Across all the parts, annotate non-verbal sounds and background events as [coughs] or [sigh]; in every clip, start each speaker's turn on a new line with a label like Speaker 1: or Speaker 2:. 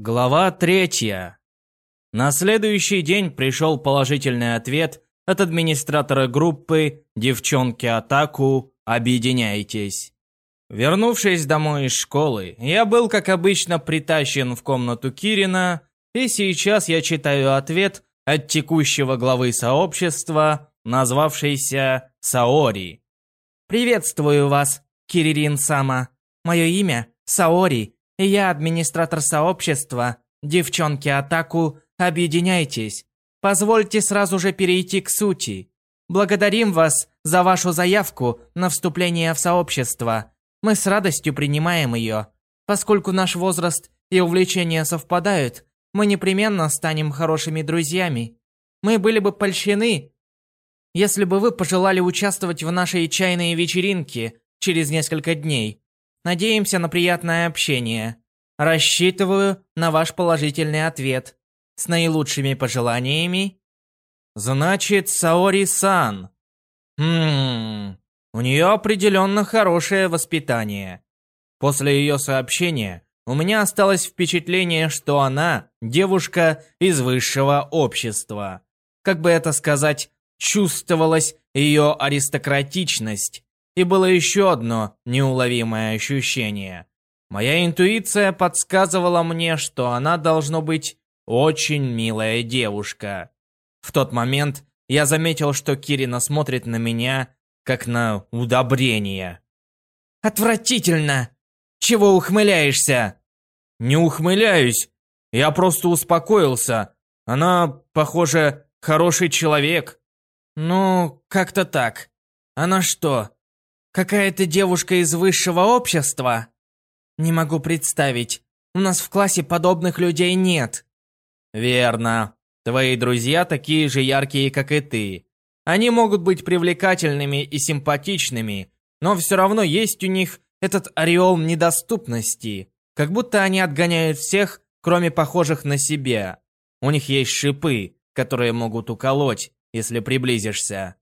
Speaker 1: Глава третья. На следующий день пришел положительный ответ от администратора группы «Девчонки Атаку, объединяйтесь». Вернувшись домой из школы, я был, как обычно, притащен в комнату Кирина, и сейчас я читаю ответ от текущего главы сообщества, назвавшейся Саори.
Speaker 2: «Приветствую вас, Киририн-сама. Мое имя Саори, я администратор сообщества. Девчонки Атаку, объединяйтесь. Позвольте сразу же перейти к сути. Благодарим вас за вашу заявку на вступление в сообщество. Мы с радостью принимаем ее. Поскольку наш возраст и увлечения совпадают, мы непременно станем хорошими друзьями. Мы были бы польщены, если бы вы пожелали участвовать в нашей чайной вечеринке через несколько дней. Надеемся на приятное общение. Рассчитываю на ваш положительный ответ. С наилучшими пожеланиями.
Speaker 1: Значит, Саори-сан. Хм, у нее определенно хорошее воспитание. После ее сообщения у меня осталось впечатление, что она девушка из высшего общества. Как бы это сказать, чувствовалась ее аристократичность, и было еще одно неуловимое ощущение. Моя интуиция подсказывала мне, что она должно быть очень милая девушка. В тот момент я заметил, что Кирина смотрит на меня, как на удобрение.
Speaker 2: «Отвратительно! Чего ухмыляешься?»
Speaker 1: «Не ухмыляюсь. Я просто успокоился. Она, похоже, хороший человек».
Speaker 2: «Ну, как-то так. Она что, Какая-то девушка из высшего общества? Не могу представить. У нас в классе подобных людей нет.
Speaker 1: Верно. Твои друзья такие же яркие, как и ты. Они могут быть привлекательными и симпатичными, но все равно есть у них этот ореол недоступности. Как будто они отгоняют всех, кроме похожих на себя. У них есть шипы, которые могут уколоть, если приблизишься.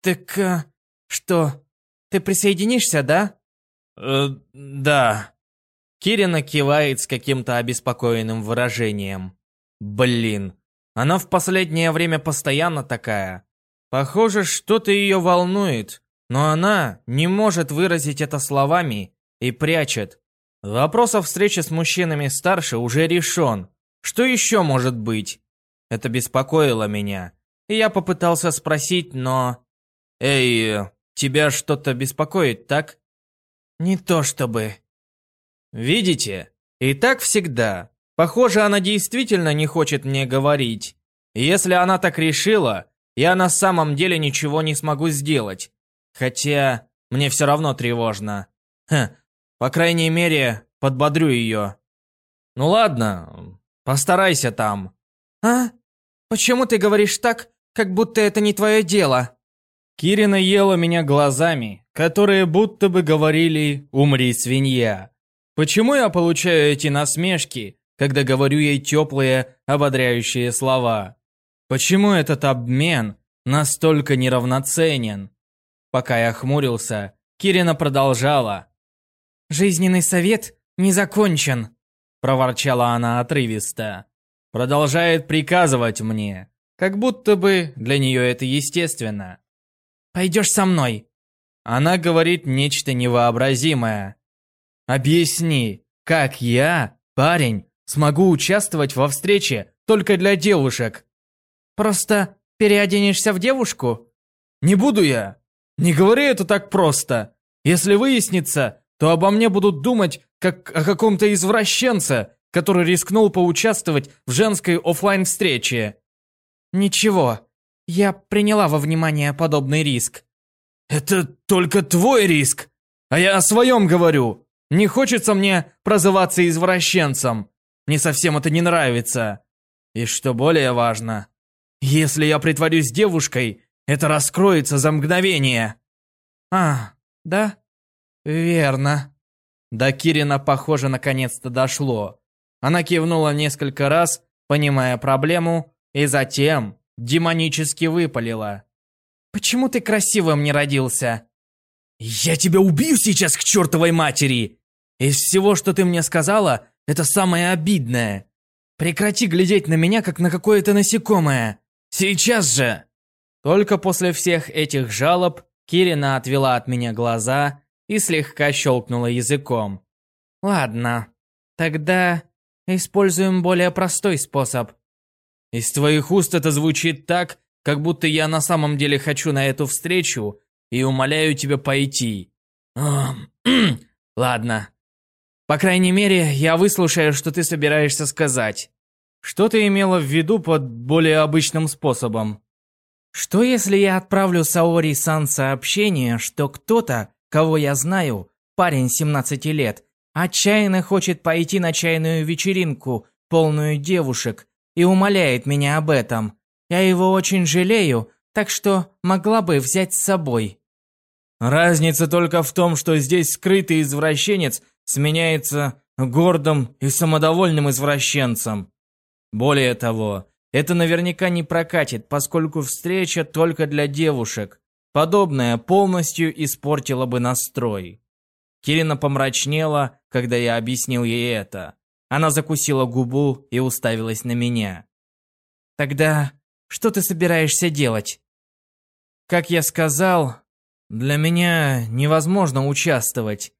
Speaker 2: Так, а, «Что, ты присоединишься, да?»
Speaker 1: «Э, да». Кирина кивает с каким-то обеспокоенным выражением. «Блин, она в последнее время постоянно такая. Похоже, что-то ее волнует, но она не может выразить это словами и прячет. Вопрос о встрече с мужчинами старше уже решен. Что еще может быть? Это беспокоило меня. И я попытался спросить, но... «Эй, Тебя что-то беспокоит, так?
Speaker 2: Не то чтобы.
Speaker 1: Видите? И так всегда. Похоже, она действительно не хочет мне говорить. Если она так решила, я на самом деле ничего не смогу сделать. Хотя мне все равно тревожно. Хм, по крайней мере, подбодрю ее. Ну ладно, постарайся там.
Speaker 2: А? Почему ты говоришь так, как будто это не твое дело?
Speaker 1: Кирина ела меня глазами, которые будто бы говорили «умри, свинья». Почему я получаю эти насмешки, когда говорю ей теплые, ободряющие слова? Почему этот обмен настолько неравноценен? Пока я хмурился, Кирина продолжала.
Speaker 2: «Жизненный совет не закончен», –
Speaker 1: проворчала она отрывисто. Продолжает приказывать мне, как будто бы для нее это естественно.
Speaker 2: Пойдешь со мной».
Speaker 1: Она говорит нечто невообразимое. «Объясни, как я, парень, смогу участвовать во встрече только для девушек?»
Speaker 2: «Просто переоденешься в девушку?»
Speaker 1: «Не буду я. Не говори это так просто. Если выяснится, то обо мне будут думать, как о каком-то извращенце, который рискнул поучаствовать в женской офлайн встрече
Speaker 2: «Ничего, я приняла во внимание подобный риск.
Speaker 1: Это только твой риск. А я о своем говорю. Не хочется мне прозываться извращенцем. Мне совсем это не нравится. И что более важно, если я притворюсь девушкой, это раскроется за мгновение.
Speaker 2: А, да? Верно.
Speaker 1: До Кирина, похоже, наконец-то дошло. Она кивнула несколько раз, понимая проблему, и затем демонически выпалила.
Speaker 2: «Почему ты красивым не родился?»
Speaker 1: «Я тебя убью сейчас к чертовой матери! Из всего, что ты мне сказала, Это самое обидное. Прекрати глядеть на меня, как на какое-то насекомое. Сейчас же!» Только после всех этих жалоб Кирина отвела от меня глаза и слегка щелкнула языком. «Ладно, тогда используем более простой способ». «Из твоих уст это звучит так, как будто я на самом деле хочу на эту встречу и умоляю тебя пойти». «Ладно. По крайней мере, я выслушаю, что ты собираешься сказать». «Что ты имела в виду под более обычным способом?» Что если я отправлю Саори-сан сообщение, что кто-то, кого я знаю, парень 17 лет, отчаянно хочет пойти на чайную вечеринку, полную девушек, и умоляет меня об этом. Я его очень жалею, так что могла бы взять с собой. Разница только в том, что здесь скрытый извращенец сменяется гордым и самодовольным извращенцем. Более того, это наверняка не прокатит, поскольку встреча только для девушек. Подобное полностью испортило бы настрой. Кирина помрачнела, когда я объяснил ей это. Она закусила губу и уставилась на меня. «Тогда что ты собираешься делать?» «Как я сказал, для меня невозможно участвовать.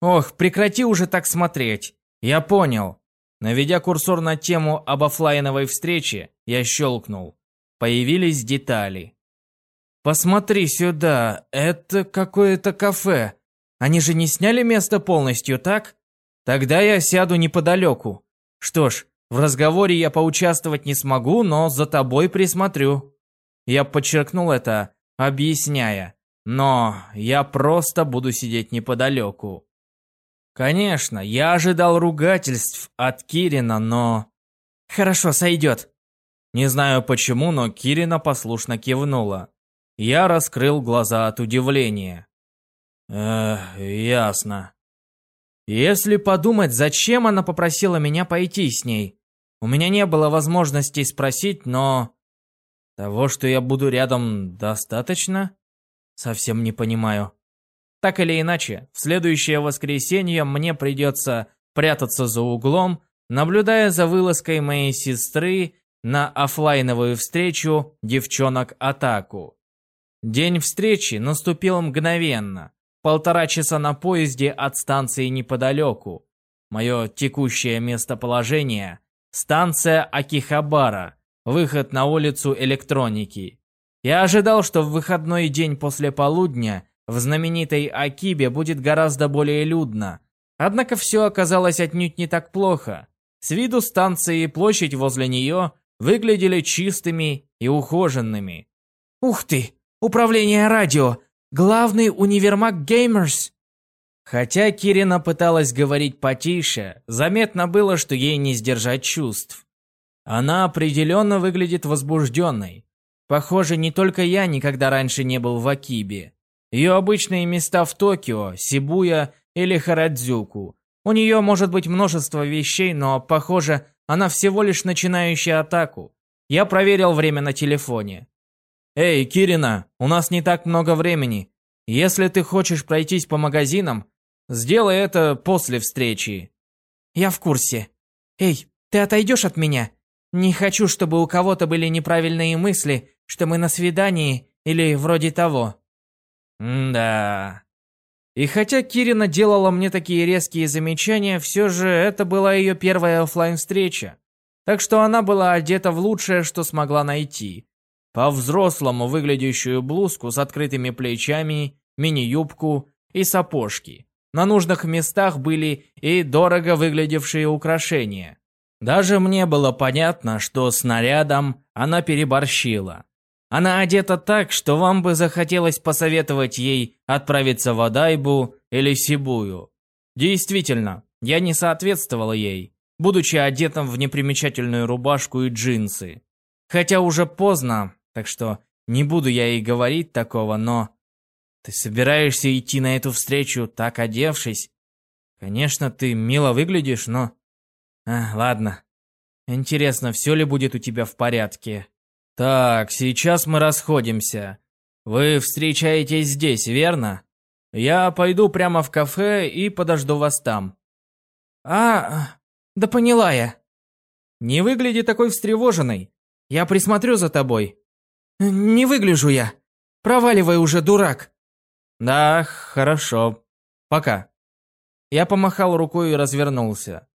Speaker 1: Ох, прекрати уже так смотреть. Я понял. Наведя курсор на тему об офлайновой встрече, я щелкнул. Появились детали. «Посмотри сюда, это какое-то кафе. Они же не сняли место полностью, так? Тогда я сяду неподалеку. Что ж, в разговоре я поучаствовать не смогу, но за тобой присмотрю». Я подчеркнул это, объясняя. «Но я просто буду сидеть неподалеку». Конечно, я ожидал ругательств от Кирина, но... Хорошо, сойдет. Не знаю почему, но Кирина послушно кивнула. Я раскрыл глаза от удивления. Эх, ясно. Если подумать, зачем она попросила меня пойти с ней? У меня не было возможности спросить, но... Того, что я буду рядом, достаточно? Совсем не понимаю. Так или иначе, в следующее воскресенье мне придется прятаться за углом, наблюдая за вылазкой моей сестры на офлайновую встречу девчонок-атаку. День встречи наступил мгновенно. Полтора часа на поезде от станции неподалеку. Мое текущее местоположение – станция Акихабара, выход на улицу электроники. Я ожидал, что в выходной день после полудня – в знаменитой Акибе будет гораздо более людно. Однако все оказалось отнюдь не так плохо. С виду станции и площадь возле нее выглядели чистыми и ухоженными. «Ух ты! Управление радио! Главный универмаг Геймерс!» Хотя Кирина пыталась говорить потише, заметно было, что ей не сдержать чувств. Она определенно выглядит возбужденной. Похоже, не только я никогда раньше не был в Акибе. Ее обычные места в Токио, Сибуя или Харадзюку. У нее может быть множество вещей, но, похоже, она всего лишь начинающая атаку. Я проверил время на телефоне. «Эй, Кирина, у нас не так много времени. Если ты хочешь пройтись по магазинам, сделай это после встречи». «Я в курсе. Эй, ты отойдешь от меня? Не хочу, чтобы у кого-то были неправильные мысли, что мы на свидании или вроде того». М-да. И хотя Кирина делала мне такие резкие замечания, все же это была ее первая офлайн встреча Так что она была одета в лучшее, что смогла найти. По-взрослому выглядящую блузку с открытыми плечами, мини-юбку и сапожки. На нужных местах были и дорого выглядевшие украшения. Даже мне было понятно, что с нарядом она переборщила. Она одета так, что вам бы захотелось посоветовать ей отправиться в Адайбу или Сибую. Действительно, я не соответствовала ей, будучи одетым в непримечательную рубашку и джинсы. Хотя уже поздно, так что не буду я ей говорить такого, но... Ты собираешься идти на эту встречу, так одевшись? Конечно, ты мило выглядишь, но... А, ладно. Интересно, все ли будет у тебя в порядке? «Так, сейчас мы расходимся. Вы встречаетесь здесь, верно? Я пойду прямо в кафе и подожду вас там». «А,
Speaker 2: Да поняла я.
Speaker 1: Не выгляди такой встревоженной. Я присмотрю за тобой.
Speaker 2: Не выгляжу я. Проваливай уже, дурак.
Speaker 1: Да, хорошо. Пока. Я помахал рукой и развернулся.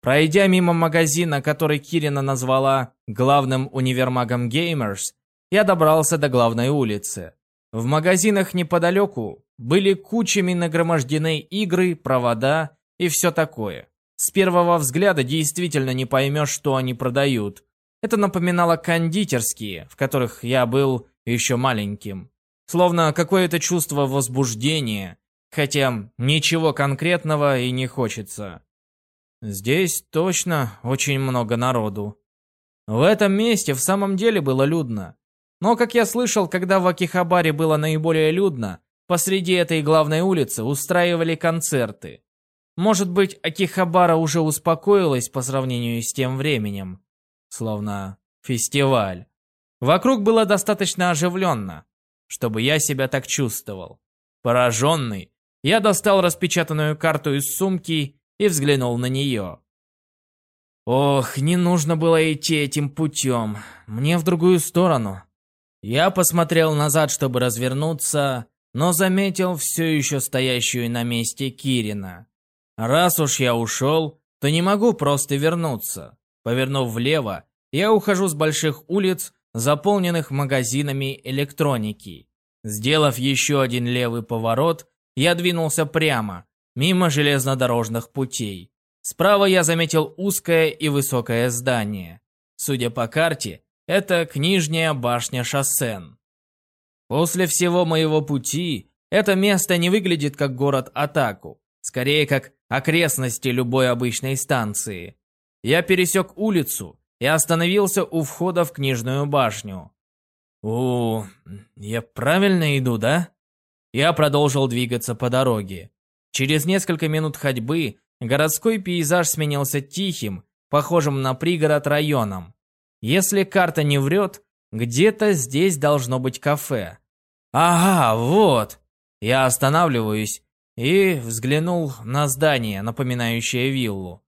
Speaker 1: Пройдя мимо магазина, который Кирина назвала главным универмагом Gamers, я добрался до главной улицы. В магазинах неподалеку были кучами нагромождены игры, провода и все такое. С первого взгляда действительно не поймешь, что они продают. Это напоминало кондитерские, в которых я был еще маленьким. Словно какое-то чувство возбуждения, хотя ничего конкретного и не хочется. Здесь точно очень много народу. В этом месте в самом деле было людно. Но, как я слышал, когда в Акихабаре было наиболее людно, посреди этой главной улицы устраивали концерты. Может быть, Акихабара уже успокоилась по сравнению с тем временем. Словно фестиваль. Вокруг было достаточно оживленно, чтобы я себя так чувствовал. Пораженный, я достал распечатанную карту из сумки и взглянул на нее. Ох, не нужно было идти этим путем. Мне в другую сторону. Я посмотрел назад, чтобы развернуться, но заметил все еще стоящую на месте Кирина. Раз уж я ушел, то не могу просто вернуться. Повернув влево, я ухожу с больших улиц, заполненных магазинами электроники. Сделав еще один левый поворот, я двинулся прямо, мимо железнодорожных путей. Справа я заметил узкое и высокое здание. Судя по карте, это Книжняя башня Шоссен. После всего моего пути, это место не выглядит как город Атаку, скорее как окрестности любой обычной станции. Я пересек улицу и остановился у входа в Книжную башню. «О, я правильно иду, да?» Я продолжил двигаться по дороге. Через несколько минут ходьбы городской пейзаж сменился тихим, похожим на пригород районом. Если карта не врет, где-то здесь должно быть кафе. Ага, вот. Я останавливаюсь и взглянул на здание, напоминающее виллу.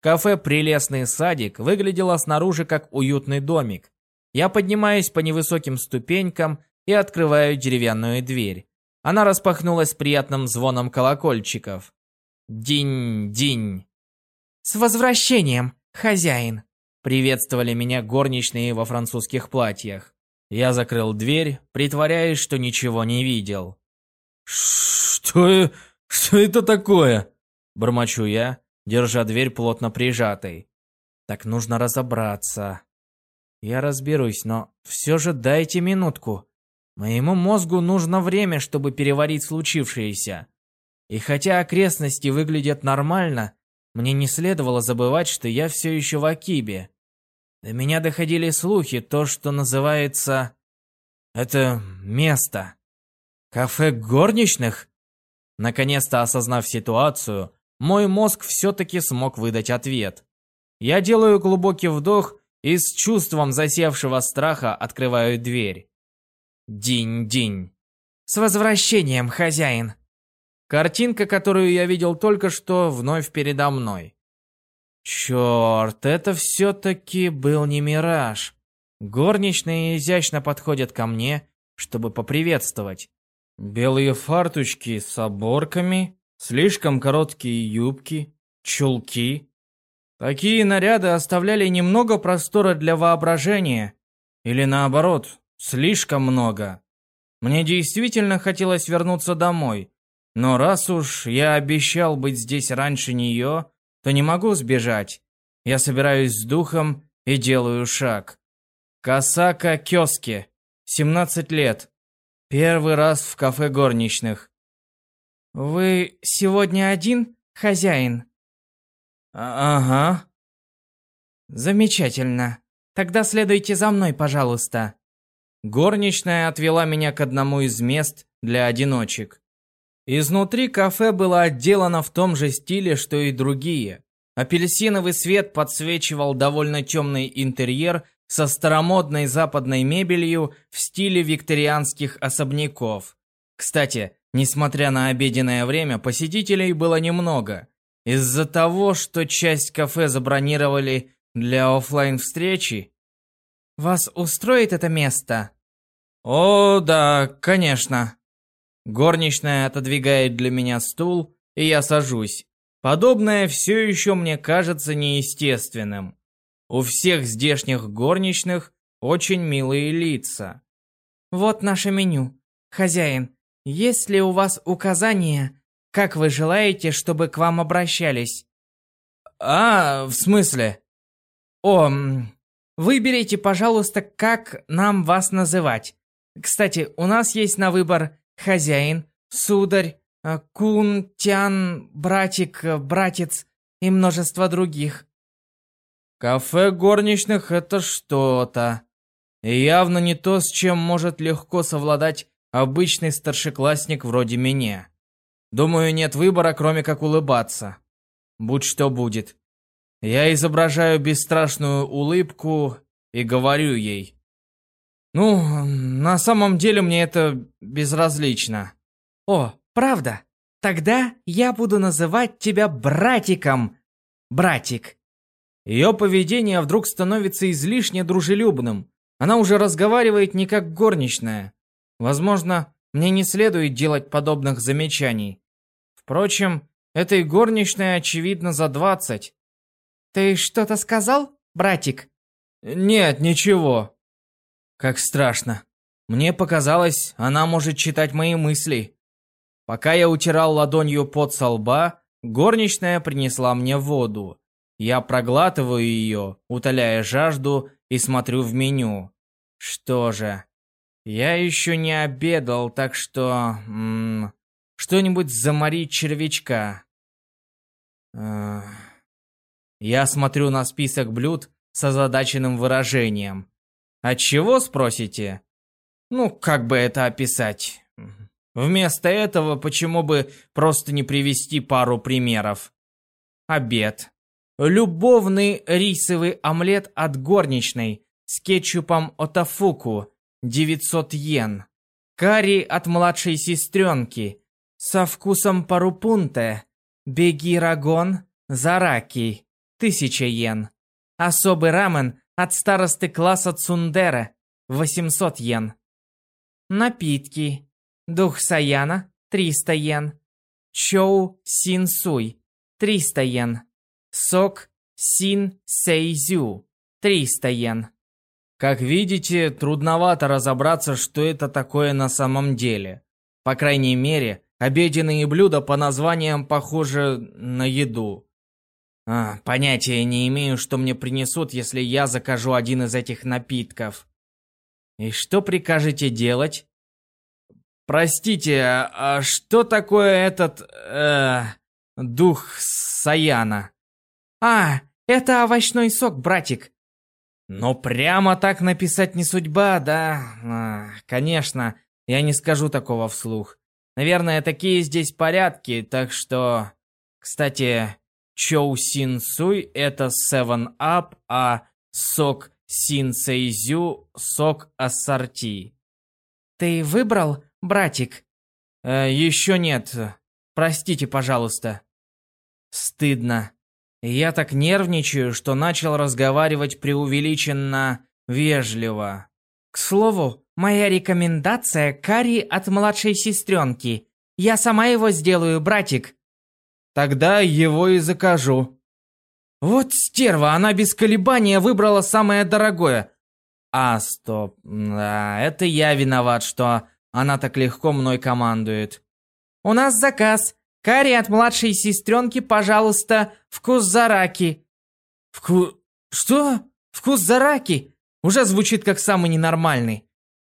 Speaker 1: Кафе «Прелестный садик» выглядело снаружи как уютный домик. Я поднимаюсь по невысоким ступенькам и открываю деревянную дверь. Она распахнулась приятным звоном колокольчиков. Динь-динь.
Speaker 2: «С возвращением, хозяин!»
Speaker 1: Приветствовали меня горничные во французских платьях. Я закрыл дверь, притворяясь, что ничего не видел. «Что, что это такое?» Бормочу я, держа дверь плотно прижатой. «Так нужно разобраться». «Я разберусь, но все же дайте минутку. Моему мозгу нужно время, чтобы переварить случившееся. И хотя окрестности выглядят нормально, мне не следовало забывать, что я все еще в Акибе. До меня доходили слухи, то, что называется... Это место. Кафе горничных? Наконец-то осознав ситуацию, мой мозг все-таки смог выдать ответ. Я делаю глубокий вдох и с чувством засевшего страха открываю дверь. Динь-динь.
Speaker 2: С возвращением, хозяин.
Speaker 1: Картинка, которую я видел только что, вновь передо мной. Черт, это все-таки был не мираж. Горничные изящно подходят ко мне, чтобы поприветствовать. Белые фарточки с оборками, слишком короткие юбки, чулки. Такие наряды оставляли немного простора для воображения. Или наоборот, слишком много. Мне действительно хотелось вернуться домой, но раз уж я обещал быть здесь раньше нее, то не могу сбежать. Я собираюсь с духом и делаю шаг. Касака Кёски, 17 лет. Первый раз в кафе горничных.
Speaker 2: «Вы сегодня один, хозяин?»
Speaker 1: а «Ага».
Speaker 2: «Замечательно. Тогда следуйте за мной, пожалуйста».
Speaker 1: Горничная отвела меня к одному из мест для одиночек. Изнутри кафе было отделано в том же стиле, что и другие. Апельсиновый свет подсвечивал довольно темный интерьер со старомодной западной мебелью в стиле викторианских особняков. Кстати, несмотря на обеденное время, посетителей было немного. Из-за того, что часть кафе забронировали для оффлайн встречи
Speaker 2: Вас устроит это место?
Speaker 1: О, да, конечно. Горничная отодвигает для меня стул, и я сажусь. Подобное все еще мне кажется неестественным. У всех здешних горничных очень милые лица.
Speaker 2: Вот наше меню. Хозяин, есть ли у вас указания, как вы желаете, чтобы к вам обращались?
Speaker 1: А, в смысле?
Speaker 2: О, выберите, пожалуйста, как нам вас называть. Кстати, у нас есть на выбор хозяин, сударь, э, кун, тян, братик, э, братец и множество других.
Speaker 1: Кафе горничных — это что-то. Явно не то, с чем может легко совладать обычный старшеклассник вроде меня. Думаю, нет выбора, кроме как улыбаться. Будь что будет. Я изображаю бесстрашную улыбку и говорю ей. Ну, на самом деле мне это безразлично.
Speaker 2: О, правда? Тогда я буду называть тебя братиком. Братик.
Speaker 1: Ее поведение вдруг становится излишне дружелюбным. Она уже разговаривает не как горничная. Возможно, мне не следует делать подобных замечаний. Впрочем, этой горничной очевидно за двадцать.
Speaker 2: Ты что-то сказал, братик?
Speaker 1: Нет, ничего. Как страшно. Мне показалось, она может читать мои мысли. Пока я утирал ладонью под со лба, горничная принесла мне воду. Я проглатываю ее, утоляя жажду, и смотрю в меню. Что же, я еще не обедал, так что... Что-нибудь заморить червячка. Я смотрю на список блюд с озадаченным выражением. От чего, спросите? Ну, как бы это описать? Вместо этого, почему бы просто не привести пару примеров? Обед. Любовный рисовый омлет от горничной с кетчупом отафуку 900 йен. Карри от младшей сестренки со вкусом парупунте. Беги рагон зараки 1000 йен. Особый рамен от старосты класса Цундера 800 йен. Напитки. Дух Саяна 300 йен. Чоу Синсуй 300 йен. Сок Син Сейзю. 300 йен. Как видите, трудновато разобраться, что это такое на самом деле. По крайней мере, обеденные блюда по названиям похожи на еду. А, понятия не имею, что мне принесут, если я закажу один из этих напитков. И что прикажете делать? Простите, а, а что такое этот... Э, дух Саяна?
Speaker 2: А, это овощной сок, братик.
Speaker 1: Но прямо так написать не судьба, да? А, конечно, я не скажу такого вслух. Наверное, такие здесь порядки, так что... Кстати, Чоу Син Суй это 7 Up, а сок Син Сейзю сок ассорти.
Speaker 2: Ты выбрал, братик?
Speaker 1: Э, еще нет. Простите, пожалуйста. Стыдно. Я так нервничаю, что начал разговаривать преувеличенно вежливо.
Speaker 2: К слову, моя рекомендация – карри от младшей сестренки. Я сама его сделаю, братик.
Speaker 1: Тогда его и закажу. Вот стерва, она без колебания выбрала самое дорогое. А, стоп. Да, это я виноват, что она так легко мной командует.
Speaker 2: У нас заказ. Карри от младшей сестренки, пожалуйста, вкус зараки.
Speaker 1: Вку... Что? Вкус зараки? Уже звучит как самый ненормальный.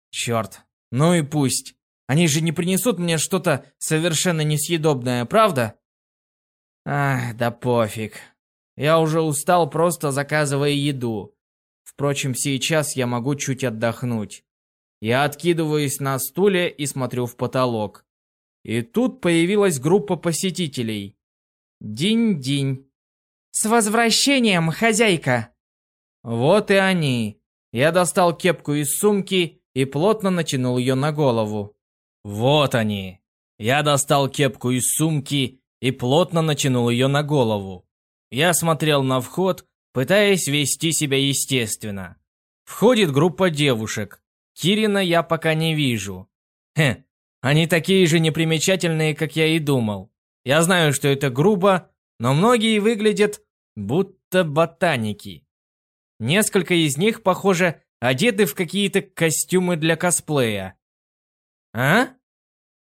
Speaker 1: Черт. Ну и пусть. Они же не принесут мне что-то совершенно несъедобное, правда? Ах, да пофиг. Я уже устал, просто заказывая еду. Впрочем, сейчас я могу чуть отдохнуть. Я откидываюсь на стуле и смотрю в потолок. И тут появилась группа посетителей. Динь-динь.
Speaker 2: «С возвращением, хозяйка!»
Speaker 1: Вот и они. Я достал кепку из сумки и плотно натянул ее на голову. Вот они. Я достал кепку из сумки и плотно натянул ее на голову. Я смотрел на вход, пытаясь вести себя естественно. Входит группа девушек. Кирина я пока не вижу. Хе, они такие же непримечательные, как я и думал. Я знаю, что это грубо, но многие выглядят будто ботаники. Несколько из них, похоже, одеты в какие-то костюмы для косплея. А?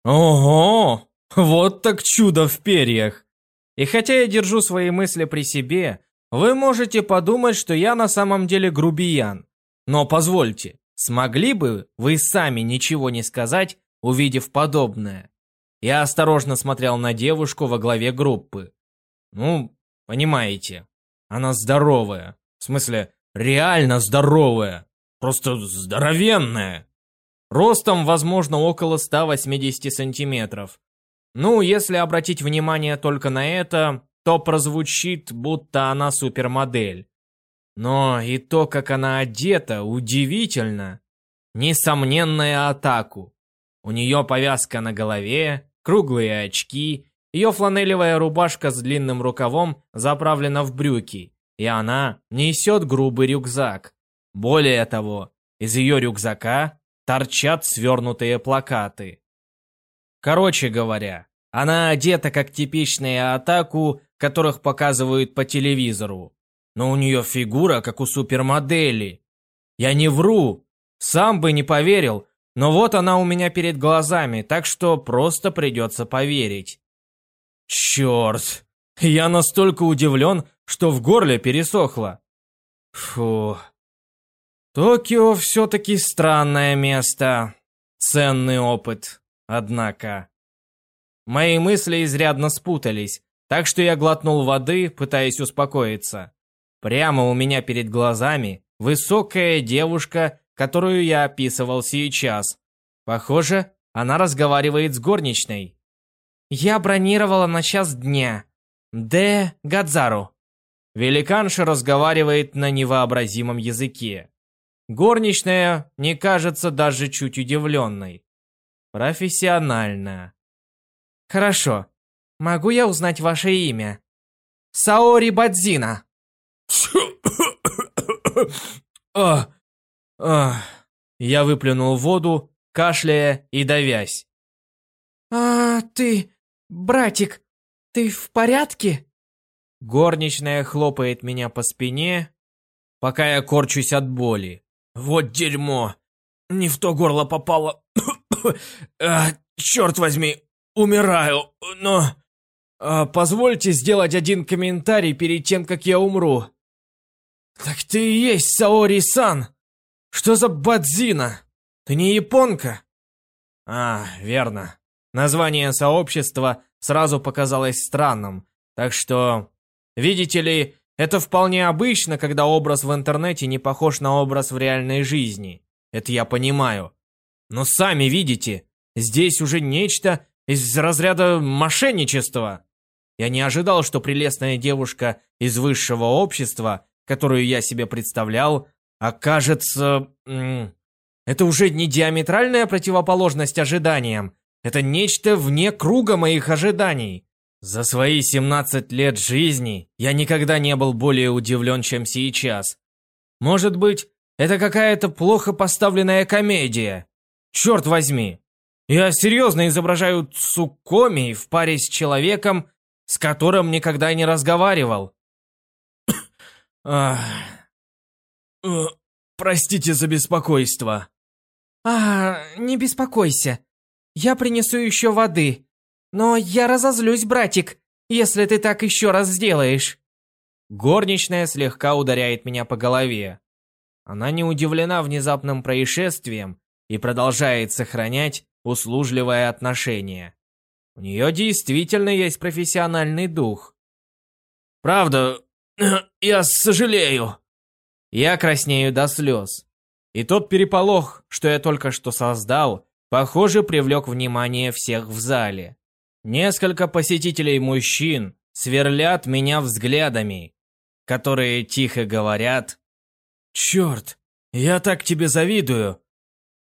Speaker 1: Ого! Вот так чудо в перьях! И хотя я держу свои мысли при себе, вы можете подумать, что я на самом деле грубиян. Но позвольте, смогли бы вы сами ничего не сказать, увидев подобное? Я осторожно смотрел на девушку во главе группы. Ну, понимаете, она здоровая. В смысле, реально здоровая. Просто здоровенная. Ростом, возможно, около 180 сантиметров. Ну, если обратить внимание только на это, то прозвучит, будто она супермодель. Но и то, как она одета, удивительно. Несомненная атаку. У нее повязка на голове, круглые очки, ее фланелевая рубашка с длинным рукавом заправлена в брюки, и она несет грубый рюкзак. Более того, из ее рюкзака торчат свернутые плакаты. Короче говоря, она одета как типичная атаку, которых показывают по телевизору. Но у нее фигура, как у супермодели. Я не вру, сам бы не поверил, но вот она у меня перед глазами, так что просто придется поверить. Черт, я настолько удивлен, что в горле пересохло. Фу. Токио все-таки странное место. Ценный опыт, однако. Мои мысли изрядно спутались, так что я глотнул воды, пытаясь успокоиться. Прямо у меня перед глазами высокая девушка, которую я описывал сейчас. Похоже, она разговаривает с горничной. «Я бронировала на час дня. Д. Гадзару». Великанша разговаривает на невообразимом языке. Горничная не кажется даже чуть удивленной. Профессионально. Хорошо. Могу я узнать ваше имя? Саори Бадзина. [coughs] а, а. Я выплюнул воду, кашляя и давясь. А ты, братик, ты в порядке? Горничная хлопает меня по спине, пока я корчусь от боли. Вот дерьмо. Не в то горло попало. [coughs] а, черт возьми, умираю, но... А, позвольте сделать один комментарий перед тем, как я умру. Так ты и есть Саори-сан. Что за бадзина? Ты не японка? А, верно. Название сообщества сразу показалось странным, так что... Видите ли, это вполне обычно, когда образ в интернете не похож на образ в реальной жизни. Это я понимаю. Но сами видите, здесь уже нечто из разряда мошенничества. Я не ожидал, что прелестная девушка из высшего общества, которую я себе представлял, окажется... Это уже не диаметральная противоположность ожиданиям. Это нечто вне круга моих ожиданий. За свои 17 лет жизни я никогда не был более удивлен, чем сейчас. Может быть, это какая-то плохо поставленная комедия. Черт возьми. Я серьезно изображаю Цукоми в паре с человеком, с которым никогда не разговаривал. [coughs] Простите за беспокойство. А, не беспокойся. Я принесу еще воды. Но я разозлюсь, братик, если ты так еще раз сделаешь. Горничная слегка ударяет меня по голове. Она не удивлена внезапным происшествием и продолжает сохранять услужливое отношение. У нее действительно есть профессиональный дух. Правда, [clears throat] я сожалею. Я краснею до слез. И тот переполох, что я только что создал, похоже, привлек внимание всех в зале. Несколько посетителей мужчин сверлят меня взглядами, которые тихо говорят «Черт, я так тебе завидую!»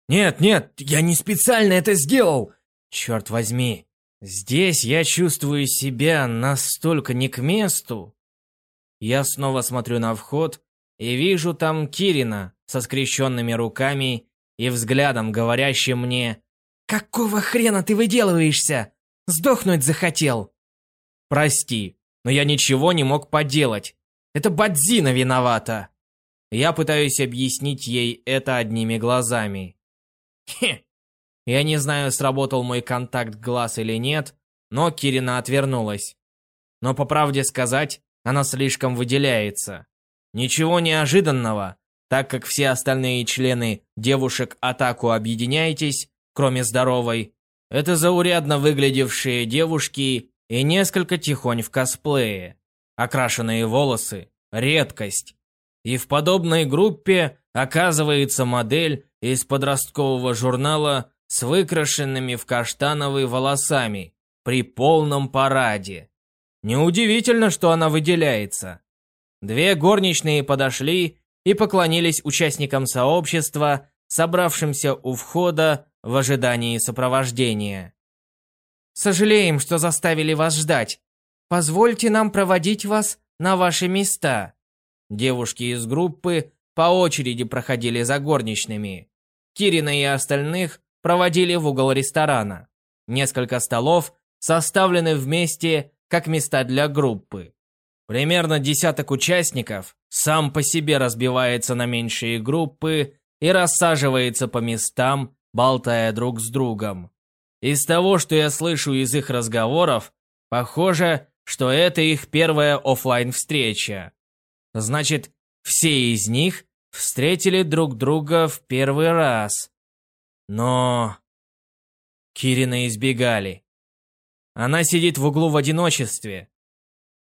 Speaker 1: «Нет, нет, я не специально это сделал!» «Черт возьми, Здесь я чувствую себя настолько не к месту. Я снова смотрю на вход и вижу там Кирина со скрещенными руками и взглядом, говорящим мне «Какого хрена ты выделываешься? Сдохнуть захотел!» «Прости, но я ничего не мог поделать. Это Бадзина виновата!» Я пытаюсь объяснить ей это одними глазами. Хе. Я не знаю, сработал мой контакт глаз или нет, но Кирина отвернулась. Но по правде сказать, она слишком выделяется. Ничего неожиданного, так как все остальные члены девушек атаку объединяйтесь, кроме здоровой, это заурядно выглядевшие девушки и несколько тихонь в косплее. Окрашенные волосы – редкость. И в подобной группе оказывается модель из подросткового журнала с выкрашенными в каштановые волосами при полном параде. Неудивительно, что она выделяется. Две горничные подошли и поклонились участникам сообщества, собравшимся у входа в ожидании сопровождения.
Speaker 2: «Сожалеем, что заставили вас ждать. Позвольте нам проводить вас на ваши места».
Speaker 1: Девушки из группы по очереди проходили за горничными. Кирина и остальных проводили в угол ресторана. Несколько столов составлены вместе как места для группы. Примерно десяток участников сам по себе разбивается на меньшие группы и рассаживается по местам, болтая друг с другом. Из того, что я слышу из их разговоров, похоже, что это их первая офлайн встреча Значит, все из них встретили друг друга в первый раз. Но... Кирина избегали. Она сидит в углу в одиночестве.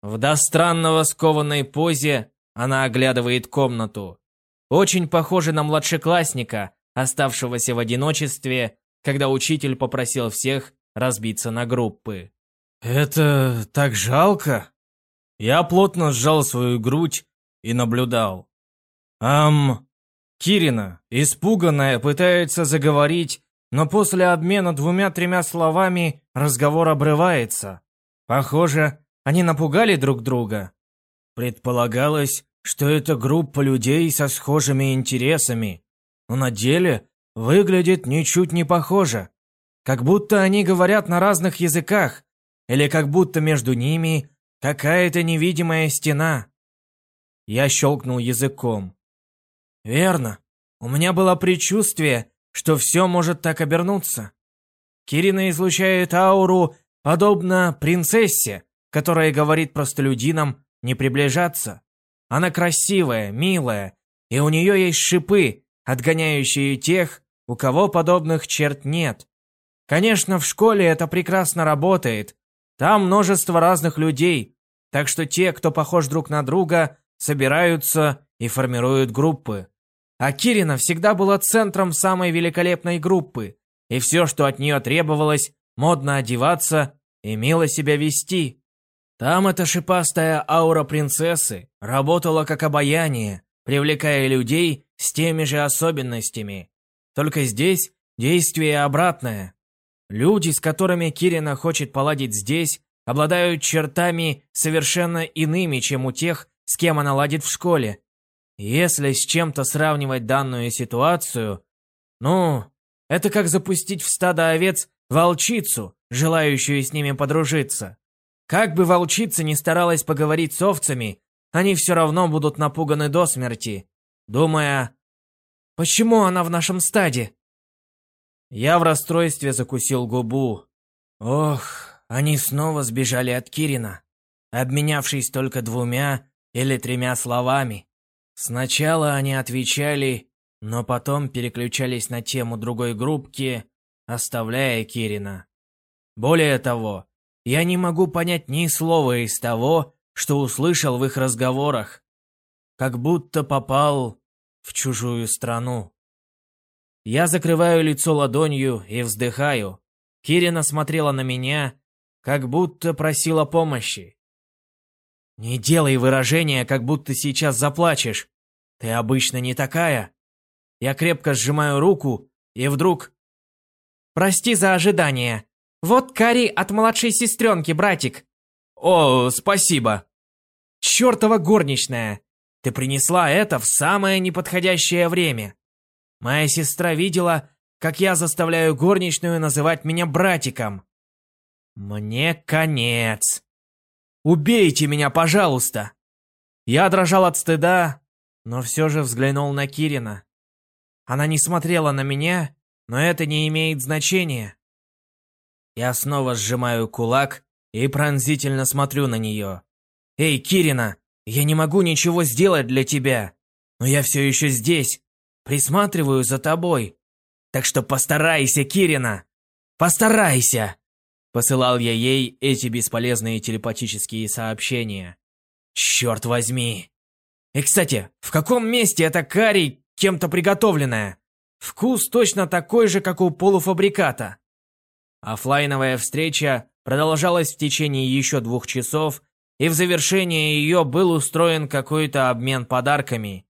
Speaker 1: В до странного скованной позе она оглядывает комнату. Очень похоже на младшеклассника, оставшегося в одиночестве, когда учитель попросил всех разбиться на группы. «Это так жалко!» Я плотно сжал свою грудь и наблюдал. «Ам...» Кирина, испуганная, пытается заговорить, но после обмена двумя-тремя словами разговор обрывается. Похоже, они напугали друг друга. Предполагалось, что это группа людей со схожими интересами, но на деле выглядит ничуть не похоже. Как будто они говорят на разных языках, или как будто между ними какая-то невидимая стена. Я щелкнул языком. Верно. У меня было предчувствие, что все может так обернуться. Кирина излучает ауру, подобно принцессе, которая говорит простолюдинам не приближаться. Она красивая, милая, и у нее есть шипы, отгоняющие тех, у кого подобных черт нет. Конечно, в школе это прекрасно работает. Там множество разных людей, так что те, кто похож друг на друга, собираются и формируют группы. А Кирина всегда была центром самой великолепной группы, и все, что от нее требовалось, модно одеваться и мило себя вести. Там эта шипастая аура принцессы работала как обаяние, привлекая людей с теми же особенностями. Только здесь действие обратное. Люди, с которыми Кирина хочет поладить здесь, обладают чертами совершенно иными, чем у тех, с кем она ладит в школе. Если с чем-то сравнивать данную ситуацию, ну, это как запустить в стадо овец волчицу, желающую с ними подружиться. Как бы волчица ни старалась поговорить с овцами, они все равно будут напуганы до смерти, думая, почему она в нашем стаде? Я в расстройстве закусил губу. Ох, они снова сбежали от Кирина, обменявшись только двумя или тремя словами. Сначала они отвечали, но потом переключались на тему другой группки, оставляя Кирина. Более того, я не могу понять ни слова из того, что услышал в их разговорах. Как будто попал в чужую страну. Я закрываю лицо ладонью и вздыхаю. Кирина смотрела на меня, как будто просила помощи. «Не делай выражения, как будто сейчас заплачешь. Ты обычно не такая». Я крепко сжимаю руку, и вдруг... «Прости за ожидание.
Speaker 2: Вот карри от младшей сестренки, братик.
Speaker 1: О, спасибо.
Speaker 2: Чёртова горничная. Ты принесла это в самое неподходящее время. Моя сестра видела, как я заставляю горничную называть меня братиком. Мне конец. Убейте меня, пожалуйста. Я дрожал от стыда, но все же взглянул на Кирина. Она не смотрела на меня, но это не имеет значения. Я снова сжимаю кулак и пронзительно смотрю на нее. «Эй, Кирина, я не могу ничего сделать для тебя, но я все еще здесь, присматриваю за тобой. Так что постарайся, Кирина, постарайся!» Посылал я ей эти бесполезные телепатические сообщения. Черт возьми! И, кстати, в каком месте эта карри кем-то приготовленная? Вкус точно такой же, как у полуфабриката. Оффлайновая встреча продолжалась в течение еще двух часов, и в завершение ее был устроен какой-то обмен подарками.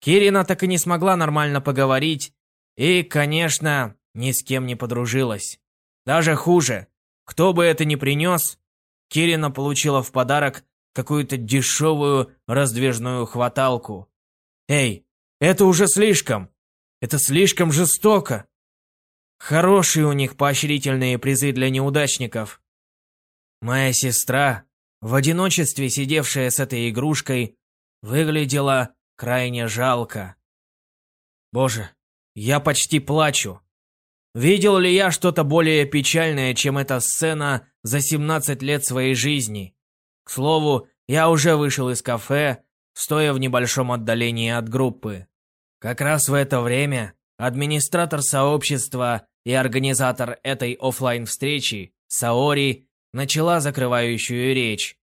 Speaker 2: Кирина так и не смогла нормально поговорить, и, конечно, ни с кем не подружилась. Даже хуже, кто бы это ни принес, Кирина получила в подарок какую-то дешевую раздвижную хваталку. Эй, это уже слишком! Это слишком жестоко! Хорошие у них поощрительные призы для неудачников. Моя сестра, в одиночестве сидевшая с этой игрушкой, выглядела крайне жалко. Боже, я почти плачу. Видел ли я что-то более печальное, чем эта сцена за 17 лет своей жизни? К слову, я уже вышел из кафе, стоя в небольшом отдалении от группы. Как раз в это время администратор сообщества и организатор этой офлайн встречи Саори, начала закрывающую речь.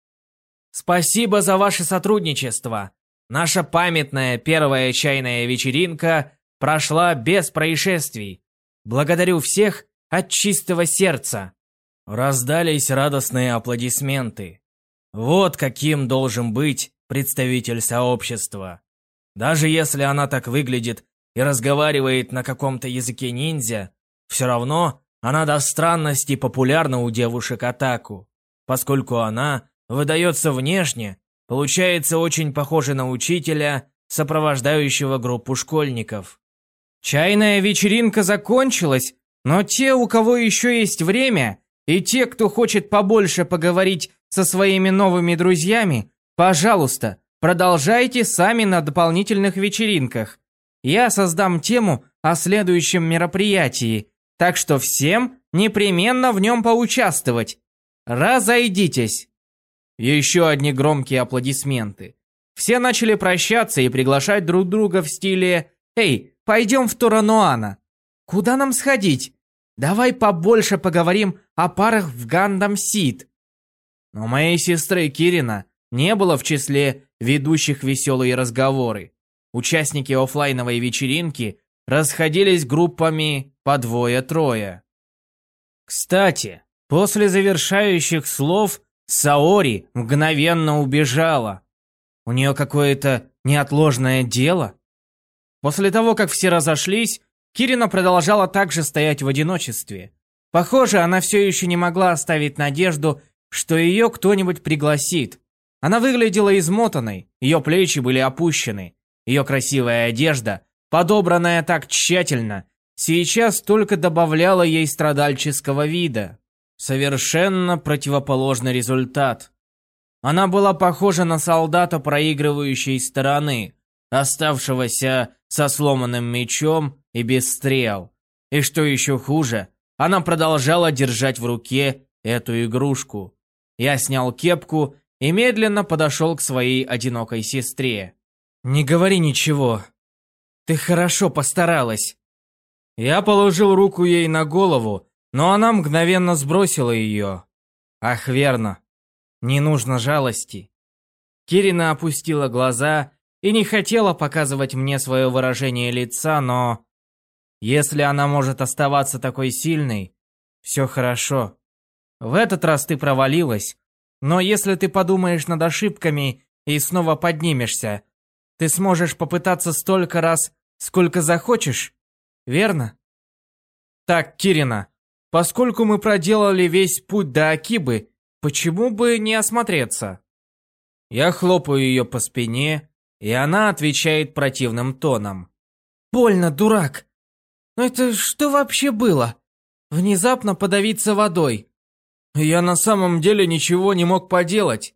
Speaker 2: «Спасибо за ваше сотрудничество. Наша памятная первая чайная вечеринка прошла без происшествий. Благодарю всех от чистого сердца». Раздались радостные аплодисменты. Вот каким должен быть представитель сообщества. Даже если она так выглядит и разговаривает на каком-то языке ниндзя, все равно она до странности популярна у девушек Атаку, поскольку она выдается внешне, получается очень похожа на учителя, сопровождающего группу школьников. Чайная вечеринка закончилась, но те, у кого еще есть время, и те, кто хочет побольше поговорить со своими новыми друзьями, пожалуйста, продолжайте сами на дополнительных вечеринках. Я создам тему о следующем мероприятии, так что всем непременно в нем поучаствовать. Разойдитесь. Еще одни громкие аплодисменты. Все начали прощаться и приглашать друг друга в стиле «Эй, пойдем в Турануана. Куда нам сходить? Давай побольше поговорим о парах в Гандам Сид». Но моей сестры Кирина не было в числе ведущих веселые разговоры. Участники офлайновой вечеринки расходились группами по двое-трое. Кстати, после завершающих слов Саори мгновенно убежала. У нее какое-то неотложное дело. После того, как все разошлись, Кирина продолжала также стоять в одиночестве. Похоже, она все еще не могла оставить надежду, что ее кто-нибудь пригласит. Она выглядела измотанной, ее плечи были опущены, ее красивая одежда подобранная так тщательно, сейчас только добавляла ей страдальческого вида. Совершенно противоположный результат. Она была похожа на солдата проигрывающей стороны, оставшегося со сломанным мечом и без стрел. И что еще хуже, она продолжала держать в руке эту игрушку. Я снял кепку и медленно подошел к своей одинокой сестре. «Не говори ничего», ты хорошо постаралась. Я положил руку ей на голову, но она мгновенно сбросила ее. Ах, верно. Не нужно жалости. Кирина опустила глаза и не хотела показывать мне свое выражение лица, но... Если она может оставаться такой сильной, все хорошо. В этот раз ты провалилась, но если ты подумаешь над ошибками и снова поднимешься, ты сможешь попытаться столько раз, Сколько захочешь, верно? Так, Кирина,
Speaker 1: поскольку мы проделали весь путь до Акибы, почему бы не осмотреться? Я хлопаю ее по спине, и она отвечает противным тоном.
Speaker 2: «Больно, дурак! Но это что вообще было? Внезапно подавиться водой!»
Speaker 1: Я на самом деле ничего не мог поделать.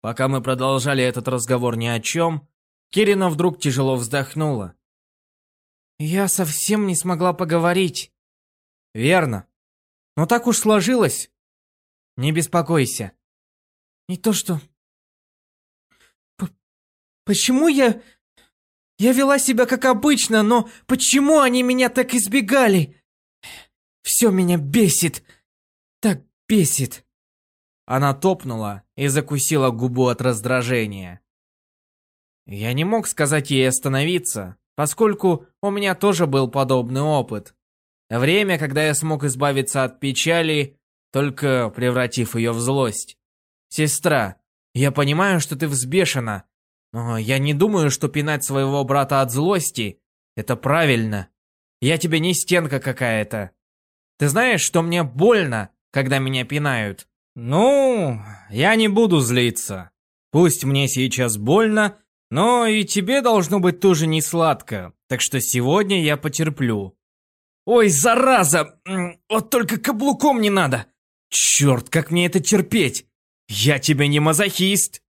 Speaker 1: Пока мы продолжали этот разговор ни о чем, Кирина вдруг тяжело вздохнула.
Speaker 2: «Я совсем не смогла поговорить».
Speaker 1: «Верно. Но так уж сложилось. Не беспокойся».
Speaker 2: «Не то что Почему я... Я вела себя как обычно, но почему они меня так избегали? Все меня бесит. Так бесит.
Speaker 1: Она топнула и закусила губу от раздражения. Я не мог сказать ей остановиться, поскольку у меня тоже был подобный опыт. Время, когда я смог избавиться от печали, только превратив ее в злость. «Сестра, я понимаю, что ты взбешена, но я не думаю, что пинать своего брата от злости — это правильно. Я тебе не стенка какая-то. Ты знаешь, что мне больно, когда меня пинают? Ну, я не буду злиться. Пусть мне сейчас больно, но и тебе должно быть тоже не сладко, так что сегодня я потерплю. Ой, зараза! Вот только каблуком не надо! Черт, как мне это терпеть! Я тебе не мазохист!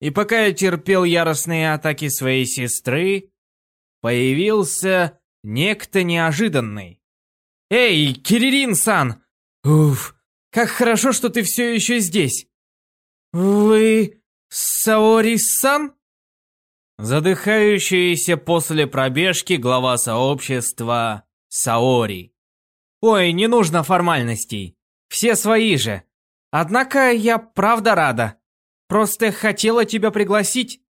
Speaker 1: И пока я терпел яростные атаки своей сестры, появился некто неожиданный. «Эй, Киририн-сан! Уф, как хорошо, что ты все еще здесь!» «Вы Саори-сан?» Задыхающаяся после пробежки глава сообщества Саори. «Ой, не нужно формальностей. Все свои же. Однако я правда рада. Просто хотела тебя пригласить.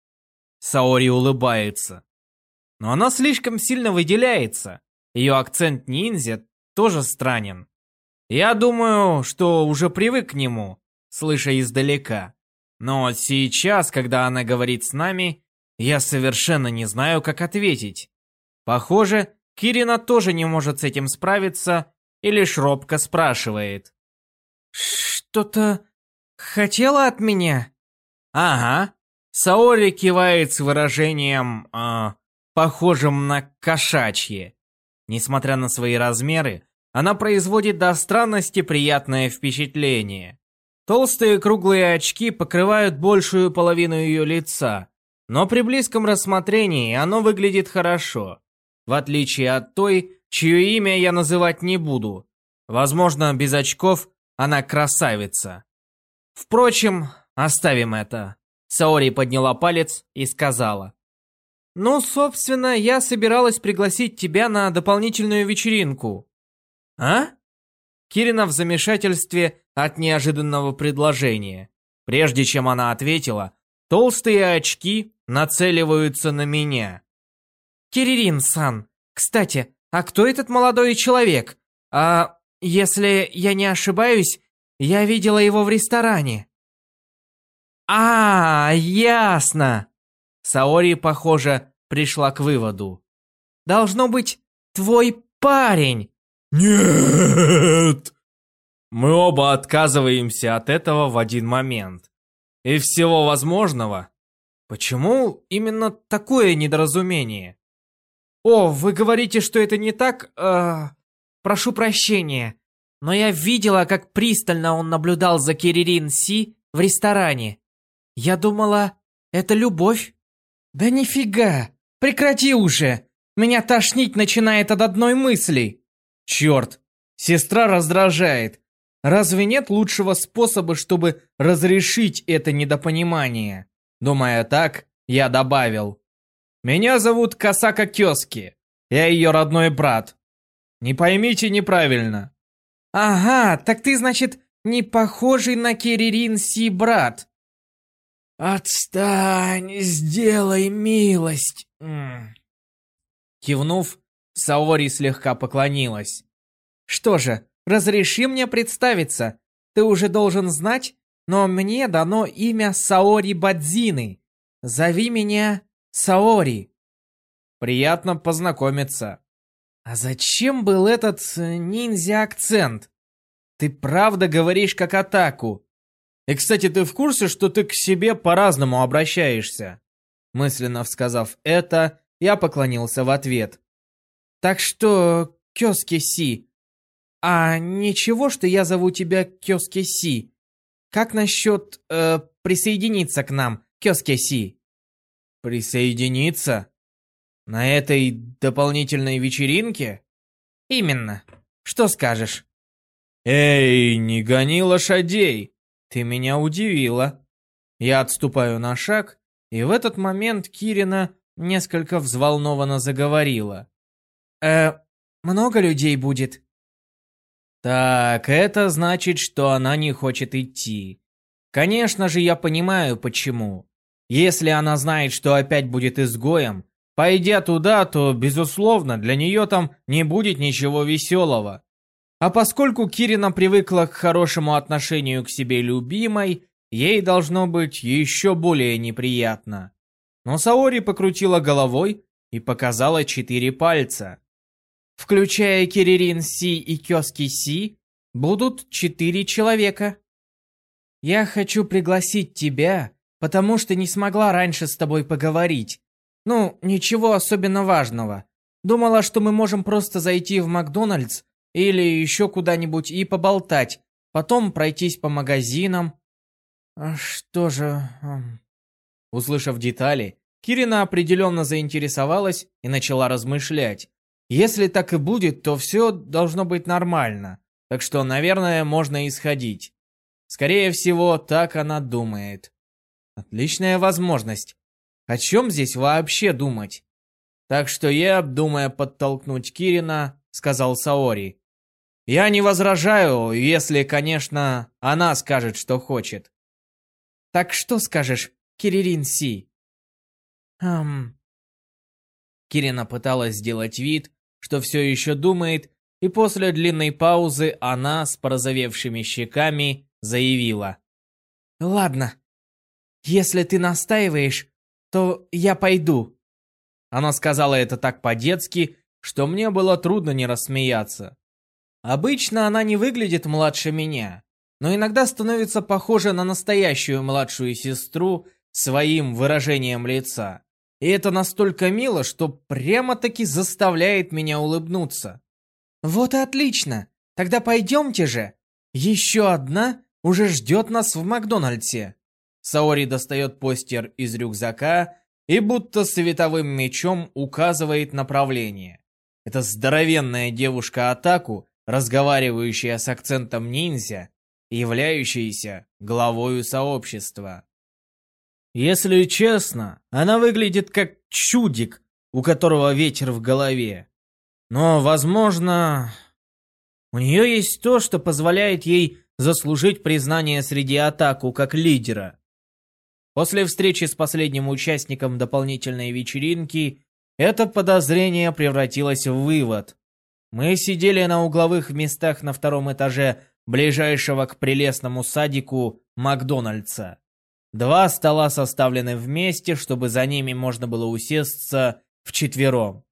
Speaker 1: Саори улыбается. Но она слишком сильно выделяется. Ее акцент ниндзя тоже странен. Я думаю, что уже привык к нему, слыша издалека. Но сейчас, когда она говорит с нами, я совершенно не знаю, как ответить. Похоже, Кирина тоже не может с этим справиться и лишь робко спрашивает. «Что-то хотела от меня?» Ага. Саори кивает с выражением, э, похожим на кошачье. Несмотря на свои размеры, она производит до странности приятное впечатление. Толстые круглые очки покрывают большую половину ее лица, но при близком рассмотрении оно выглядит хорошо, в отличие от той, чье имя я называть не буду. Возможно, без очков она красавица. Впрочем, Оставим это. Саори подняла палец и сказала. Ну, собственно, я собиралась пригласить тебя на дополнительную вечеринку. А? Кирина в замешательстве от неожиданного предложения. Прежде чем она ответила, толстые очки нацеливаются на меня. Киририн-сан, кстати, а кто этот молодой человек? А если я не ошибаюсь, я видела его в ресторане. А, ясно. Саори, похоже, пришла к выводу. Должно быть твой парень. Нет. Мы оба отказываемся от этого в один момент. И всего возможного. Почему именно такое недоразумение? О, вы говорите, что это не так? Э, прошу прощения. Но я видела, как пристально он наблюдал за Киририн Си в ресторане. Я думала, это любовь. Да нифига! Прекрати уже! Меня тошнить начинает от одной мысли. Черт! Сестра раздражает. Разве нет лучшего способа, чтобы разрешить это недопонимание? Думая так, я добавил. Меня зовут Касака Кёски. Я ее родной брат. Не поймите неправильно. Ага, так ты, значит, не похожий на Киририн Си брат. «Отстань, сделай милость!» Кивнув, Саори слегка поклонилась. «Что же, разреши мне представиться. Ты уже должен знать, но мне дано имя Саори Бадзины. Зови меня Саори». «Приятно познакомиться». «А зачем был этот э, ниндзя-акцент? Ты правда говоришь как атаку. И, кстати, ты в курсе, что ты к себе по-разному обращаешься? Мысленно сказав это, я поклонился в ответ. Так что, Кёски-си, а ничего, что я зову тебя Кёски-си? Как насчет э, присоединиться к нам, Кёски-си? Присоединиться? На этой дополнительной вечеринке? Именно. Что скажешь? Эй, не гони лошадей. Ты меня удивила. Я отступаю на шаг, и в этот момент Кирина несколько взволнованно заговорила. Э, много людей будет? Так, это значит, что она не хочет идти. Конечно же, я понимаю, почему. Если она знает, что опять будет изгоем, пойдя туда, то, безусловно, для нее там не будет ничего веселого. А поскольку Кирина привыкла к хорошему отношению к себе любимой, ей должно быть еще более неприятно. Но Саори покрутила головой и показала четыре пальца включая Киририн Си и Кёски Си, будут четыре человека. Я хочу пригласить тебя, потому что не смогла раньше с тобой поговорить. Ну, ничего особенно важного. Думала, что мы можем просто зайти в Макдональдс или еще куда-нибудь и поболтать, потом пройтись по магазинам. А что же... Услышав детали, Кирина определенно заинтересовалась и начала размышлять. Если так и будет, то все должно быть нормально. Так что, наверное, можно исходить. Скорее всего, так она думает. Отличная возможность. О чем здесь вообще думать? Так что я, думая подтолкнуть Кирина, сказал Саори. Я не возражаю, если, конечно, она скажет, что хочет. Так что скажешь, Киририн Си? Хм... Кирина пыталась сделать вид, что все еще думает, и после длинной паузы она с порозовевшими щеками заявила. «Ладно, если ты настаиваешь, то я пойду». Она сказала это так по-детски, что мне было трудно не рассмеяться. Обычно она не выглядит младше меня, но иногда становится похожа на настоящую младшую сестру своим выражением лица. И это настолько мило, что прямо-таки заставляет меня улыбнуться. Вот и отлично. Тогда пойдемте же. Еще одна уже ждет нас в Макдональдсе. Саори достает постер из рюкзака и будто световым мечом указывает направление. Это здоровенная девушка-атаку, разговаривающая с акцентом ниндзя, являющаяся главою сообщества. Если честно, она выглядит как чудик, у которого ветер в голове. Но, возможно, у нее есть то, что позволяет ей заслужить признание среди атаку как лидера. После встречи с последним участником дополнительной вечеринки, это подозрение превратилось в вывод. Мы сидели на угловых местах на втором этаже ближайшего к прелестному садику Макдональдса. Два стола составлены вместе, чтобы за ними можно было усесться вчетвером.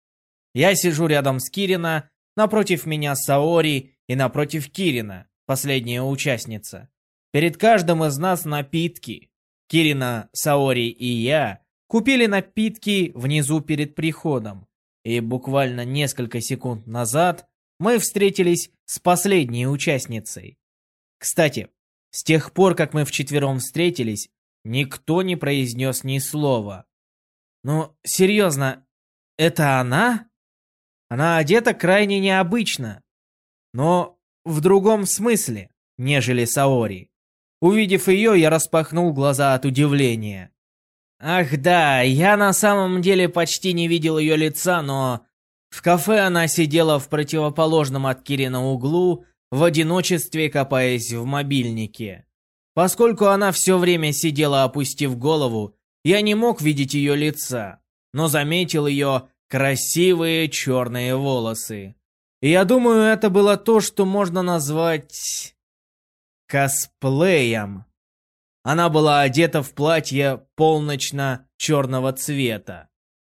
Speaker 1: Я сижу рядом с Кирина, напротив меня Саори и напротив Кирина, последняя участница. Перед каждым из нас напитки. Кирина, Саори и я купили напитки внизу перед приходом. И буквально несколько секунд назад мы встретились с последней участницей. Кстати, с тех пор, как мы вчетвером встретились, Никто не произнес ни слова. Ну, серьезно, это она? Она одета крайне необычно. Но в другом смысле, нежели Саори. Увидев ее, я распахнул глаза от удивления. Ах да, я на самом деле почти не видел ее лица, но... В кафе она сидела в противоположном от Кирина углу, в одиночестве копаясь в мобильнике. Поскольку она все время сидела опустив голову, я не мог видеть ее лица, но заметил ее красивые черные волосы. И я думаю, это было то, что можно назвать... косплеем. Она была одета в платье полночно-черного цвета.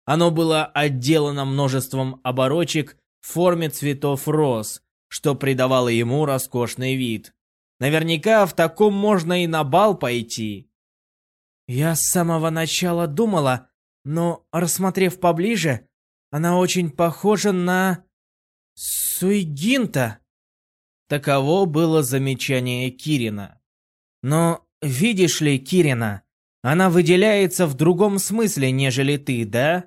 Speaker 1: Оно было отделано множеством оборочек в форме цветов роз, что придавало ему роскошный вид. Наверняка в таком можно и на бал пойти.
Speaker 2: Я с самого начала думала, но, рассмотрев поближе, она очень похожа на... Суигинта.
Speaker 1: Таково было замечание Кирина.
Speaker 2: Но, видишь ли, Кирина, она выделяется в другом смысле, нежели ты, да?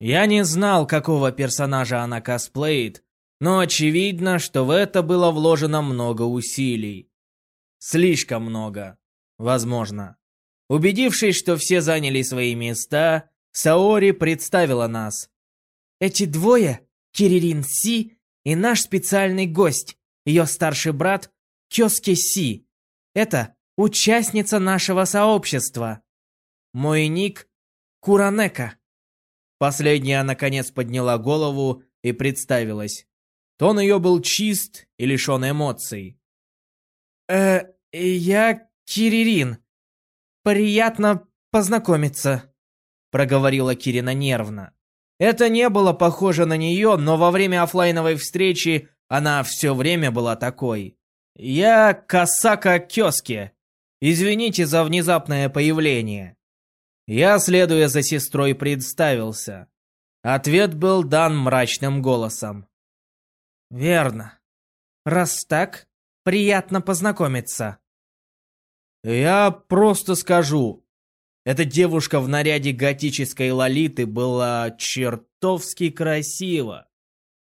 Speaker 2: Я не знал, какого персонажа она косплеит, но очевидно, что в это было вложено много усилий. Слишком много, возможно. Убедившись, что все заняли свои места, Саори представила нас. Эти двое, Киририн Си и наш специальный гость, ее старший брат Кёске Си. Это участница нашего сообщества. Мой ник Куранека. Последняя, наконец, подняла голову и представилась. Тон ее был чист и лишен эмоций. «Э, я Киририн. Приятно познакомиться», — проговорила Кирина нервно. Это не было похоже на нее, но во время офлайновой встречи она все время была такой. «Я Касака Кёски. Извините за внезапное появление». Я, следуя за сестрой, представился. Ответ был дан мрачным голосом. «Верно. Раз так, приятно познакомиться». «Я просто скажу, эта девушка в наряде готической лолиты была чертовски красива.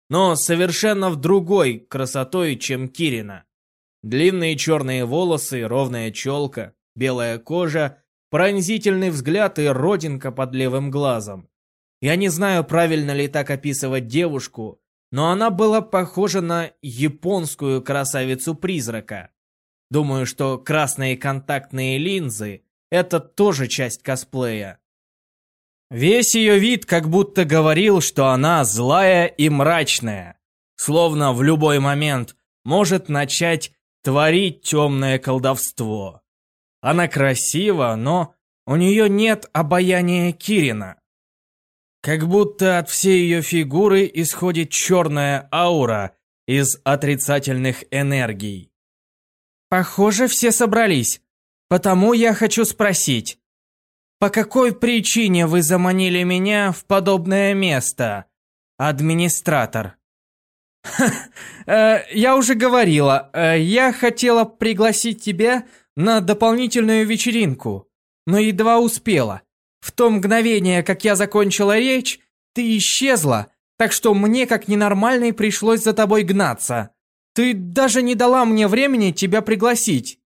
Speaker 2: Но совершенно в другой красотой, чем Кирина. Длинные черные волосы, ровная челка, белая кожа, пронзительный взгляд и родинка под левым глазом. Я не знаю, правильно ли так описывать девушку, но она была похожа на японскую красавицу-призрака. Думаю, что красные контактные линзы это тоже часть косплея. Весь ее вид как будто говорил, что она злая и мрачная, словно в любой момент может начать творить темное колдовство. Она красива, но у нее нет обаяния Кирина. Как будто от всей ее фигуры исходит черная аура из отрицательных энергий. «Похоже, все собрались», Потому я хочу спросить, по какой причине вы заманили меня в подобное место, администратор? Э, я уже говорила, э, я хотела пригласить тебя на дополнительную вечеринку, но едва успела. В то мгновение, как я закончила речь, ты исчезла, так что мне как ненормальной пришлось за тобой гнаться. Ты даже не дала мне времени тебя пригласить.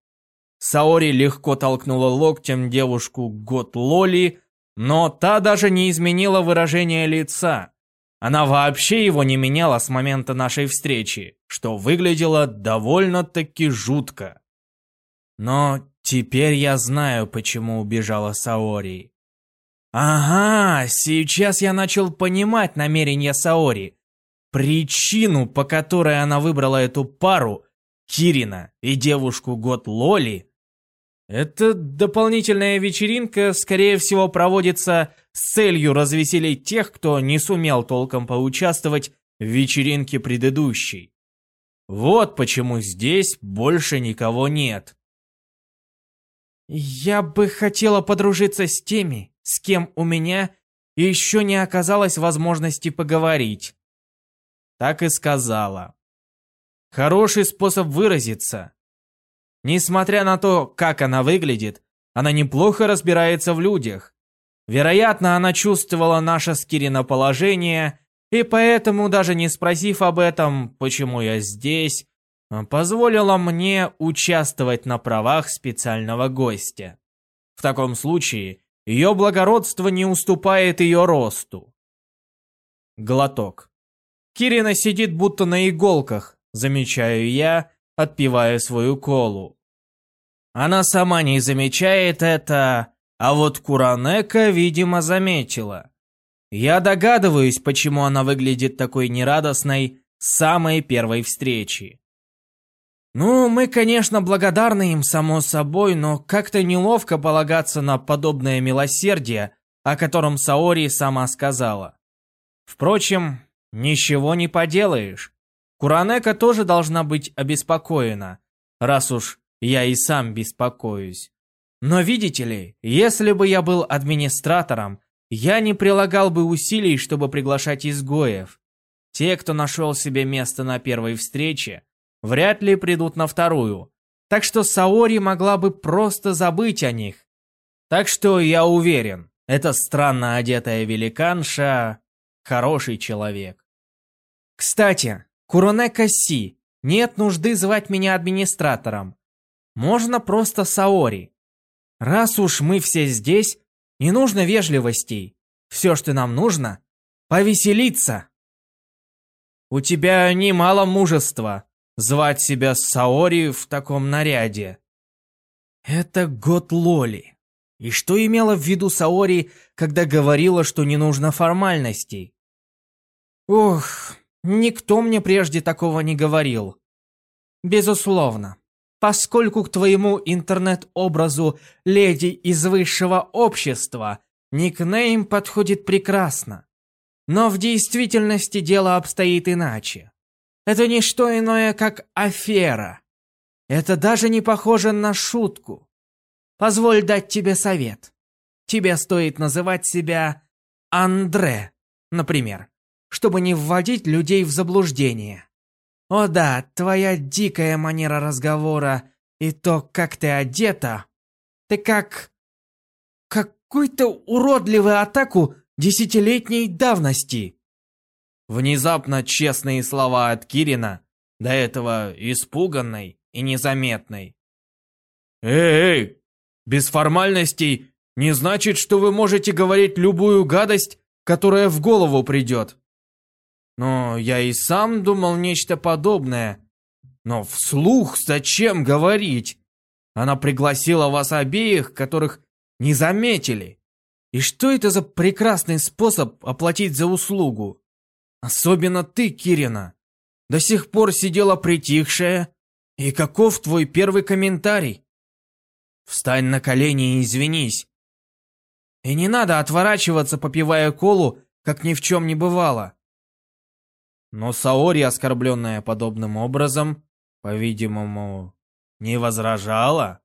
Speaker 2: Саори легко толкнула локтем девушку Гот Лоли, но та даже не изменила выражение лица. Она вообще его не меняла с момента нашей встречи, что выглядело довольно-таки жутко. Но теперь я знаю, почему убежала Саори. Ага, сейчас я начал понимать намерения Саори. Причину, по которой она выбрала эту пару, Кирина и девушку Гот Лоли, эта дополнительная вечеринка, скорее всего, проводится с целью развеселить тех, кто не сумел толком поучаствовать в вечеринке предыдущей. Вот почему здесь больше никого нет. Я бы хотела подружиться с теми, с кем у меня еще не оказалось возможности поговорить. Так и сказала. Хороший способ выразиться. Несмотря на то, как она выглядит, она неплохо разбирается в людях. Вероятно, она чувствовала наше с Кирина положение, и поэтому, даже не спросив об этом, почему я здесь, позволила мне участвовать на правах специального гостя. В таком случае, ее благородство не уступает ее росту. Глоток. Кирина сидит будто на иголках, замечаю я, отпивая свою колу. Она сама не замечает это, а вот Куранека, видимо, заметила. Я догадываюсь, почему она выглядит такой нерадостной с самой первой встречи. Ну, мы, конечно, благодарны им, само собой, но как-то неловко полагаться на подобное милосердие, о котором Саори сама сказала. Впрочем, ничего не поделаешь.
Speaker 1: Куранека тоже должна быть обеспокоена, раз уж я и сам беспокоюсь. Но видите ли, если бы я был администратором, я не прилагал бы усилий, чтобы приглашать изгоев. Те, кто нашел себе место на первой встрече, вряд ли придут на вторую. Так что Саори могла бы просто забыть о них. Так что я уверен, эта странно одетая великанша – хороший человек. Кстати, Куронека Си, нет нужды звать меня администратором. Можно просто Саори. Раз уж мы все здесь, не нужно вежливостей. Все, что нам нужно – повеселиться. У тебя немало мужества звать себя Саори в таком наряде. Это год Лоли. И что имела в виду Саори, когда говорила, что не нужно формальностей? Ох, никто мне прежде такого не говорил. Безусловно. Поскольку к твоему интернет-образу леди из высшего общества никнейм подходит прекрасно. Но в действительности дело обстоит иначе. Это не что иное, как афера. Это даже не похоже на шутку. Позволь дать тебе совет. Тебе стоит называть себя Андре, например, чтобы не вводить людей в заблуждение. О да, твоя дикая манера разговора и то, как ты одета. Ты как... какой-то уродливый атаку десятилетней давности. Внезапно честные слова от Кирина, до этого испуганной и незаметной. «Эй, эй, без формальностей не значит, что вы можете говорить любую гадость, которая в голову придет. Но я и сам думал нечто подобное. Но вслух зачем говорить? Она пригласила вас обеих, которых не заметили. И что это за прекрасный способ оплатить за услугу? Особенно ты, Кирина. До сих пор сидела притихшая. И каков твой первый комментарий? Встань на колени и извинись. И не надо отворачиваться, попивая колу, как ни в чем не бывало. Но Саори, оскорбленная подобным образом, по-видимому, не возражала.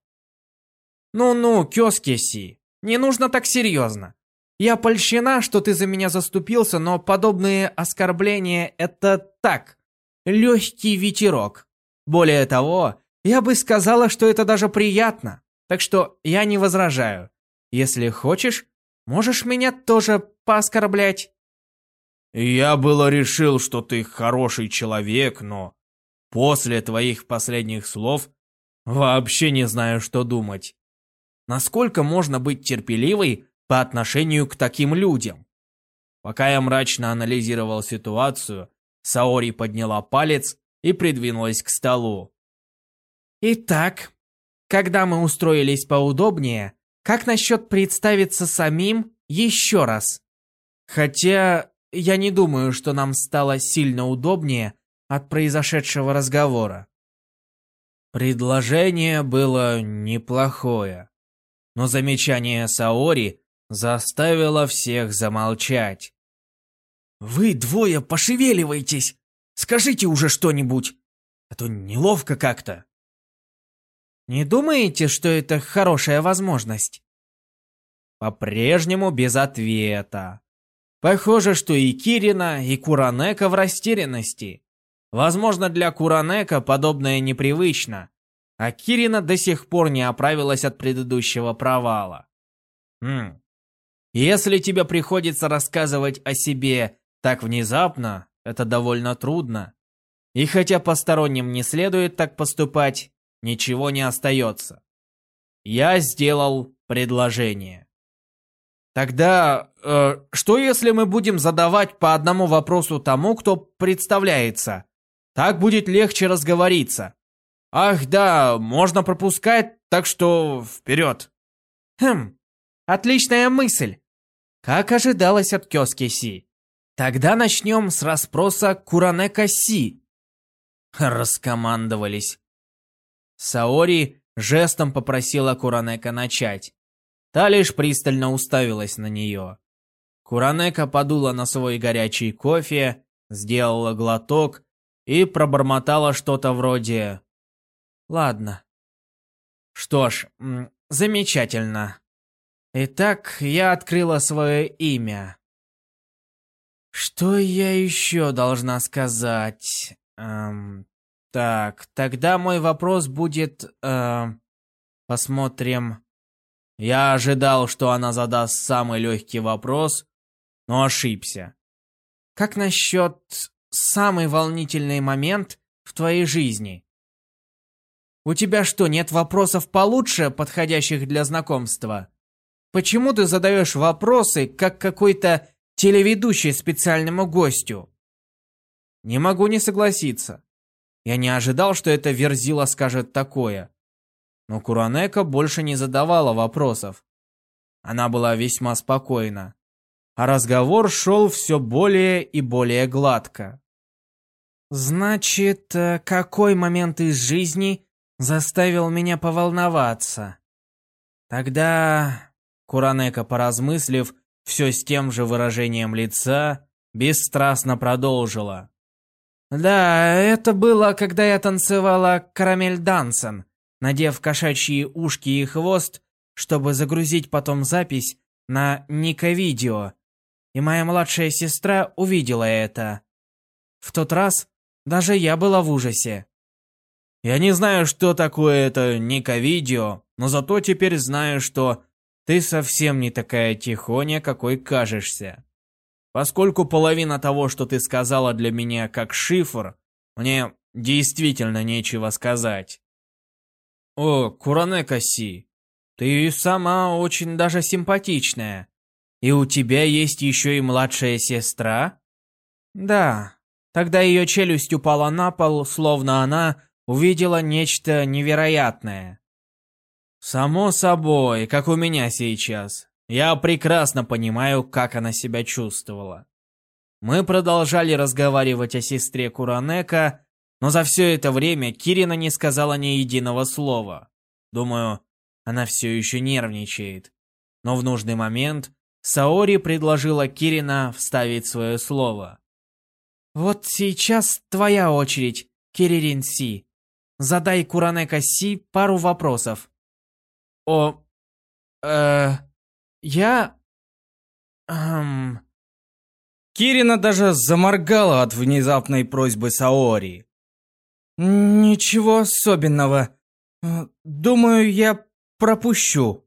Speaker 1: «Ну-ну, Кёскеси, не нужно так серьезно. Я польщена, что ты за меня заступился, но подобные оскорбления — это так, легкий ветерок. Более того, я бы сказала, что это даже приятно, так что я не возражаю. Если хочешь, можешь меня тоже пооскорблять». Я было решил, что ты хороший человек, но после твоих последних слов вообще не знаю, что думать. Насколько можно быть терпеливой по отношению к таким людям? Пока я мрачно анализировал ситуацию, Саори подняла палец и придвинулась к столу. Итак, когда мы устроились поудобнее, как насчет представиться самим еще раз? Хотя я не думаю, что нам стало сильно удобнее от произошедшего разговора. Предложение было неплохое, но замечание Саори заставило всех замолчать. «Вы двое пошевеливайтесь! Скажите уже что-нибудь, а то неловко как-то!» «Не думаете, что это хорошая возможность?» По-прежнему без ответа. Похоже, что и Кирина, и Куранека в растерянности. Возможно, для Куранека подобное непривычно, а Кирина до сих пор не оправилась от предыдущего провала. Хм. Если тебе приходится рассказывать о себе так внезапно, это довольно трудно. И хотя посторонним не следует так поступать, ничего не остается. Я сделал предложение. Тогда, э, что если мы будем задавать по одному вопросу тому, кто представляется? Так будет легче разговориться. Ах да, можно пропускать, так что вперед. Хм, отличная мысль. Как ожидалось от Кёски Си. Тогда начнем с расспроса Куранека Си. Раскомандовались. Саори жестом попросила Куранека начать. Та лишь пристально уставилась на нее. Куранека подула на свой горячий кофе, сделала глоток и пробормотала что-то вроде
Speaker 2: «Ладно».
Speaker 1: «Что ж, замечательно. Итак, я открыла свое имя. Что я еще должна сказать? Эм, так, тогда мой вопрос будет... Э, посмотрим. Я ожидал, что она задаст самый легкий вопрос, но ошибся. Как насчет самый волнительный момент в твоей жизни? У тебя что, нет вопросов получше, подходящих для знакомства? Почему ты задаешь вопросы, как какой-то телеведущий специальному гостю? Не могу не согласиться. Я не ожидал, что эта Верзила скажет такое. Но Куранека больше не задавала вопросов. Она была весьма спокойна. А разговор шел все более и более гладко. «Значит, э, какой момент из жизни заставил меня поволноваться?» Тогда Куранека, поразмыслив, все с тем же выражением лица, бесстрастно продолжила. «Да, это было, когда я танцевала карамель дансен, надев кошачьи ушки и хвост, чтобы загрузить потом запись на Ника-видео. И моя младшая сестра увидела это. В тот раз даже я была в ужасе. Я не знаю, что такое это Ника-видео, но зато теперь знаю, что ты совсем не такая тихоня, какой кажешься. Поскольку половина того, что ты сказала для меня как шифр, мне действительно нечего сказать. О, Куранека Си, ты сама очень даже симпатичная. И у тебя есть еще и младшая сестра? Да. Тогда ее челюсть упала на пол, словно она увидела нечто невероятное. Само собой, как у меня сейчас. Я прекрасно понимаю, как она себя чувствовала. Мы продолжали разговаривать о сестре Куранека, но за все это время Кирина не сказала ни единого слова. Думаю, она все еще нервничает. Но в нужный момент Саори предложила Кирина вставить свое слово. «Вот сейчас твоя очередь, Киририн Си. Задай Куранека Си пару вопросов». «О... э... Я... Эм...
Speaker 2: Кирина даже заморгала от внезапной просьбы Саори. «Ничего особенного. Э, думаю, я пропущу».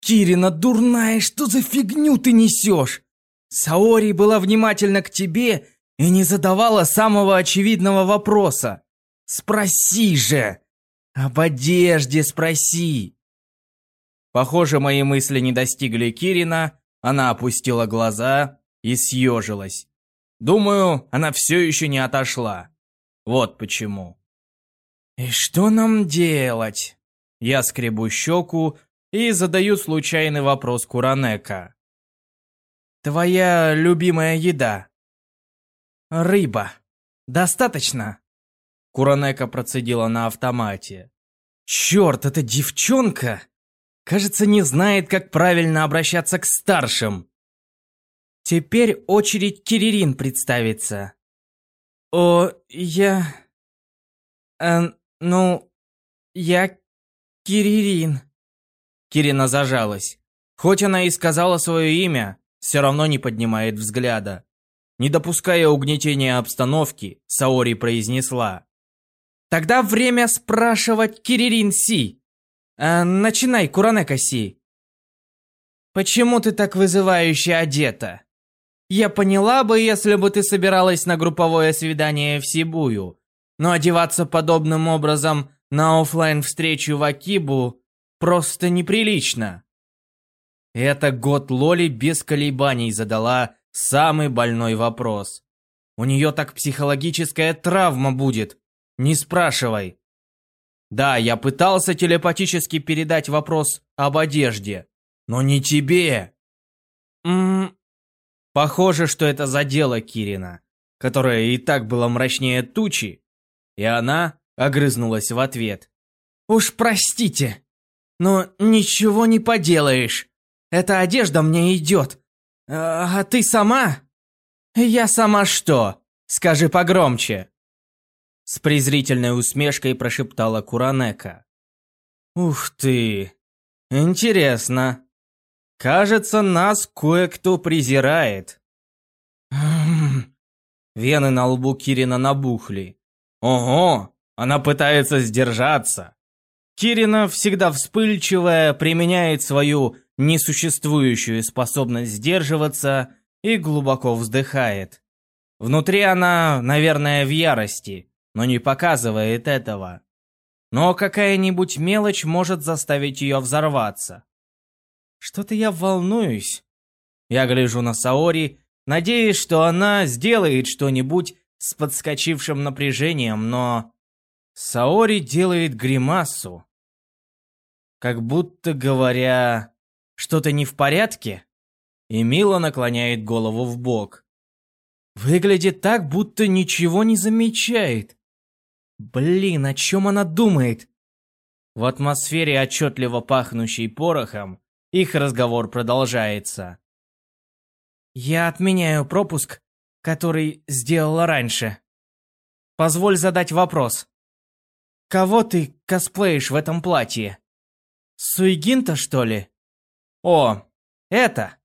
Speaker 2: «Кирина, дурная, что за фигню ты несешь? Саори была внимательна к тебе и не задавала самого очевидного вопроса. Спроси же! Об одежде спроси!» Похоже, мои мысли не достигли Кирина, она опустила глаза и съежилась. Думаю, она все еще не отошла. Вот почему. «И что нам делать?» Я скребу щеку и задаю случайный вопрос Куранека. «Твоя любимая еда?» «Рыба. Достаточно?» Куранека процедила на автомате. «Черт, эта девчонка!» Кажется, не знает, как правильно обращаться к старшим. Теперь очередь Киририн представится. О, я... Э, ну, я Киририн. Кирина зажалась. Хоть она и сказала свое имя, все равно не поднимает взгляда. Не допуская угнетения обстановки, Саори произнесла. «Тогда время спрашивать Киририн Си». А, начинай, Куранекаси. Почему ты так вызывающе одета? Я поняла бы, если бы ты собиралась на групповое свидание в Сибую. Но одеваться подобным образом на офлайн встречу в Акибу просто неприлично. Это год Лоли без колебаний задала самый больной вопрос. У нее так психологическая травма будет. Не спрашивай. Да, я пытался телепатически передать вопрос об одежде, но не тебе. Ммм... Похоже, что это задело Кирина, которая и так была мрачнее тучи, и она огрызнулась в ответ. «Уж простите, но ничего не поделаешь. Эта одежда мне идет. А, а ты сама?» «Я сама что? Скажи погромче».
Speaker 1: С презрительной усмешкой прошептала Куранека. Ух ты! Интересно. Кажется, нас кое-кто презирает. Вены на лбу Кирина набухли. Ого, она пытается сдержаться. Кирина, всегда вспыльчивая, применяет свою несуществующую способность сдерживаться и глубоко вздыхает. Внутри она, наверное, в ярости но не показывает этого. Но какая-нибудь мелочь может заставить ее взорваться. Что-то я волнуюсь. Я гляжу на Саори, надеясь, что она сделает что-нибудь с подскочившим напряжением, но... Саори делает гримасу. Как будто говоря, что-то не в порядке, и Мила наклоняет голову в бок. Выглядит так, будто ничего не замечает. Блин, о чем она думает? В атмосфере, отчетливо пахнущей порохом, их разговор продолжается. Я отменяю пропуск, который сделала раньше. Позволь задать вопрос. Кого ты косплеишь в этом платье? Суигинта, что ли? О, это.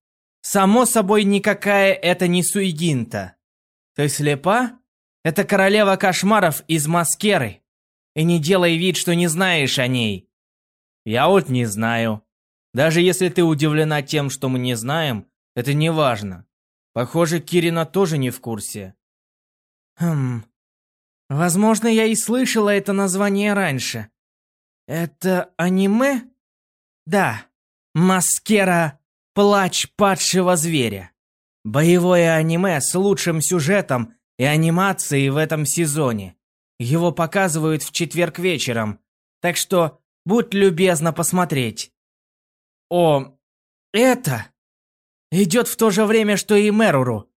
Speaker 1: Само собой, никакая это не Суигинта. Ты слепа? Это королева кошмаров из Маскеры. И не делай вид, что не знаешь о ней. Я вот не знаю. Даже если ты удивлена тем, что мы не знаем, это не важно. Похоже, Кирина тоже не в курсе. Хм. Возможно, я и слышала это название раньше. Это аниме? Да. Маскера «Плач падшего зверя». Боевое аниме с лучшим сюжетом и анимации в этом сезоне. Его показывают в четверг вечером, так что будь любезна посмотреть. О, это идет в то же время, что и Меруру.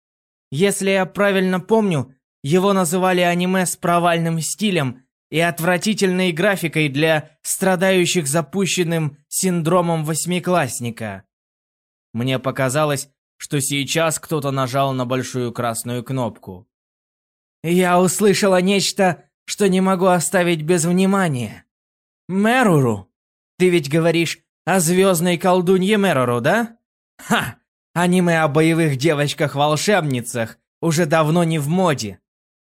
Speaker 1: Если я правильно помню, его называли аниме с провальным стилем и отвратительной графикой для страдающих запущенным синдромом восьмиклассника. Мне показалось, что сейчас кто-то нажал на большую красную кнопку. Я услышала нечто, что не могу оставить без внимания. Меруру? Ты ведь говоришь о звездной колдунье Меруру, да? Ха! Аниме о боевых девочках-волшебницах уже давно не в моде.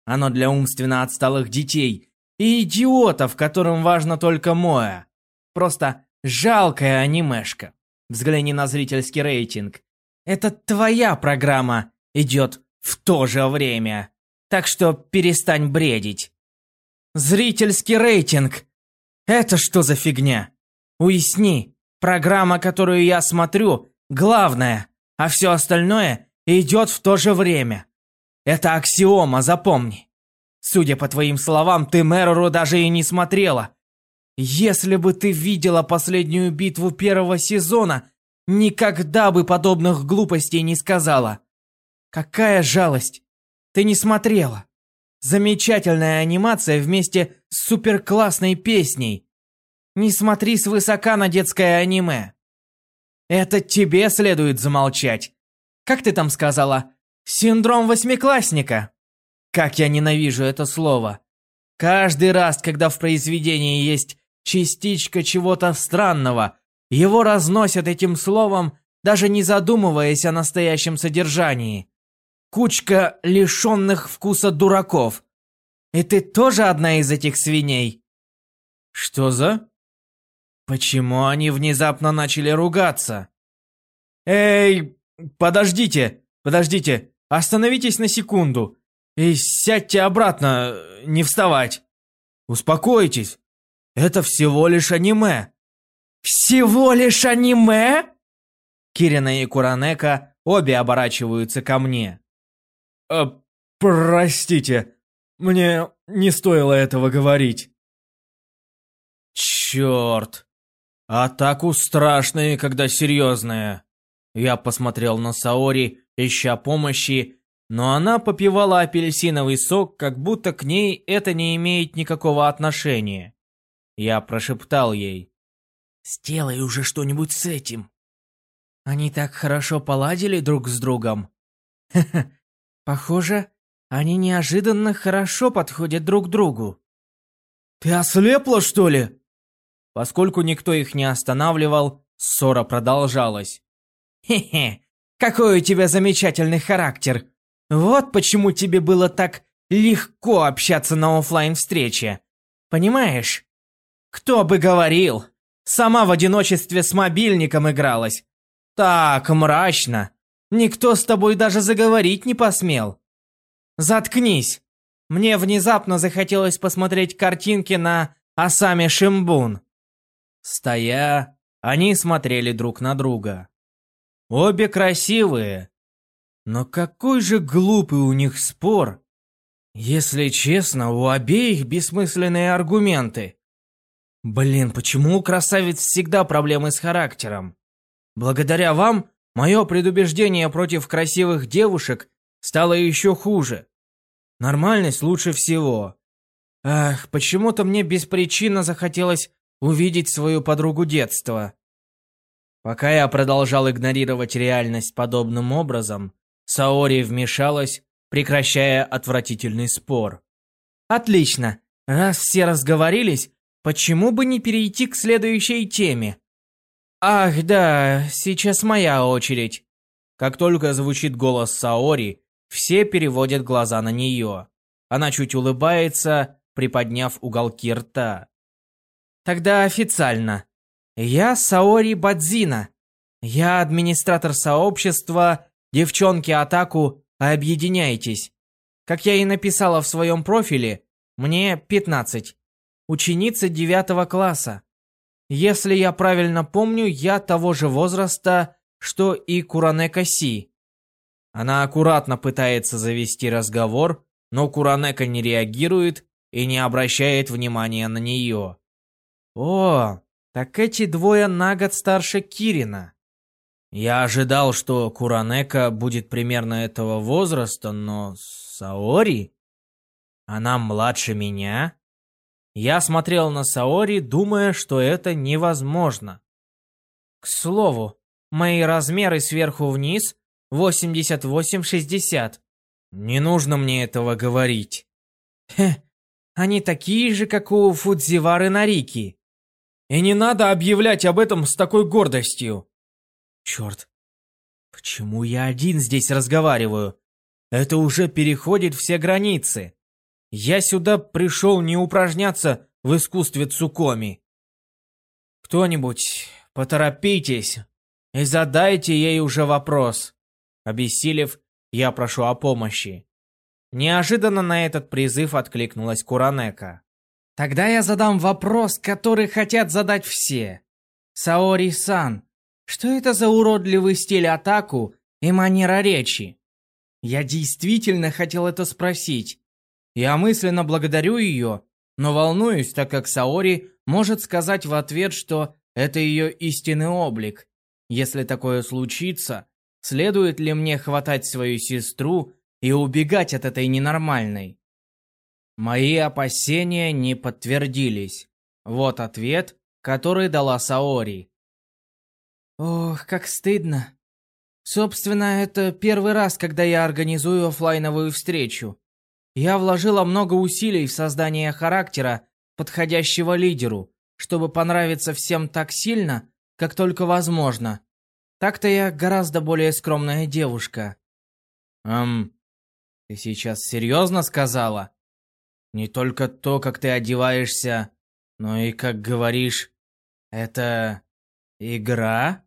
Speaker 1: Оно для умственно отсталых детей и идиотов, которым важно только Моя. Просто жалкая анимешка. Взгляни на зрительский рейтинг. Это твоя программа идет в то же время. Так что перестань бредить. Зрительский рейтинг. Это что за фигня? Уясни, программа, которую я смотрю, главная, а все остальное идет в то же время. Это аксиома, запомни. Судя по твоим словам, ты Мэрору даже и не смотрела. Если бы ты видела последнюю битву первого сезона, никогда бы подобных глупостей не сказала. Какая жалость. Ты не смотрела. Замечательная анимация вместе с суперклассной песней. Не смотри свысока на детское аниме. Это тебе следует замолчать. Как ты там сказала? Синдром восьмиклассника. Как я ненавижу это слово. Каждый раз, когда в произведении есть частичка чего-то странного, его разносят этим словом, даже не задумываясь о настоящем содержании. Кучка лишенных вкуса дураков. И ты тоже одна из этих свиней? Что за? Почему они внезапно начали ругаться? Эй, подождите, подождите, остановитесь на секунду и сядьте обратно, не вставать. Успокойтесь, это всего лишь аниме. Всего лишь аниме? Кирина и Куранека обе оборачиваются ко мне. «Э, простите, мне не стоило этого говорить». «Черт! Атаку страшные, когда серьезные!» Я посмотрел на Саори, ища помощи, но она попивала апельсиновый сок, как будто к ней это не имеет никакого отношения. Я прошептал ей. «Сделай уже что-нибудь с этим!» Они так хорошо поладили друг с другом. [laughs] Похоже,
Speaker 2: Они неожиданно хорошо подходят друг другу.
Speaker 1: «Ты ослепла, что ли?» Поскольку никто их не останавливал, ссора продолжалась.
Speaker 2: «Хе-хе, какой у тебя замечательный характер. Вот почему тебе было так легко общаться на офлайн встрече Понимаешь? Кто бы говорил? Сама в одиночестве с мобильником игралась. Так мрачно. Никто с тобой даже заговорить не посмел. Заткнись. Мне внезапно захотелось посмотреть картинки на Асами Шимбун.
Speaker 1: Стоя, они смотрели друг на друга. Обе красивые. Но какой же глупый у них спор. Если честно, у обеих бессмысленные аргументы. Блин, почему у красавиц всегда проблемы с характером? Благодаря вам, мое предубеждение против красивых девушек стало еще хуже. Нормальность лучше всего. Ах, почему-то мне беспричинно захотелось увидеть свою подругу детства. Пока я продолжал игнорировать реальность подобным образом, Саори вмешалась, прекращая отвратительный спор.
Speaker 2: «Отлично. Раз все разговорились, почему бы не перейти к следующей теме?» «Ах, да, сейчас моя очередь».
Speaker 1: Как только звучит голос Саори, все переводят глаза на нее. Она чуть улыбается, приподняв уголки рта.
Speaker 2: Тогда официально. Я Саори Бадзина. Я администратор сообщества «Девчонки Атаку, объединяйтесь». Как я и написала в своем профиле, мне 15. Ученица 9 класса. Если я правильно помню, я того же возраста, что и Куранека Си.
Speaker 1: Она аккуратно пытается завести разговор, но Куранека не реагирует и не обращает внимания на нее.
Speaker 2: О, так эти двое на год старше Кирина.
Speaker 1: Я ожидал, что Куранека будет примерно этого возраста, но Саори? Она младше меня? Я смотрел на Саори, думая, что это невозможно.
Speaker 2: К слову, мои размеры сверху вниз 88-60.
Speaker 1: Не нужно мне этого говорить.
Speaker 2: Хе, они такие же, как у Фудзивары Нарики.
Speaker 1: И не надо объявлять об этом с такой гордостью. Черт, почему я один здесь разговариваю? Это уже переходит все границы. Я сюда пришел не упражняться в искусстве цукоми. Кто-нибудь, поторопитесь и задайте ей уже вопрос. Обессилев, я прошу о помощи. Неожиданно на этот призыв откликнулась Куранека.
Speaker 2: Тогда я задам вопрос, который хотят задать все. Саори-сан, что это за уродливый стиль атаку и манера речи? Я действительно хотел это спросить. Я мысленно благодарю ее, но волнуюсь, так как Саори может сказать в ответ, что это ее истинный облик. Если такое случится, следует ли мне хватать свою сестру и убегать от этой ненормальной? Мои опасения не подтвердились. Вот ответ, который дала Саори. Ох, как стыдно. Собственно, это первый раз, когда я организую офлайновую встречу. Я вложила много усилий в создание характера, подходящего лидеру, чтобы понравиться всем так сильно, как только возможно. Так-то я гораздо более скромная девушка.
Speaker 1: Эм, ты сейчас серьезно сказала? Не только то, как ты одеваешься, но и как говоришь, это игра?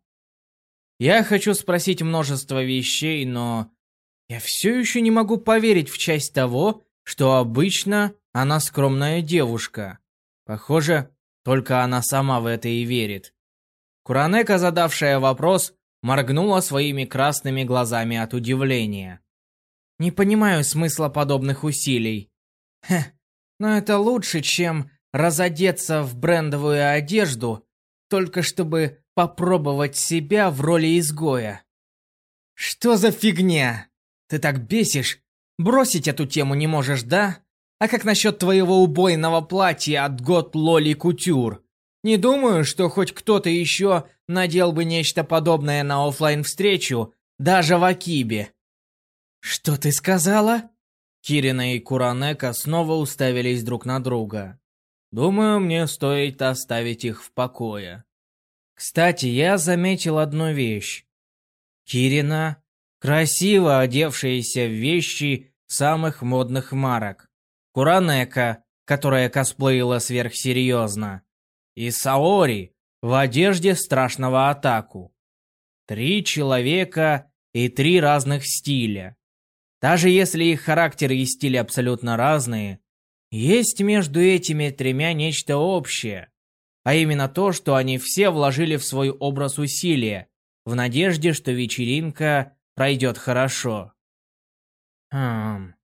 Speaker 1: Я хочу спросить множество вещей, но я все еще не могу поверить в часть того, что обычно она скромная девушка. Похоже, только она сама в это и верит. Куранека, задавшая вопрос, моргнула своими красными глазами от удивления.
Speaker 2: «Не понимаю смысла подобных усилий. Хе, но это лучше, чем разодеться в брендовую одежду, только чтобы попробовать себя в роли изгоя. Что за фигня? Ты так бесишь? Бросить эту тему не можешь, да? А как насчет твоего убойного платья от год Лоли Кутюр? Не думаю, что хоть кто-то еще надел бы нечто подобное на офлайн встречу даже в Акибе. Что ты сказала?
Speaker 1: Кирина и Куранека снова уставились друг на друга. Думаю, мне стоит оставить их в покое. Кстати, я заметил одну вещь. Кирина, красиво одевшаяся в вещи самых модных марок. Куранека, которая косплеила сверхсерьезно. И Саори в одежде страшного атаку. Три человека и три разных стиля. Даже если их характеры и стили абсолютно разные, есть между этими тремя нечто общее, а именно то, что они все вложили в свой образ усилия, в надежде, что вечеринка пройдет хорошо. Хм.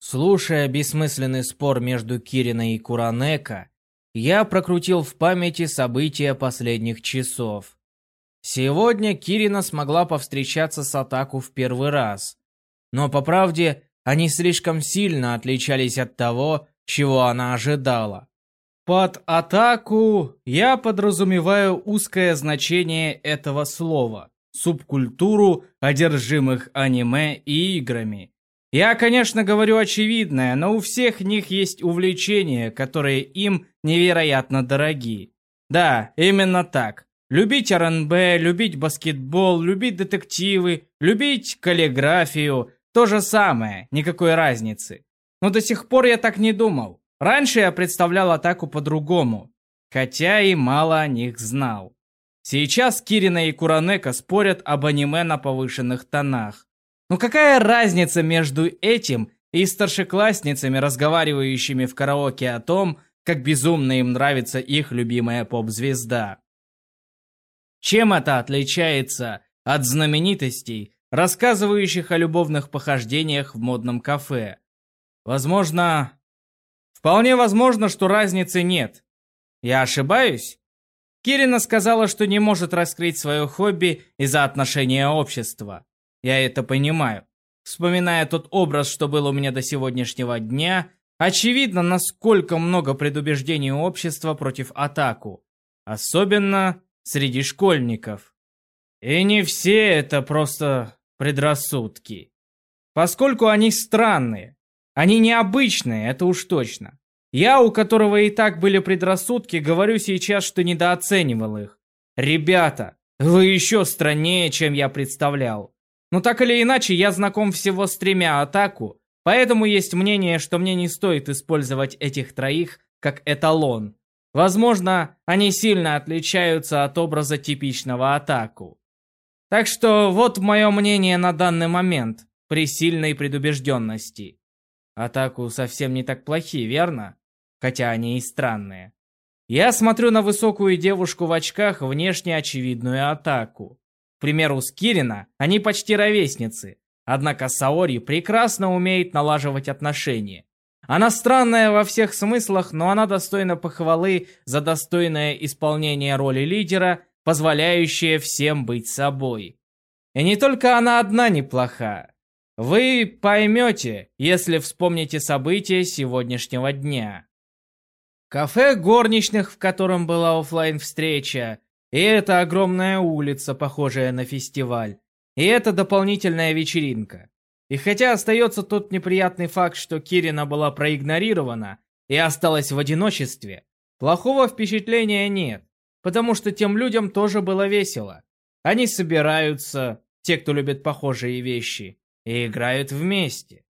Speaker 1: Слушая бессмысленный спор между Кириной и Куранека, я прокрутил в памяти события последних часов. Сегодня Кирина смогла повстречаться с Атаку в первый раз. Но по правде, они слишком сильно отличались от того, чего она ожидала. Под атаку я подразумеваю узкое значение этого слова, субкультуру одержимых аниме и играми. Я, конечно, говорю очевидное, но у всех них есть увлечения, которые им невероятно дороги. Да, именно так. Любить РНБ, любить баскетбол, любить детективы, любить каллиграфию, то же самое, никакой разницы. Но до сих пор я так не думал. Раньше я представлял атаку по-другому, хотя и мало о них знал. Сейчас Кирина и Куранека спорят об аниме на повышенных тонах. Но какая разница между этим и старшеклассницами, разговаривающими в караоке о том, как безумно им нравится их любимая поп-звезда? Чем это отличается от знаменитостей, рассказывающих о любовных похождениях в модном кафе. Возможно... Вполне возможно, что разницы нет. Я ошибаюсь? Кирина сказала, что не может раскрыть свое хобби из-за отношения общества. Я это понимаю. Вспоминая тот образ, что был у меня до сегодняшнего дня, очевидно, насколько много предубеждений общества против атаку. Особенно среди школьников. И не все это просто предрассудки. Поскольку они странные. Они необычные, это уж точно. Я, у которого и так были предрассудки, говорю сейчас, что недооценивал их. Ребята, вы еще страннее, чем я представлял. Но так или иначе, я знаком всего с тремя атаку, поэтому есть мнение, что мне не стоит использовать этих троих как эталон. Возможно, они сильно отличаются от образа типичного атаку. Так что вот мое мнение на данный момент, при сильной предубежденности. Атаку совсем не так плохи, верно? Хотя они и странные. Я смотрю на высокую девушку в очках, внешне очевидную атаку. К примеру, с Кирина они почти ровесницы. Однако Саори прекрасно умеет налаживать отношения. Она странная во всех смыслах, но она достойна похвалы за достойное исполнение роли лидера позволяющая всем быть собой. И не только она одна неплоха. Вы поймете, если вспомните события сегодняшнего дня. Кафе горничных, в котором была офлайн встреча и эта огромная улица, похожая на фестиваль, и это дополнительная вечеринка. И хотя остается тот неприятный факт, что Кирина была проигнорирована и осталась в одиночестве, плохого впечатления нет потому что тем людям тоже было весело. Они собираются, те, кто любит похожие вещи, и играют вместе.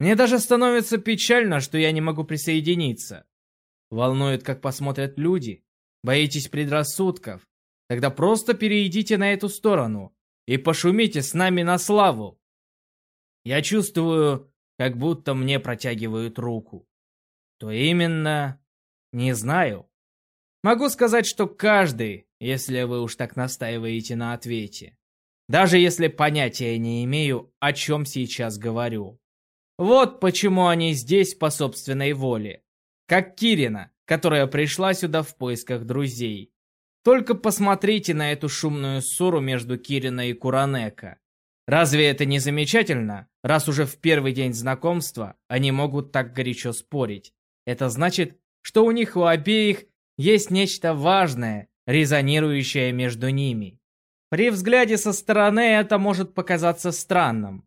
Speaker 1: Мне даже становится печально, что я не могу присоединиться. Волнует, как посмотрят люди. Боитесь предрассудков? Тогда просто перейдите на эту сторону и пошумите с нами на славу. Я чувствую, как будто мне протягивают руку. То именно, не знаю. Могу сказать, что каждый, если вы уж так настаиваете на ответе. Даже если понятия не имею, о чем сейчас говорю. Вот почему они здесь по собственной воле. Как Кирина, которая пришла сюда в поисках друзей. Только посмотрите на эту шумную ссору между Кириной и Куранека. Разве это не замечательно, раз уже в первый день знакомства они могут так горячо спорить? Это значит, что у них у обеих есть нечто важное, резонирующее между ними. При взгляде со стороны это может показаться странным.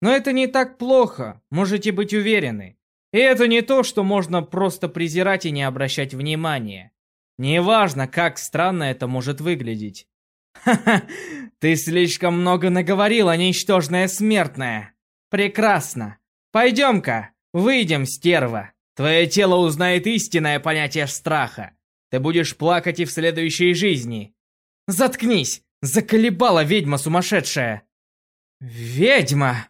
Speaker 1: Но это не так плохо, можете быть уверены. И это не то, что можно просто презирать и не обращать внимания. Неважно, как странно это может выглядеть. Ха-ха, ты слишком много наговорила, ничтожная смертная. Прекрасно. Пойдем-ка, выйдем, стерва. Твое тело узнает истинное понятие страха. Ты будешь плакать и в следующей жизни. Заткнись! Заколебала ведьма сумасшедшая! Ведьма!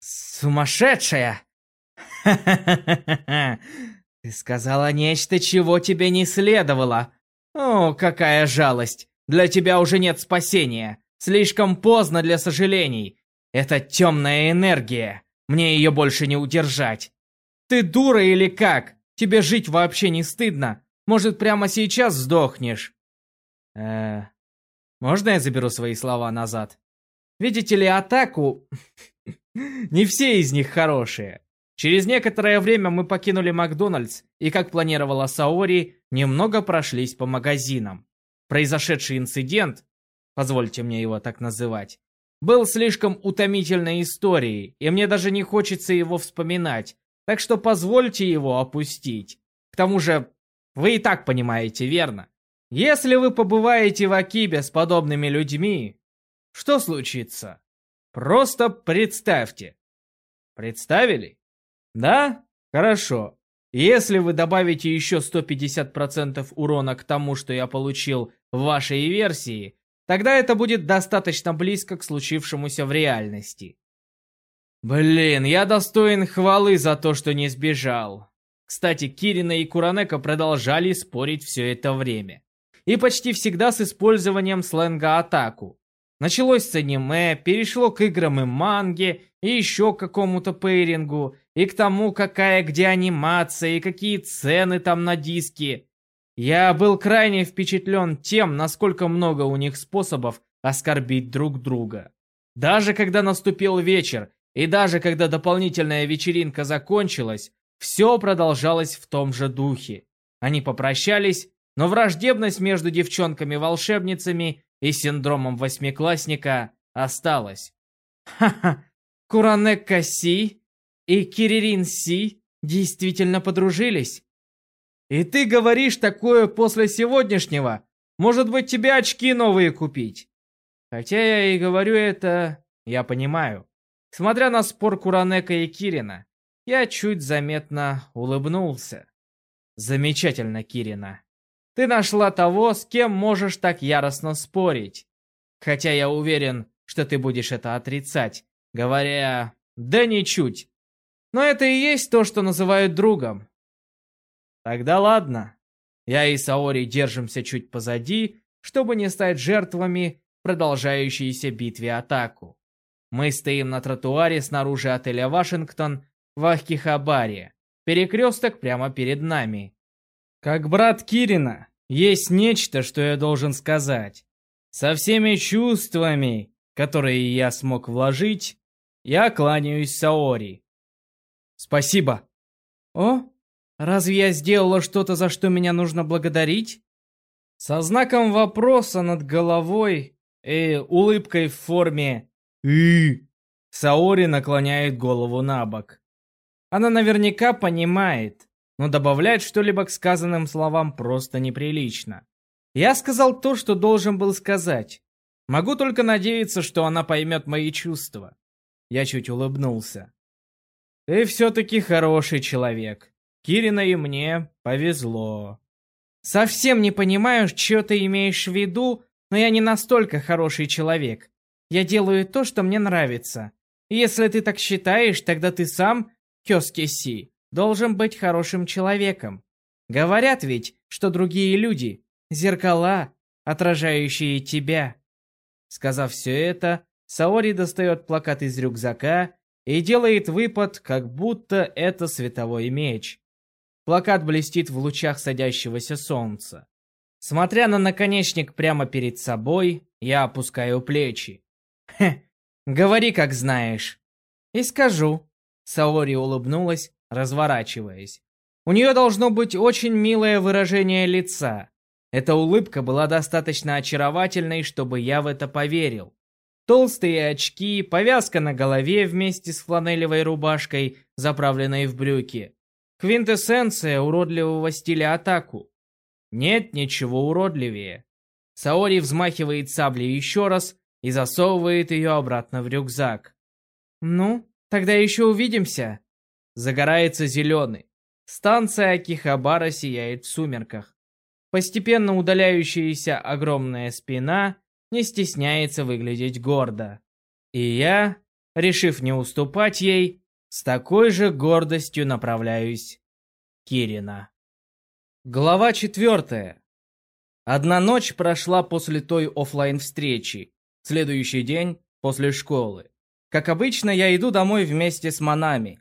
Speaker 1: Сумасшедшая! Ха-ха-ха-ха! [laughs] Ты сказала нечто, чего тебе не следовало. О, какая жалость! Для тебя уже нет спасения. Слишком поздно для сожалений. Это темная энергия. Мне ее больше не удержать. Ты дура или как? Тебе жить вообще не стыдно? Может, прямо сейчас сдохнешь? Э, можно я заберу свои слова назад? Видите ли, атаку... [laughs] не все из них хорошие. Через некоторое время мы покинули Макдональдс и, как планировала Саори, немного прошлись по магазинам. Произошедший инцидент, позвольте мне его так называть, был слишком утомительной историей, и мне даже не хочется его вспоминать, так что позвольте его опустить. К тому же, вы и так понимаете, верно? Если вы побываете в Акибе с подобными людьми, что случится? Просто представьте. Представили? Да? Хорошо. Если вы добавите еще 150% урона к тому, что я получил в вашей версии, тогда это будет достаточно близко к случившемуся в реальности. Блин, я достоин хвалы за то, что не сбежал. Кстати, Кирина и Куранека продолжали спорить все это время. И почти всегда с использованием сленга атаку. Началось с аниме, перешло к играм и манге, и еще к какому-то пейрингу, и к тому, какая где анимация, и какие цены там на диске. Я был крайне впечатлен тем, насколько много у них способов оскорбить друг друга. Даже когда наступил вечер, и даже когда дополнительная вечеринка закончилась, все продолжалось в том же духе. Они попрощались, но враждебность между девчонками-волшебницами и синдромом восьмиклассника осталась. Ха-ха, Куранека Си и Киририн Си действительно подружились. И ты говоришь такое после сегодняшнего? Может быть, тебе очки новые купить? Хотя я и говорю это, я понимаю. Смотря на спор Куранека и Кирина, я чуть заметно улыбнулся. Замечательно, Кирина. Ты нашла того, с кем можешь так яростно спорить. Хотя я уверен, что ты будешь это отрицать, говоря «да ничуть». Но это и есть то, что называют другом. Тогда ладно. Я и Саори держимся чуть позади, чтобы не стать жертвами продолжающейся битве атаку. Мы стоим на тротуаре снаружи отеля «Вашингтон» в Ахкихабаре. Перекресток прямо перед нами. Как брат Кирина, есть нечто, что я должен сказать. Со всеми чувствами, которые я смог вложить, я кланяюсь Саори. Спасибо. О, разве я сделала что-то, за что меня нужно благодарить? Со знаком вопроса над головой и улыбкой в форме «И». Саори наклоняет голову на бок. Она наверняка понимает, но добавлять что-либо к сказанным словам просто неприлично. Я сказал то, что должен был сказать. Могу только надеяться, что она поймет мои чувства. Я чуть улыбнулся. Ты все-таки хороший человек. Кирина и мне повезло. Совсем не понимаю, что ты имеешь в виду, но я не настолько хороший человек. Я делаю то, что мне нравится. если ты так считаешь, тогда ты сам, Кёскеси, должен быть хорошим человеком. Говорят ведь, что другие люди — зеркала, отражающие тебя. Сказав все это, Саори достает плакат из рюкзака и делает выпад, как будто это световой меч. Плакат блестит в лучах садящегося солнца. Смотря на наконечник прямо перед собой, я опускаю плечи. Хе, говори как знаешь. И скажу. Саори улыбнулась, разворачиваясь. У нее должно быть очень милое выражение лица. Эта улыбка была достаточно очаровательной, чтобы я в это поверил. Толстые очки, повязка на голове вместе с фланелевой рубашкой, заправленной в брюки. Квинтэссенция уродливого стиля атаку. Нет ничего уродливее. Саори взмахивает саблей еще раз и засовывает ее обратно в рюкзак. «Ну, тогда еще увидимся». Загорается зеленый. Станция Акихабара сияет в сумерках. Постепенно удаляющаяся огромная спина не стесняется выглядеть гордо. И я, решив не уступать ей, с такой же гордостью направляюсь Кирина. Глава четвертая. Одна ночь прошла после той офлайн встречи следующий день после школы. Как обычно, я иду домой вместе с Манами.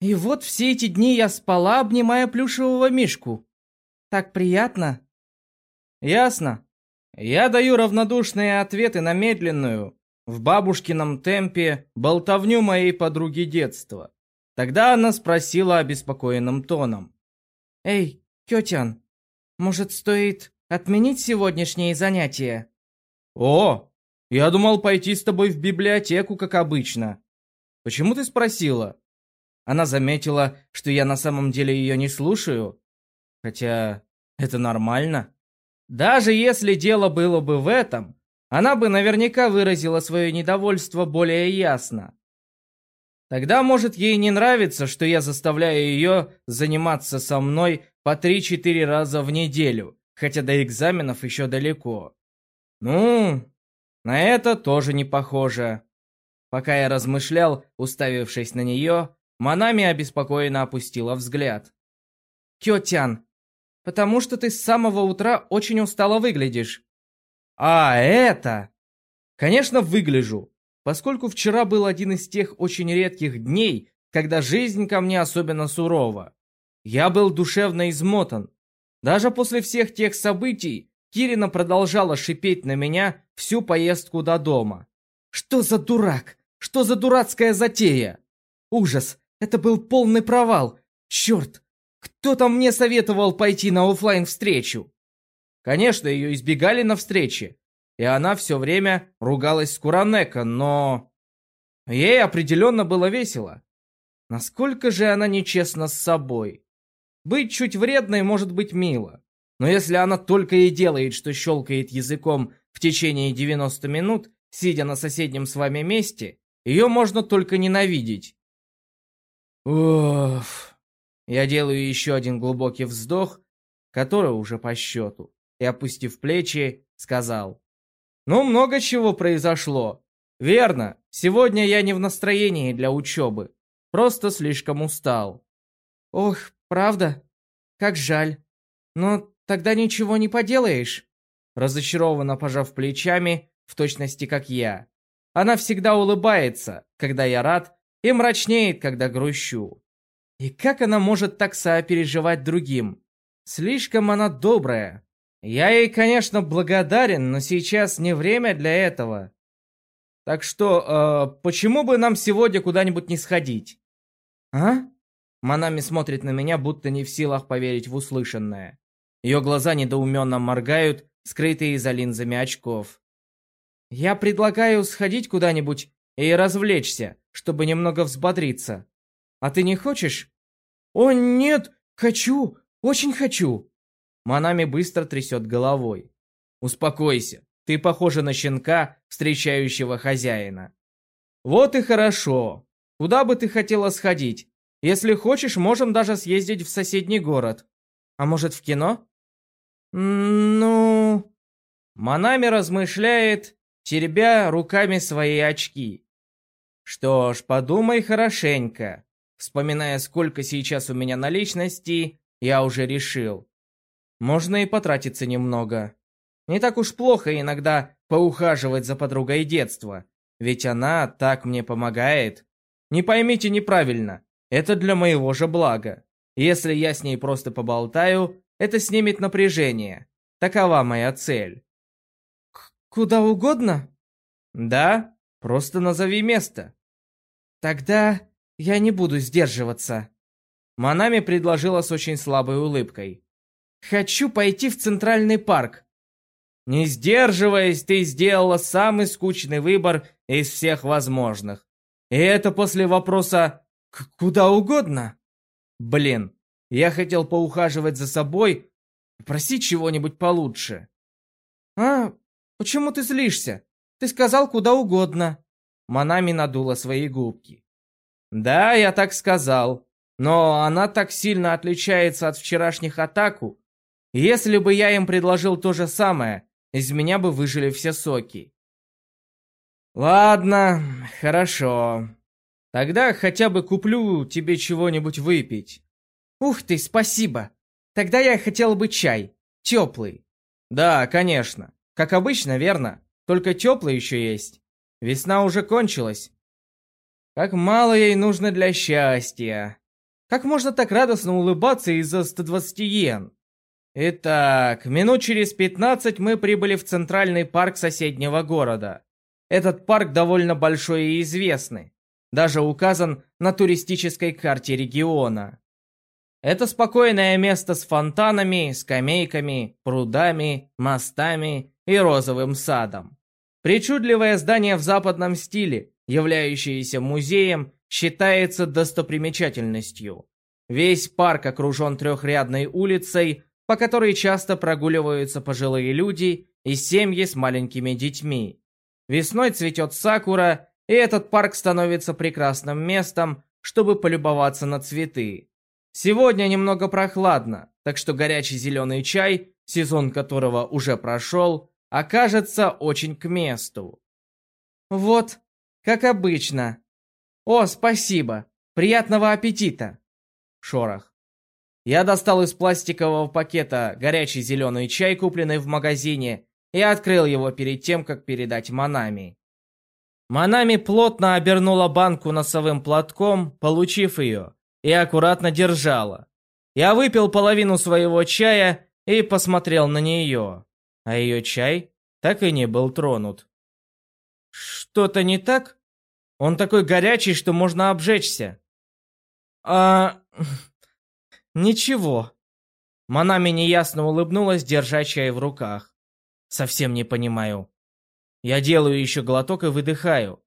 Speaker 1: И вот все эти дни я спала, обнимая плюшевого мишку. Так приятно. Ясно. Я даю равнодушные ответы на медленную, в бабушкином темпе, болтовню моей подруги детства. Тогда она спросила обеспокоенным тоном. «Эй, Кётян, может, стоит отменить сегодняшние занятия?» «О, я думал пойти с тобой в библиотеку, как обычно. Почему ты спросила?» Она заметила, что я на самом деле ее не слушаю. Хотя это нормально. Даже если дело было бы в этом, она бы наверняка выразила свое недовольство более ясно. Тогда, может, ей не нравится, что я заставляю ее заниматься со мной по 3-4 раза в неделю, хотя до экзаменов еще далеко. Ну, на это тоже не похоже. Пока я размышлял, уставившись на нее, Манами обеспокоенно опустила взгляд. «Кётян, потому что ты с самого утра очень устало выглядишь». «А, это...» «Конечно, выгляжу, поскольку вчера был один из тех очень редких дней, когда жизнь ко мне особенно сурова. Я был душевно измотан. Даже после всех тех событий Кирина продолжала шипеть на меня всю поездку до дома. Что за дурак? Что за дурацкая затея? Ужас! Это был полный провал! Черт! Кто там мне советовал пойти на офлайн встречу Конечно, ее избегали на встрече, и она все время ругалась с Куранека, но... Ей определенно было весело. Насколько же она нечестна с собой. Быть чуть вредной может быть мило. Но если она только и делает, что щелкает языком в течение 90 минут, сидя на соседнем с вами месте, ее можно только ненавидеть. Уф. Я делаю еще один глубокий вздох, который уже по счету, и, опустив плечи, сказал. Ну, много чего произошло. Верно, сегодня я не в настроении для учебы. Просто слишком устал. Ох, правда? Как жаль. Но тогда ничего не поделаешь. Разочарованно пожав плечами, в точности как я. Она всегда улыбается, когда я рад, и мрачнеет, когда грущу. И как она может так сопереживать другим? Слишком она добрая. Я ей, конечно, благодарен, но сейчас не время для этого. Так что, э, почему бы нам сегодня куда-нибудь не сходить? А? Манами смотрит на меня, будто не в силах поверить в услышанное. Ее глаза недоуменно моргают, скрытые за линзами очков. «Я предлагаю сходить куда-нибудь и развлечься, чтобы немного взбодриться. А ты не хочешь?» «О, нет! Хочу! Очень хочу!» Манами быстро трясет головой. «Успокойся, ты похожа на щенка, встречающего хозяина». «Вот и хорошо. Куда бы ты хотела сходить? Если хочешь, можем даже съездить в соседний город. А может, в кино?» «Ну...» Манами размышляет, теребя руками свои очки. «Что ж, подумай хорошенько. Вспоминая, сколько сейчас у меня наличности, я уже решил. Можно и потратиться немного. Не так уж плохо иногда поухаживать за подругой детства, ведь она так мне помогает. Не поймите неправильно, это для моего же блага. Если я с ней просто поболтаю, это снимет напряжение. Такова моя цель. К куда угодно? Да, просто назови место. Тогда я не буду сдерживаться. Манами предложила с очень слабой улыбкой. Хочу пойти в Центральный парк. Не сдерживаясь, ты сделала самый скучный выбор из всех возможных. И это после вопроса «куда угодно?» Блин, я хотел поухаживать за собой, просить чего-нибудь получше.
Speaker 2: «А, почему ты злишься? Ты сказал куда угодно». Манами надула свои губки.
Speaker 1: «Да, я так сказал. Но она так сильно отличается от вчерашних атаку. Если бы я им предложил то же самое, из меня бы выжили все соки. Ладно, хорошо. Тогда хотя бы куплю тебе чего-нибудь выпить.
Speaker 2: Ух ты, спасибо. Тогда я хотел бы чай. Теплый.
Speaker 1: Да, конечно. Как обычно, верно? Только теплый еще есть. Весна уже кончилась. Как мало ей нужно для счастья. Как можно так радостно улыбаться из-за 120 йен? Итак, минут через 15 мы прибыли в центральный парк соседнего города. Этот парк довольно большой и известный. Даже указан на туристической карте региона. Это спокойное место с фонтанами, скамейками, прудами, мостами и розовым садом. Причудливое здание в западном стиле, являющееся музеем, считается достопримечательностью. Весь парк окружен трехрядной улицей, по которой часто прогуливаются пожилые люди и семьи с маленькими детьми. Весной цветет сакура, и этот парк становится прекрасным местом, чтобы полюбоваться на цветы. Сегодня немного прохладно, так что горячий зеленый чай, сезон которого уже прошел, окажется очень к месту.
Speaker 2: Вот, как обычно, «О, спасибо! Приятного аппетита!»
Speaker 1: Шорох. Я достал из пластикового пакета горячий зеленый чай, купленный в магазине, и открыл его перед тем, как передать Манами. Манами плотно обернула банку носовым платком, получив ее, и аккуратно держала. Я выпил половину своего чая и посмотрел на нее, а ее чай так и не был тронут. «Что-то не так?» Он такой горячий, что можно обжечься.
Speaker 2: А... [laughs] Ничего.
Speaker 1: Манами неясно улыбнулась, держа чай в руках. Совсем не понимаю. Я делаю еще глоток и выдыхаю.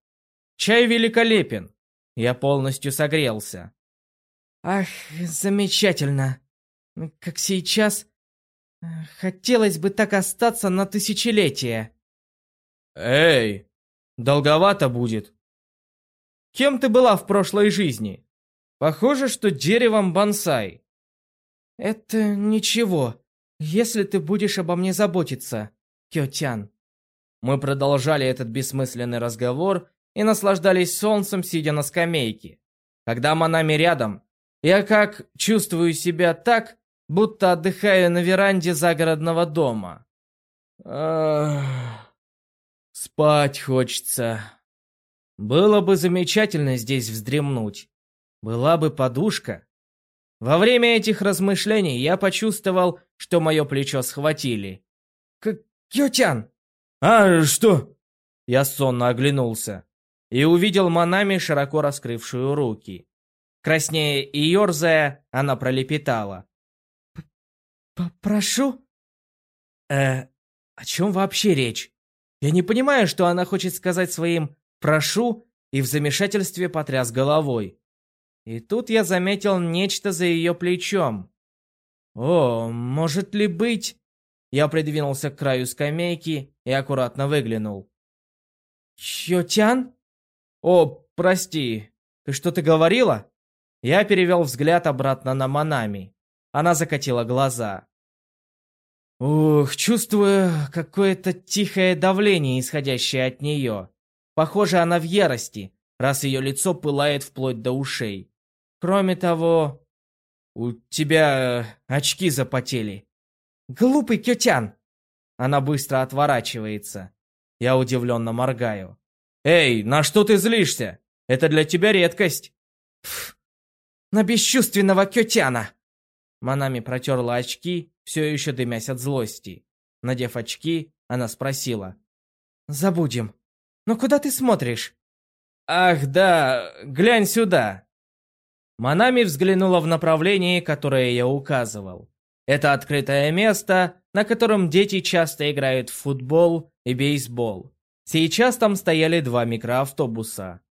Speaker 1: Чай великолепен. Я полностью согрелся.
Speaker 2: Ах, замечательно. Как сейчас. Хотелось бы так остаться на тысячелетие.
Speaker 1: Эй, долговато будет. Кем ты была в прошлой жизни? Похоже, что деревом бонсай.
Speaker 2: Это ничего, если ты будешь обо мне заботиться, Кётян.
Speaker 1: Мы продолжали этот бессмысленный разговор и наслаждались солнцем, сидя на скамейке. Когда Манами рядом, я как чувствую себя так, будто отдыхаю на веранде загородного дома. Ах, спать хочется. Было бы замечательно здесь вздремнуть. Была бы подушка. Во время этих размышлений я почувствовал, что мое плечо схватили.
Speaker 2: К Кютян!
Speaker 1: А, что? Я сонно оглянулся и увидел Манами, широко раскрывшую руки. Краснее и ерзая, она пролепетала.
Speaker 2: «Прошу?»
Speaker 1: «Э, о чем вообще речь? Я не понимаю, что она хочет сказать своим «прошу» и в замешательстве потряс головой. И тут я заметил нечто за ее плечом. «О, может ли быть...» Я придвинулся к краю скамейки и аккуратно выглянул.
Speaker 2: «Чьотян?»
Speaker 1: «О, прости, ты что-то говорила?» Я перевел взгляд обратно на Манами. Она закатила глаза. Ух, чувствую какое-то тихое давление, исходящее от нее. Похоже, она в ярости, раз ее лицо пылает вплоть до ушей. Кроме того, у тебя э, очки запотели.
Speaker 2: Глупый Кютян!
Speaker 1: Она быстро отворачивается. Я удивленно моргаю. Эй, на что ты злишься? Это для тебя редкость.
Speaker 2: Пф, на бесчувственного Кютяна!
Speaker 1: Манами протерла очки, все еще дымясь от злости. Надев очки, она спросила.
Speaker 2: «Забудем. Но куда ты смотришь?»
Speaker 1: «Ах, да, глянь сюда!» Манами взглянула в направлении, которое я указывал. Это открытое место на котором дети часто играют в футбол и бейсбол. Сейчас там стояли два микроавтобуса.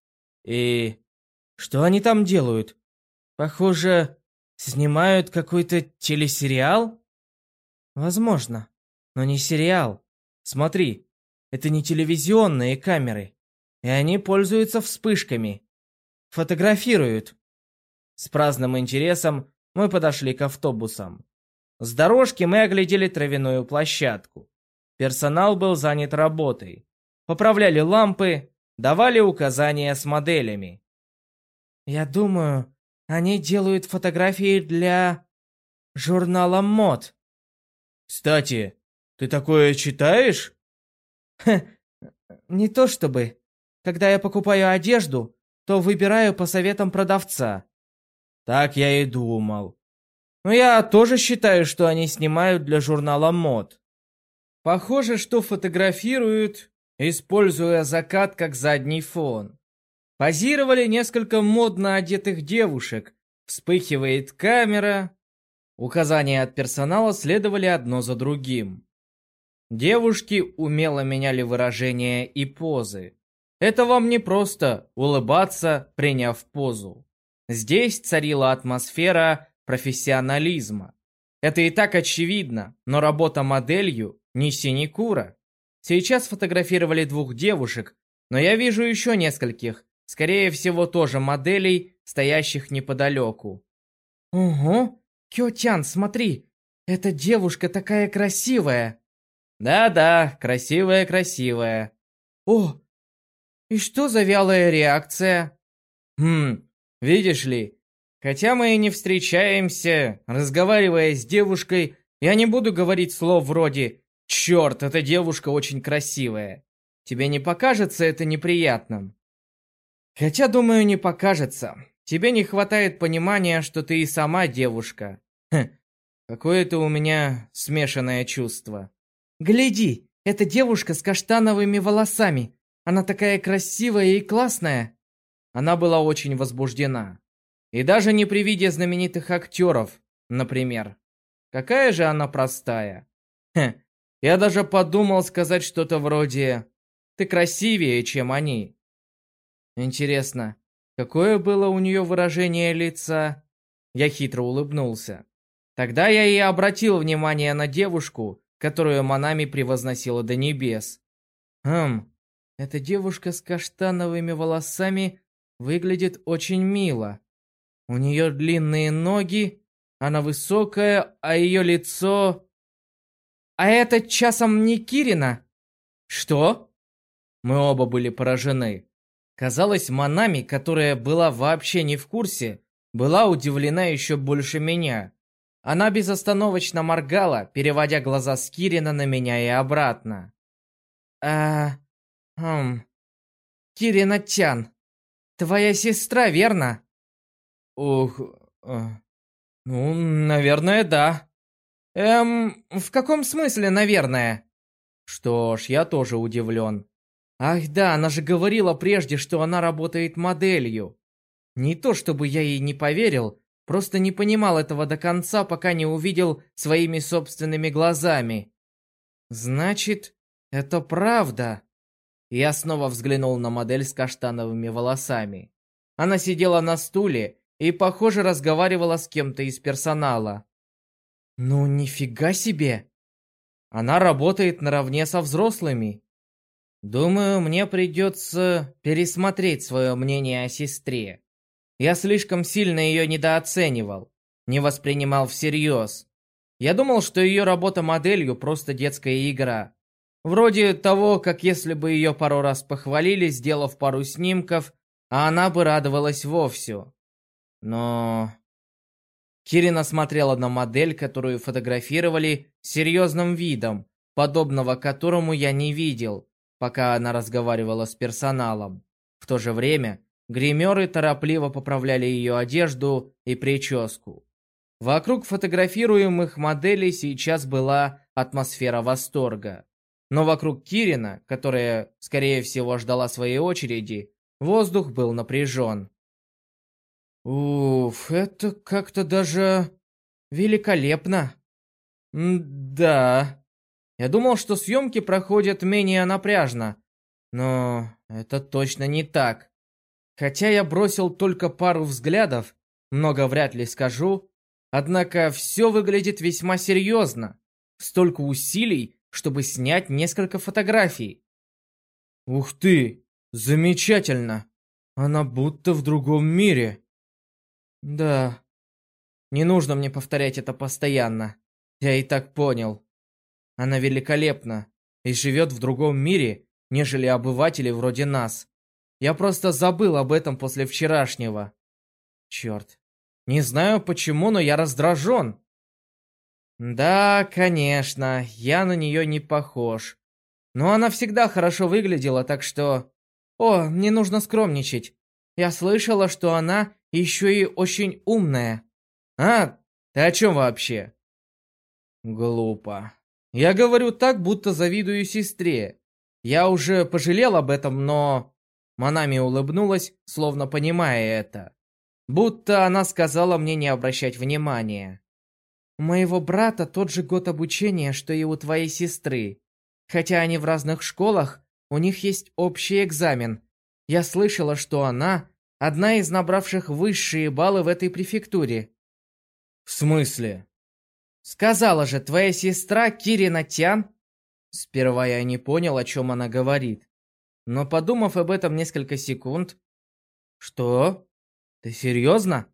Speaker 1: И что они там делают? Похоже, снимают какой-то телесериал? Возможно, но не сериал. Смотри, это не телевизионные камеры, и они пользуются вспышками. Фотографируют. С праздным интересом мы подошли к автобусам. С дорожки мы оглядели травяную площадку. Персонал был занят работой. Поправляли лампы, давали указания с моделями. Я думаю, они делают фотографии для журнала мод. Кстати, ты такое читаешь? Хе, не то чтобы. Когда я покупаю одежду, то выбираю по советам продавца. Так я и думал. Но я тоже считаю, что они снимают для журнала мод. Похоже, что фотографируют, используя закат как задний фон. Позировали несколько модно одетых девушек. Вспыхивает камера. Указания от персонала следовали одно за другим. Девушки умело меняли выражения и позы. Это вам не просто улыбаться, приняв позу. Здесь царила атмосфера профессионализма. Это и так очевидно, но работа моделью не синекура. Сейчас фотографировали двух девушек, но я вижу еще нескольких, Скорее всего, тоже моделей, стоящих неподалеку. Ого, Кё-тян, смотри, эта девушка такая красивая. Да-да, красивая-красивая. О, и что за вялая реакция? Хм, видишь ли, хотя мы и не встречаемся, разговаривая с девушкой, я не буду говорить слов вроде «Черт, эта девушка очень красивая». Тебе не покажется это неприятным? Хотя, думаю, не покажется. Тебе не хватает понимания, что ты и сама девушка. Хм, какое-то у меня смешанное чувство. Гляди, эта девушка с каштановыми волосами. Она такая красивая и классная. Она была очень возбуждена. И даже не при виде знаменитых актеров, например. Какая же она простая. Хм, я даже подумал сказать что-то вроде «Ты красивее, чем они». Интересно, какое было у нее выражение лица? Я хитро улыбнулся. Тогда я и обратил внимание на девушку, которую Манами превозносила до небес. Хм, эта девушка с каштановыми волосами выглядит очень мило. У нее длинные ноги, она высокая, а ее лицо... А это часом не Кирина? Что? Мы оба были поражены. Казалось, Манами, которая была вообще не в курсе, была удивлена еще больше меня. Она безостановочно моргала, переводя глаза с Кирина на меня и обратно. «А... хм... Кирина-тян, твоя сестра, верно?» «Ух... Э, ну, наверное, да». «Эм, в каком смысле, наверное?» Что ж, я тоже удивлен. Ах да, она же говорила прежде, что она работает моделью. Не то чтобы я ей не поверил, просто не понимал этого до конца, пока не увидел своими собственными глазами. Значит, это правда. Я снова взглянул на модель с каштановыми волосами. Она сидела на стуле и, похоже, разговаривала с кем-то из персонала. Ну, нифига себе! Она работает наравне со взрослыми. Думаю, мне придется пересмотреть свое мнение о сестре. Я слишком сильно ее недооценивал, не воспринимал всерьез. Я думал, что ее работа моделью просто детская игра. Вроде того, как если бы ее пару раз похвалили, сделав пару снимков, а она бы радовалась вовсю. Но... Кирина смотрела на модель, которую фотографировали, серьезным видом, подобного которому я не видел пока она разговаривала с персоналом. В то же время гримеры торопливо поправляли ее одежду и прическу. Вокруг фотографируемых моделей сейчас была атмосфера восторга. Но вокруг Кирина, которая, скорее всего, ждала своей очереди, воздух был напряжен. Уф, это как-то даже великолепно. Да. Я думал, что съемки проходят менее напряжно. Но это точно не так. Хотя я бросил только пару взглядов, много вряд ли скажу, однако все выглядит весьма серьезно. Столько усилий, чтобы снять несколько фотографий. Ух ты, замечательно. Она будто в другом мире. Да. Не нужно мне повторять это постоянно. Я и так понял. Она великолепна и живет в другом мире, нежели обыватели вроде нас. Я просто забыл об этом после вчерашнего. Черт. Не знаю почему, но я раздражен. Да, конечно, я на нее не похож. Но она всегда хорошо выглядела, так что... О, не нужно скромничать. Я слышала, что она еще и очень умная. А, ты о чем вообще? Глупо. Я говорю так, будто завидую сестре. Я уже пожалел об этом, но... Манами улыбнулась, словно понимая это. Будто она сказала мне не обращать внимания. У моего брата тот же год обучения, что и у твоей сестры. Хотя они в разных школах, у них есть общий экзамен. Я слышала, что она одна из набравших высшие баллы в этой префектуре. В смысле? Сказала же, твоя сестра Кирина Тян? Сперва я не понял, о чем она говорит. Но подумав об этом несколько секунд... Что? Ты серьезно?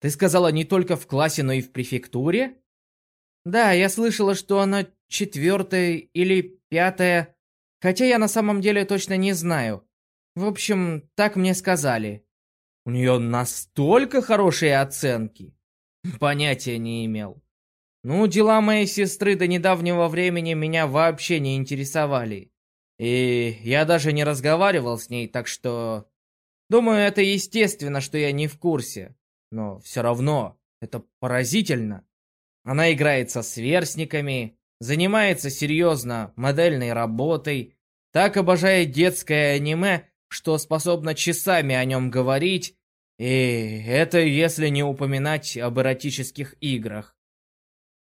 Speaker 1: Ты сказала не только в классе, но и в префектуре? Да, я слышала, что она четвертая или пятая, хотя я на самом деле точно не знаю. В общем, так мне сказали. У нее настолько хорошие оценки. Понятия не имел. Ну, дела моей сестры до недавнего времени меня вообще не интересовали. И я даже не разговаривал с ней, так что... Думаю, это естественно, что я не в курсе. Но все равно, это поразительно. Она играет со сверстниками, занимается серьезно модельной работой, так обожает детское аниме, что способна часами о нем говорить, и это если не упоминать об эротических играх.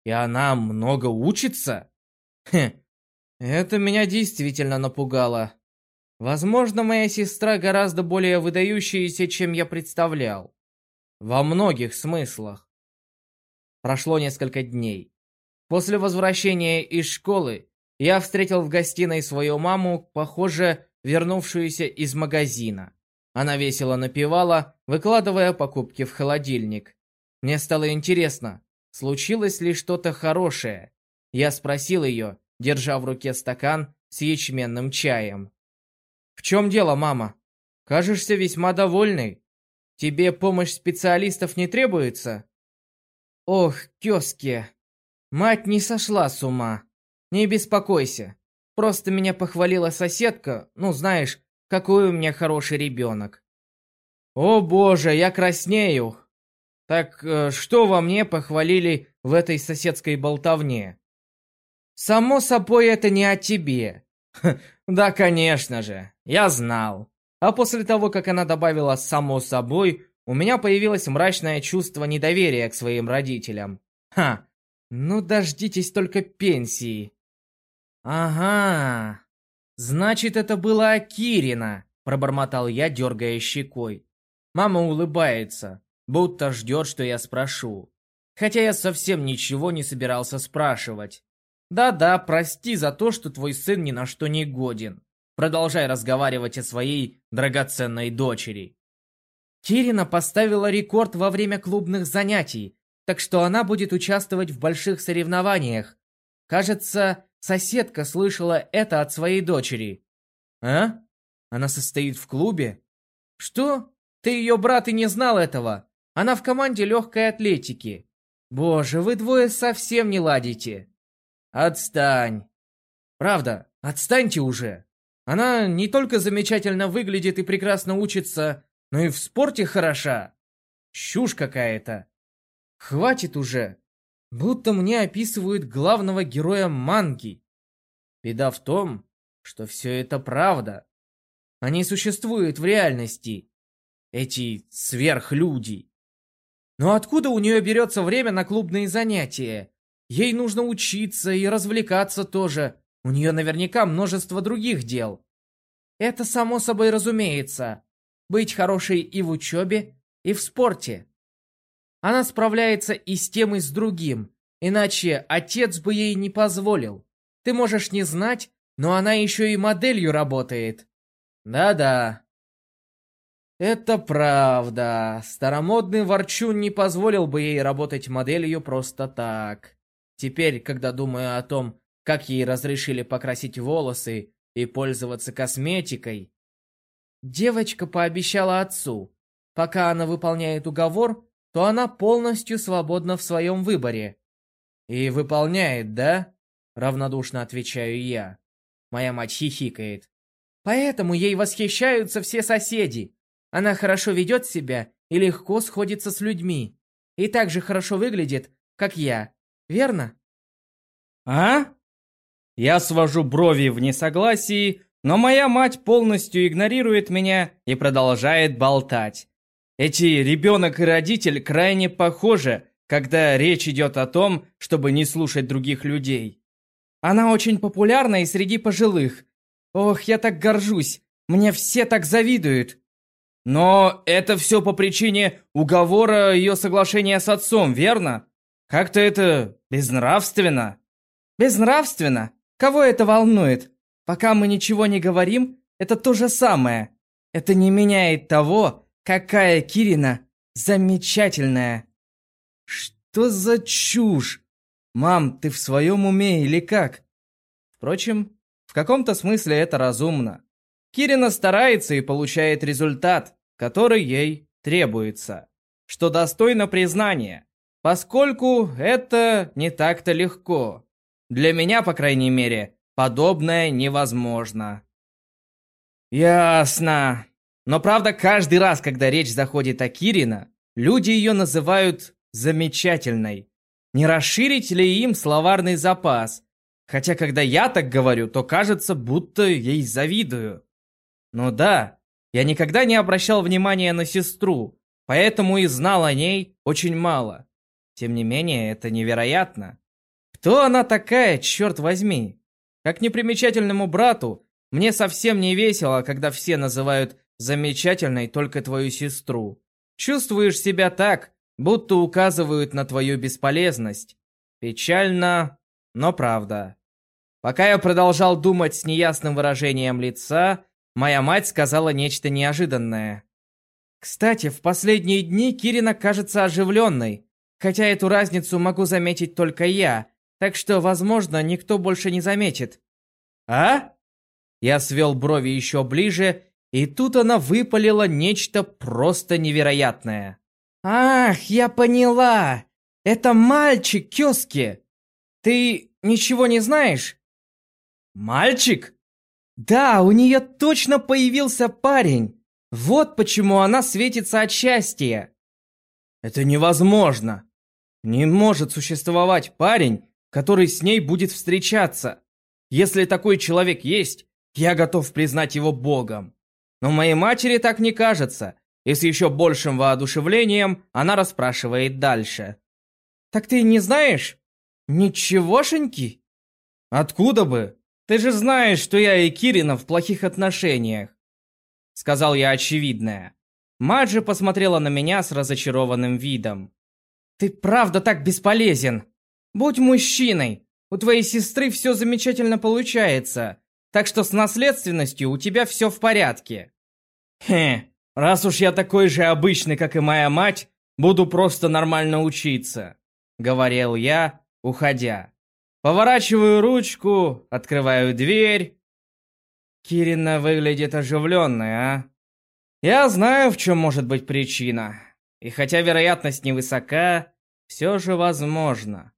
Speaker 1: И она много учится? Хм, это меня действительно напугало. Возможно, моя сестра гораздо более выдающаяся, чем я представлял. Во многих смыслах. Прошло несколько дней. После возвращения из школы я встретил в гостиной свою маму, похоже, вернувшуюся из магазина. Она весело напевала, выкладывая покупки в холодильник. Мне стало интересно, случилось ли что-то хорошее. Я спросил ее, держа в руке стакан с ячменным чаем. «В чем дело, мама? Кажешься весьма довольной. Тебе помощь специалистов не требуется?» Ох, Кёски. Мать не сошла с ума. Не беспокойся. Просто меня похвалила соседка, ну знаешь, какой у меня хороший ребенок. О боже, я краснею. Так э, что во мне похвалили в этой соседской болтовне? Само собой, это не о тебе. да, конечно же, я знал. А после того, как она добавила «само собой», у меня появилось мрачное чувство недоверия к своим родителям. Ха, ну дождитесь только пенсии. Ага, значит это было Акирина, пробормотал я, дергая щекой. Мама улыбается, будто ждет, что я спрошу. Хотя я совсем ничего не собирался спрашивать. Да-да, прости за то, что твой сын ни на что не годен. Продолжай разговаривать о своей драгоценной дочери. Кирина поставила рекорд во время клубных занятий, так что она будет участвовать в больших соревнованиях. Кажется, соседка слышала это от своей дочери. А? Она состоит в клубе? Что? Ты ее брат и не знал этого? Она в команде легкой атлетики. Боже, вы двое совсем не ладите. Отстань. Правда, отстаньте уже. Она не только замечательно выглядит и прекрасно учится, но и в спорте хороша. Чушь какая-то. Хватит уже. Будто мне описывают главного героя манги. Беда в том, что все это правда. Они существуют в реальности. Эти сверхлюди. Но откуда у нее берется время на клубные занятия? Ей нужно учиться и развлекаться тоже. У нее наверняка множество других дел.
Speaker 2: Это само собой разумеется. Быть хорошей и в учебе, и в спорте. Она справляется и с тем, и с другим. Иначе отец бы ей не позволил. Ты можешь не знать, но она еще и моделью работает.
Speaker 1: Да-да. Это правда. Старомодный ворчун не позволил бы ей работать моделью просто так. Теперь, когда думаю о том, как ей разрешили покрасить волосы и пользоваться косметикой...
Speaker 2: Девочка пообещала отцу, пока она выполняет уговор, то она полностью свободна в своем выборе.
Speaker 1: И выполняет, да? Равнодушно отвечаю я. Моя мать хихикает.
Speaker 2: Поэтому ей восхищаются все соседи. Она хорошо ведет себя и легко сходится с людьми. И так же хорошо выглядит, как я. Верно?
Speaker 1: А? Я свожу брови в несогласии, но моя мать полностью игнорирует меня и продолжает болтать. Эти ребенок и родитель крайне похожи, когда речь идет о том, чтобы не слушать других людей. Она очень популярна и среди пожилых. Ох, я так горжусь. Мне все так завидуют. Но это все по причине уговора ее соглашения с отцом, верно? Как-то это безнравственно.
Speaker 2: Безнравственно? Кого это волнует? Пока мы ничего не говорим, это то же самое. Это не меняет того, какая Кирина замечательная.
Speaker 1: Что за чушь? Мам, ты в своем уме или как? Впрочем, в каком-то смысле это разумно. Кирина старается и получает результат, который ей требуется, что достойно признания, поскольку это не так-то легко. Для меня, по крайней мере, подобное невозможно. Ясно. Но правда, каждый раз, когда речь заходит о Кирина, люди ее называют замечательной. Не расширить ли им словарный запас? Хотя, когда я так говорю, то кажется, будто ей завидую. Ну да, я никогда не обращал внимания на сестру, поэтому и знал о ней очень мало. Тем не менее, это невероятно. Кто она такая, черт возьми? Как непримечательному брату, мне совсем не весело, когда все называют замечательной только твою сестру. Чувствуешь себя так, будто указывают на твою бесполезность. Печально, но правда. Пока я продолжал думать с неясным выражением лица, моя мать сказала нечто неожиданное. Кстати, в последние дни Кирина кажется оживленной, хотя эту разницу могу заметить только я, так что, возможно, никто больше не заметит. А? Я свел брови еще ближе, и тут она выпалила нечто просто невероятное.
Speaker 2: Ах, я поняла! Это мальчик Кёски! Ты ничего не знаешь?
Speaker 1: Мальчик?
Speaker 2: Да, у нее точно появился парень. Вот почему она светится от счастья.
Speaker 1: Это невозможно. Не может существовать парень, который с ней будет встречаться. Если такой человек есть, я готов признать его богом. Но моей матери так не кажется, и с еще большим воодушевлением она расспрашивает дальше.
Speaker 2: «Так ты не знаешь? Ничегошеньки?»
Speaker 1: «Откуда бы? Ты же знаешь, что я и Кирина в плохих отношениях!» Сказал я очевидное. Мать же посмотрела на меня с разочарованным видом.
Speaker 2: «Ты правда так бесполезен!» Будь мужчиной. У твоей сестры все замечательно получается. Так что с наследственностью у тебя все в порядке.
Speaker 1: Хе, раз уж я такой же обычный, как и моя мать, буду просто нормально учиться. Говорил я, уходя. Поворачиваю ручку, открываю дверь. Кирина выглядит оживленной, а? Я знаю, в чем может быть причина. И хотя вероятность невысока, все же возможно.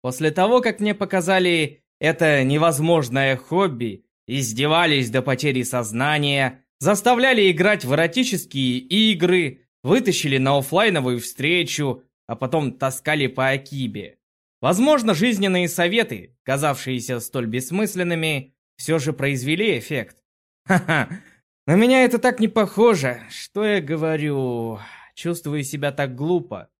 Speaker 1: После того, как мне показали это невозможное хобби, издевались до потери сознания, заставляли играть в эротические игры, вытащили на офлайновую встречу, а потом таскали по Акибе. Возможно, жизненные советы, казавшиеся столь бессмысленными, все же произвели эффект. Ха-ха, на меня это так не похоже. Что я говорю? Чувствую себя так глупо.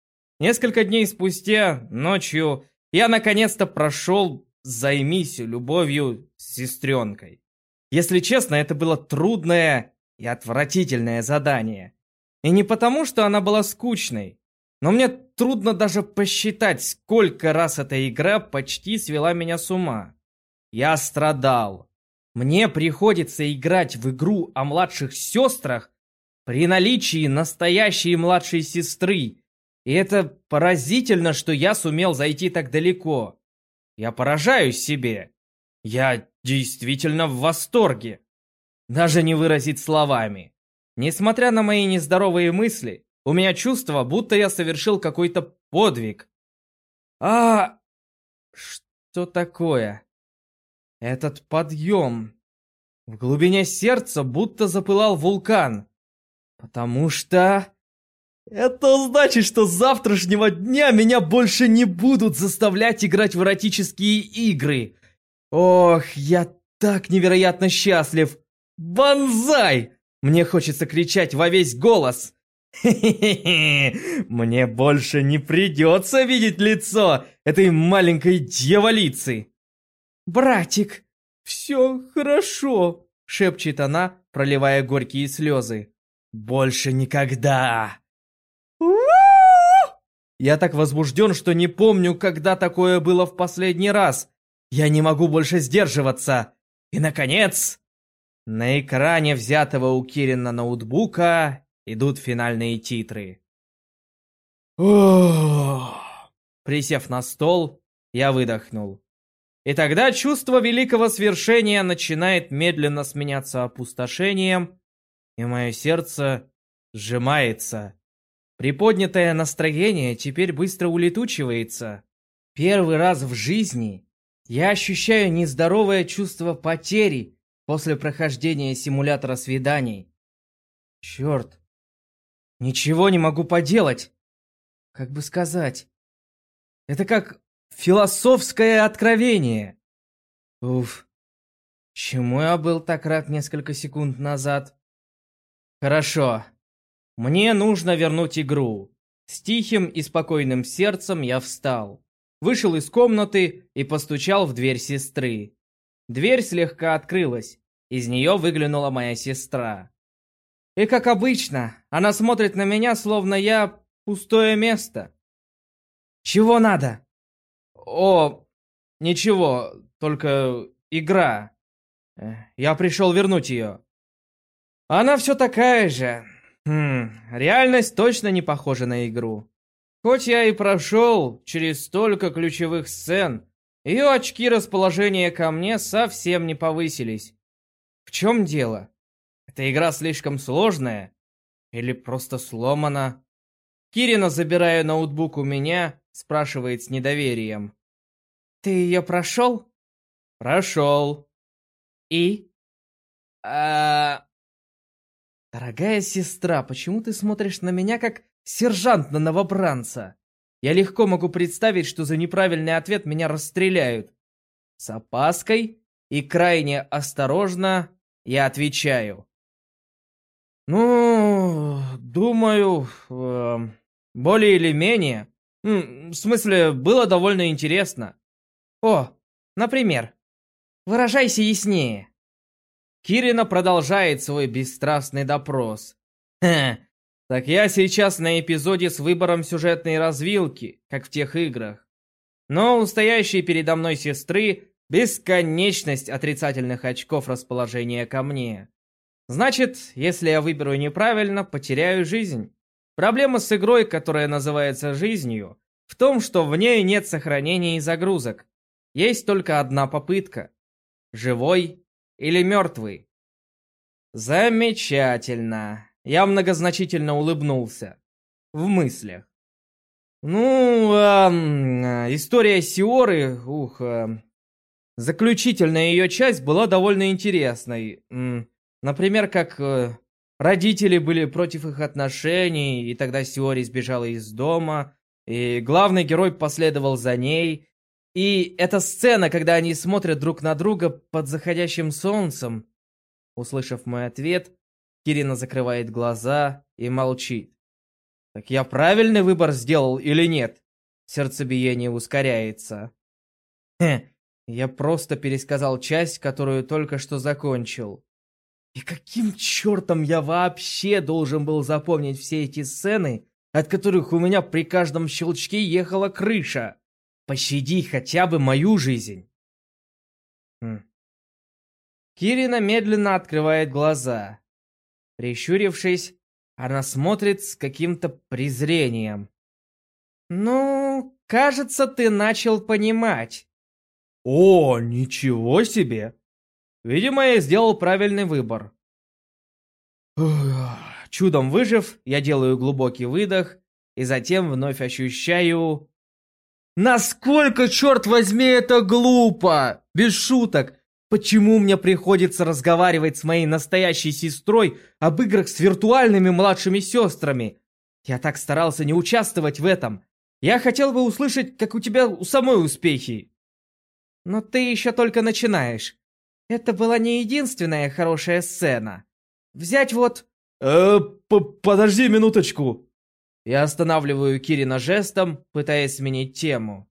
Speaker 1: Несколько дней спустя, ночью, я наконец-то прошел «Займись любовью с сестренкой». Если честно, это было трудное и отвратительное задание. И не потому, что она была скучной, но мне трудно даже посчитать, сколько раз эта игра почти свела меня с ума. Я страдал. Мне приходится играть в игру о младших сестрах при наличии настоящей младшей сестры. И это поразительно, что я сумел зайти так далеко. Я поражаюсь себе. Я действительно в восторге. Даже не выразить словами. Несмотря на мои нездоровые мысли, у меня чувство, будто я совершил какой-то подвиг. А... Что такое? Этот подъем. В глубине сердца будто запылал вулкан. Потому что... Это значит, что с завтрашнего дня меня больше не будут заставлять играть в эротические игры. Ох, я так невероятно счастлив. Банзай! Мне хочется кричать во весь голос. Хе-хе-хе, [laughs] мне больше не придется видеть лицо этой маленькой дьяволицы. «Братик, все хорошо», — шепчет она, проливая горькие слезы. «Больше никогда!» Я так возбужден, что не помню, когда такое было в последний раз. Я не могу больше сдерживаться. И, наконец, на экране взятого у Кирина ноутбука идут финальные титры. Присев на стол, я выдохнул. И тогда чувство великого свершения начинает медленно сменяться опустошением, и мое сердце сжимается. Приподнятое настроение теперь быстро улетучивается. Первый раз в жизни я ощущаю нездоровое чувство потери после прохождения симулятора свиданий. Черт. Ничего не могу поделать. Как бы сказать. Это как философское откровение. Уф. Чему я был так рад несколько секунд назад? Хорошо. Мне нужно вернуть игру. С тихим и спокойным сердцем я встал. Вышел из комнаты и постучал в дверь сестры. Дверь слегка открылась. Из нее выглянула моя сестра. И как обычно, она смотрит на меня, словно я пустое место. «Чего надо?» «О, ничего, только игра. Я пришел вернуть ее». «Она все такая же. Хм, реальность точно не похожа на игру. Хоть я и прошел через столько ключевых сцен, ее очки расположения ко мне совсем не повысились. В чем дело? Эта игра слишком сложная? Или просто сломана? Кирина, забирая ноутбук у меня, спрашивает с недоверием. «Ты ее прошел?» «Прошел». «И?» а «Дорогая сестра, почему ты смотришь на меня как сержант на новобранца?» Я легко могу представить, что за неправильный ответ меня расстреляют. С опаской и крайне осторожно я отвечаю. Ну, думаю, э, более или менее. В смысле, было довольно интересно. О, например, выражайся яснее. Кирина продолжает свой бесстрастный допрос. Хе, так я сейчас на эпизоде с выбором сюжетной развилки, как в тех играх. Но у стоящей передо мной сестры бесконечность отрицательных очков расположения ко мне. Значит, если я выберу неправильно, потеряю жизнь. Проблема с игрой, которая называется жизнью, в том, что в ней нет сохранения и загрузок. Есть только одна попытка. Живой или мертвый. Замечательно. Я многозначительно улыбнулся. В мыслях. Ну, э, история Сиоры, ух, э, заключительная ее часть была довольно интересной. Например, как э, родители были против их отношений, и тогда Сиори сбежала из дома, и главный герой последовал за ней. И эта сцена, когда они смотрят друг на друга под заходящим солнцем. Услышав мой ответ, Кирина закрывает глаза и молчит. Так я правильный выбор сделал или нет?
Speaker 2: сердцебиение ускоряется. Хе, я просто пересказал часть, которую только что закончил. И каким чертом я вообще должен был запомнить все эти сцены, от которых у меня при каждом щелчке ехала крыша? Пощади хотя бы мою жизнь. Хм. Кирина медленно открывает глаза. Прищурившись, она смотрит с каким-то презрением. «Ну, кажется, ты начал понимать». «О, ничего себе!» Видимо, я сделал правильный выбор. [sighs] Чудом выжив, я делаю глубокий выдох и затем вновь ощущаю... Насколько, черт возьми, это глупо! Без шуток! Почему мне приходится разговаривать с моей настоящей сестрой об играх с виртуальными младшими сестрами? Я так старался не участвовать в этом. Я хотел бы услышать, как у тебя у самой успехи. Но ты еще только начинаешь. Это была не единственная хорошая сцена. Взять вот... Э, подожди минуточку. Я останавливаю Кирина жестом, пытаясь сменить тему.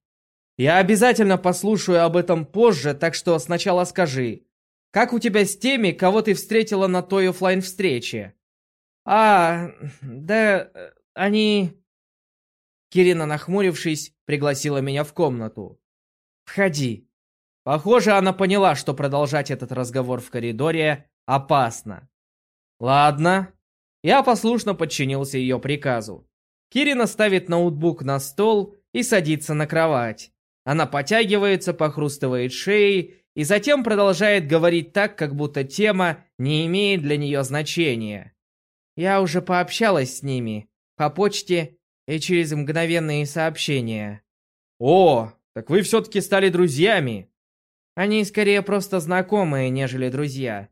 Speaker 2: Я обязательно послушаю об этом позже, так что сначала скажи. Как у тебя с теми, кого ты встретила на той офлайн встрече А, да, они... Кирина, нахмурившись, пригласила меня в комнату. «Входи». Похоже, она поняла, что продолжать этот разговор в коридоре опасно. Ладно. Я послушно подчинился ее приказу. Кирина ставит ноутбук на стол и садится на кровать. Она потягивается, похрустывает шеей и затем продолжает говорить так, как будто тема не имеет для нее значения. Я уже пообщалась с ними по почте и через мгновенные сообщения. О, так вы все-таки стали друзьями. Они скорее просто знакомые, нежели друзья.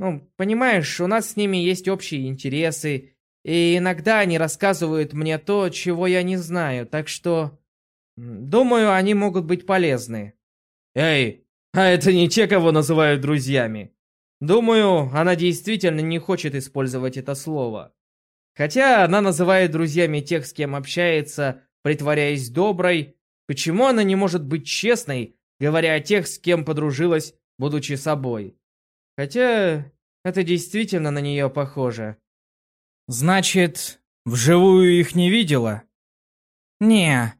Speaker 2: Ну, понимаешь, у нас с ними есть общие интересы, и иногда они рассказывают мне то, чего я не знаю, так что... Думаю, они могут быть полезны. Эй, а это не те, кого называют друзьями. Думаю, она действительно не хочет использовать это слово. Хотя она называет друзьями тех, с кем общается, притворяясь доброй, почему она не может быть честной, говоря о тех, с кем подружилась, будучи собой? Хотя это действительно на нее похоже.
Speaker 1: Значит, вживую их не видела?
Speaker 2: Не,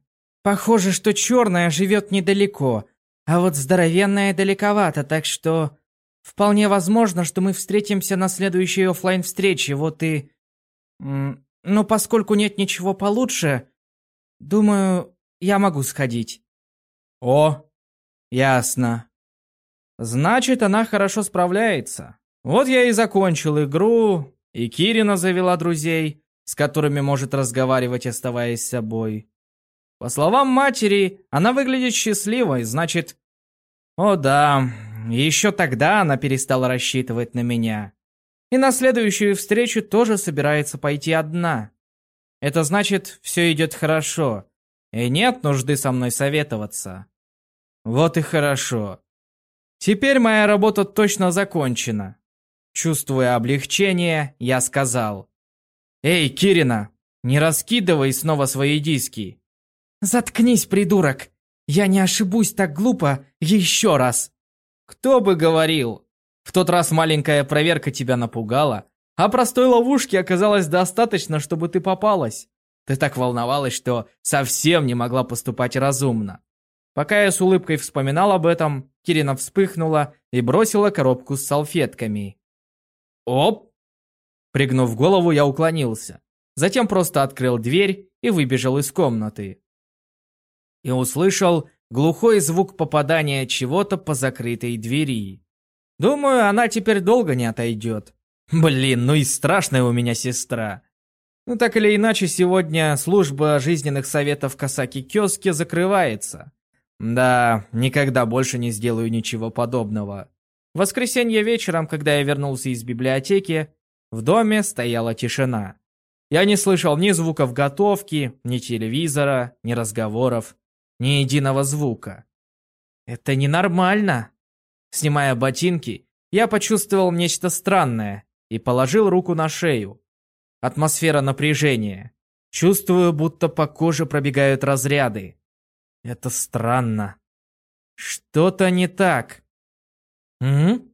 Speaker 2: Похоже, что черная живет недалеко, а вот здоровенная далековато, так что... Вполне возможно, что мы встретимся на следующей офлайн встрече вот и... Но поскольку нет ничего получше, думаю, я могу сходить.
Speaker 1: О, ясно. Значит, она хорошо справляется. Вот я и закончил игру, и Кирина завела друзей, с которыми может разговаривать, оставаясь собой. По словам матери, она выглядит счастливой, значит... О да, еще тогда она перестала рассчитывать на меня. И на следующую встречу тоже собирается пойти одна. Это значит, все идет хорошо, и нет нужды со мной советоваться. Вот и хорошо. Теперь моя работа точно закончена. Чувствуя облегчение, я сказал. «Эй, Кирина, не раскидывай снова свои диски.
Speaker 2: «Заткнись, придурок! Я не ошибусь так глупо еще раз!»
Speaker 1: «Кто бы говорил! В тот раз маленькая проверка тебя напугала, а простой ловушки оказалось достаточно, чтобы ты попалась. Ты так волновалась, что совсем не могла поступать разумно». Пока я с улыбкой вспоминал об этом, Кирина вспыхнула и бросила коробку с салфетками. «Оп!» Пригнув голову, я уклонился. Затем просто открыл дверь и выбежал из комнаты и услышал глухой звук попадания чего-то по закрытой двери. Думаю, она теперь долго не отойдет. Блин, ну и страшная у меня сестра. Ну так или иначе, сегодня служба жизненных советов Касаки Кёски закрывается. Да, никогда больше не сделаю ничего подобного. В воскресенье вечером, когда я вернулся из библиотеки, в доме стояла тишина. Я не слышал ни звуков готовки, ни телевизора, ни разговоров. Ни единого звука. Это ненормально. Снимая ботинки, я почувствовал нечто странное и положил руку на шею. Атмосфера напряжения. Чувствую, будто по коже пробегают разряды. Это странно. Что-то не так. Угу.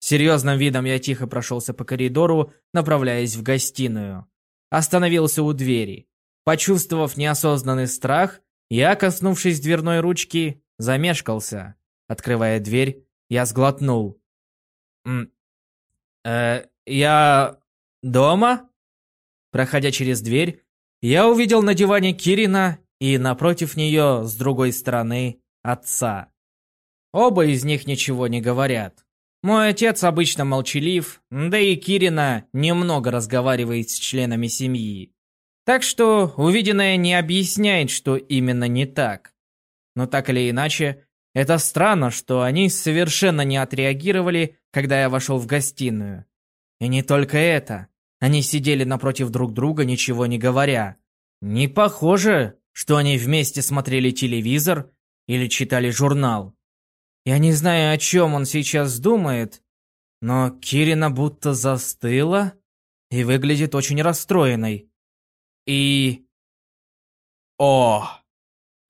Speaker 1: Серьезным видом я тихо прошелся по коридору, направляясь в гостиную. Остановился у двери. Почувствовав неосознанный страх, я, коснувшись дверной ручки, замешкался. Открывая дверь, я сглотнул. «М э, я дома?» Проходя через дверь, я увидел на диване Кирина и напротив нее, с другой стороны, отца. Оба из них ничего не говорят. Мой отец обычно молчалив, да и Кирина немного разговаривает с членами семьи. Так что увиденное не объясняет, что именно не так. Но так или иначе, это странно, что они совершенно не отреагировали, когда я вошел в гостиную. И не только это. Они сидели напротив друг друга, ничего не говоря. Не похоже, что они вместе смотрели телевизор или читали журнал. Я не знаю, о чем он сейчас думает, но Кирина будто застыла и выглядит очень расстроенной. И... О!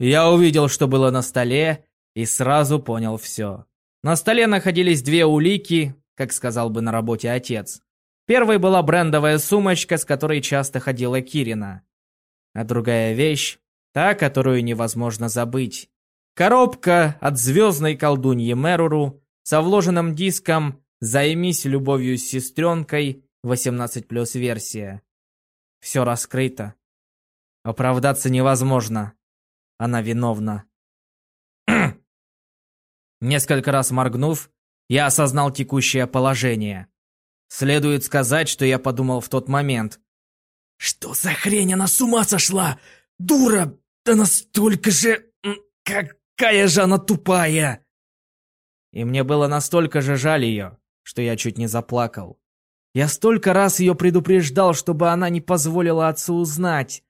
Speaker 1: Я увидел, что было на столе, и сразу понял все. На столе находились две улики, как сказал бы на работе отец. Первой была брендовая сумочка, с которой часто ходила Кирина. А другая вещь, та, которую невозможно забыть. Коробка от звездной колдуньи Меруру со вложенным диском «Займись любовью с сестренкой» 18+, версия. Все раскрыто. Оправдаться невозможно. Она виновна. [clears throat] Несколько раз моргнув, я осознал текущее положение. Следует сказать, что я подумал в тот момент. «Что за хрень, она с ума сошла? Дура! Да настолько же... Как Какая же она тупая!» И мне было настолько же жаль ее, что я чуть не заплакал. Я столько раз ее предупреждал, чтобы она не позволила отцу узнать.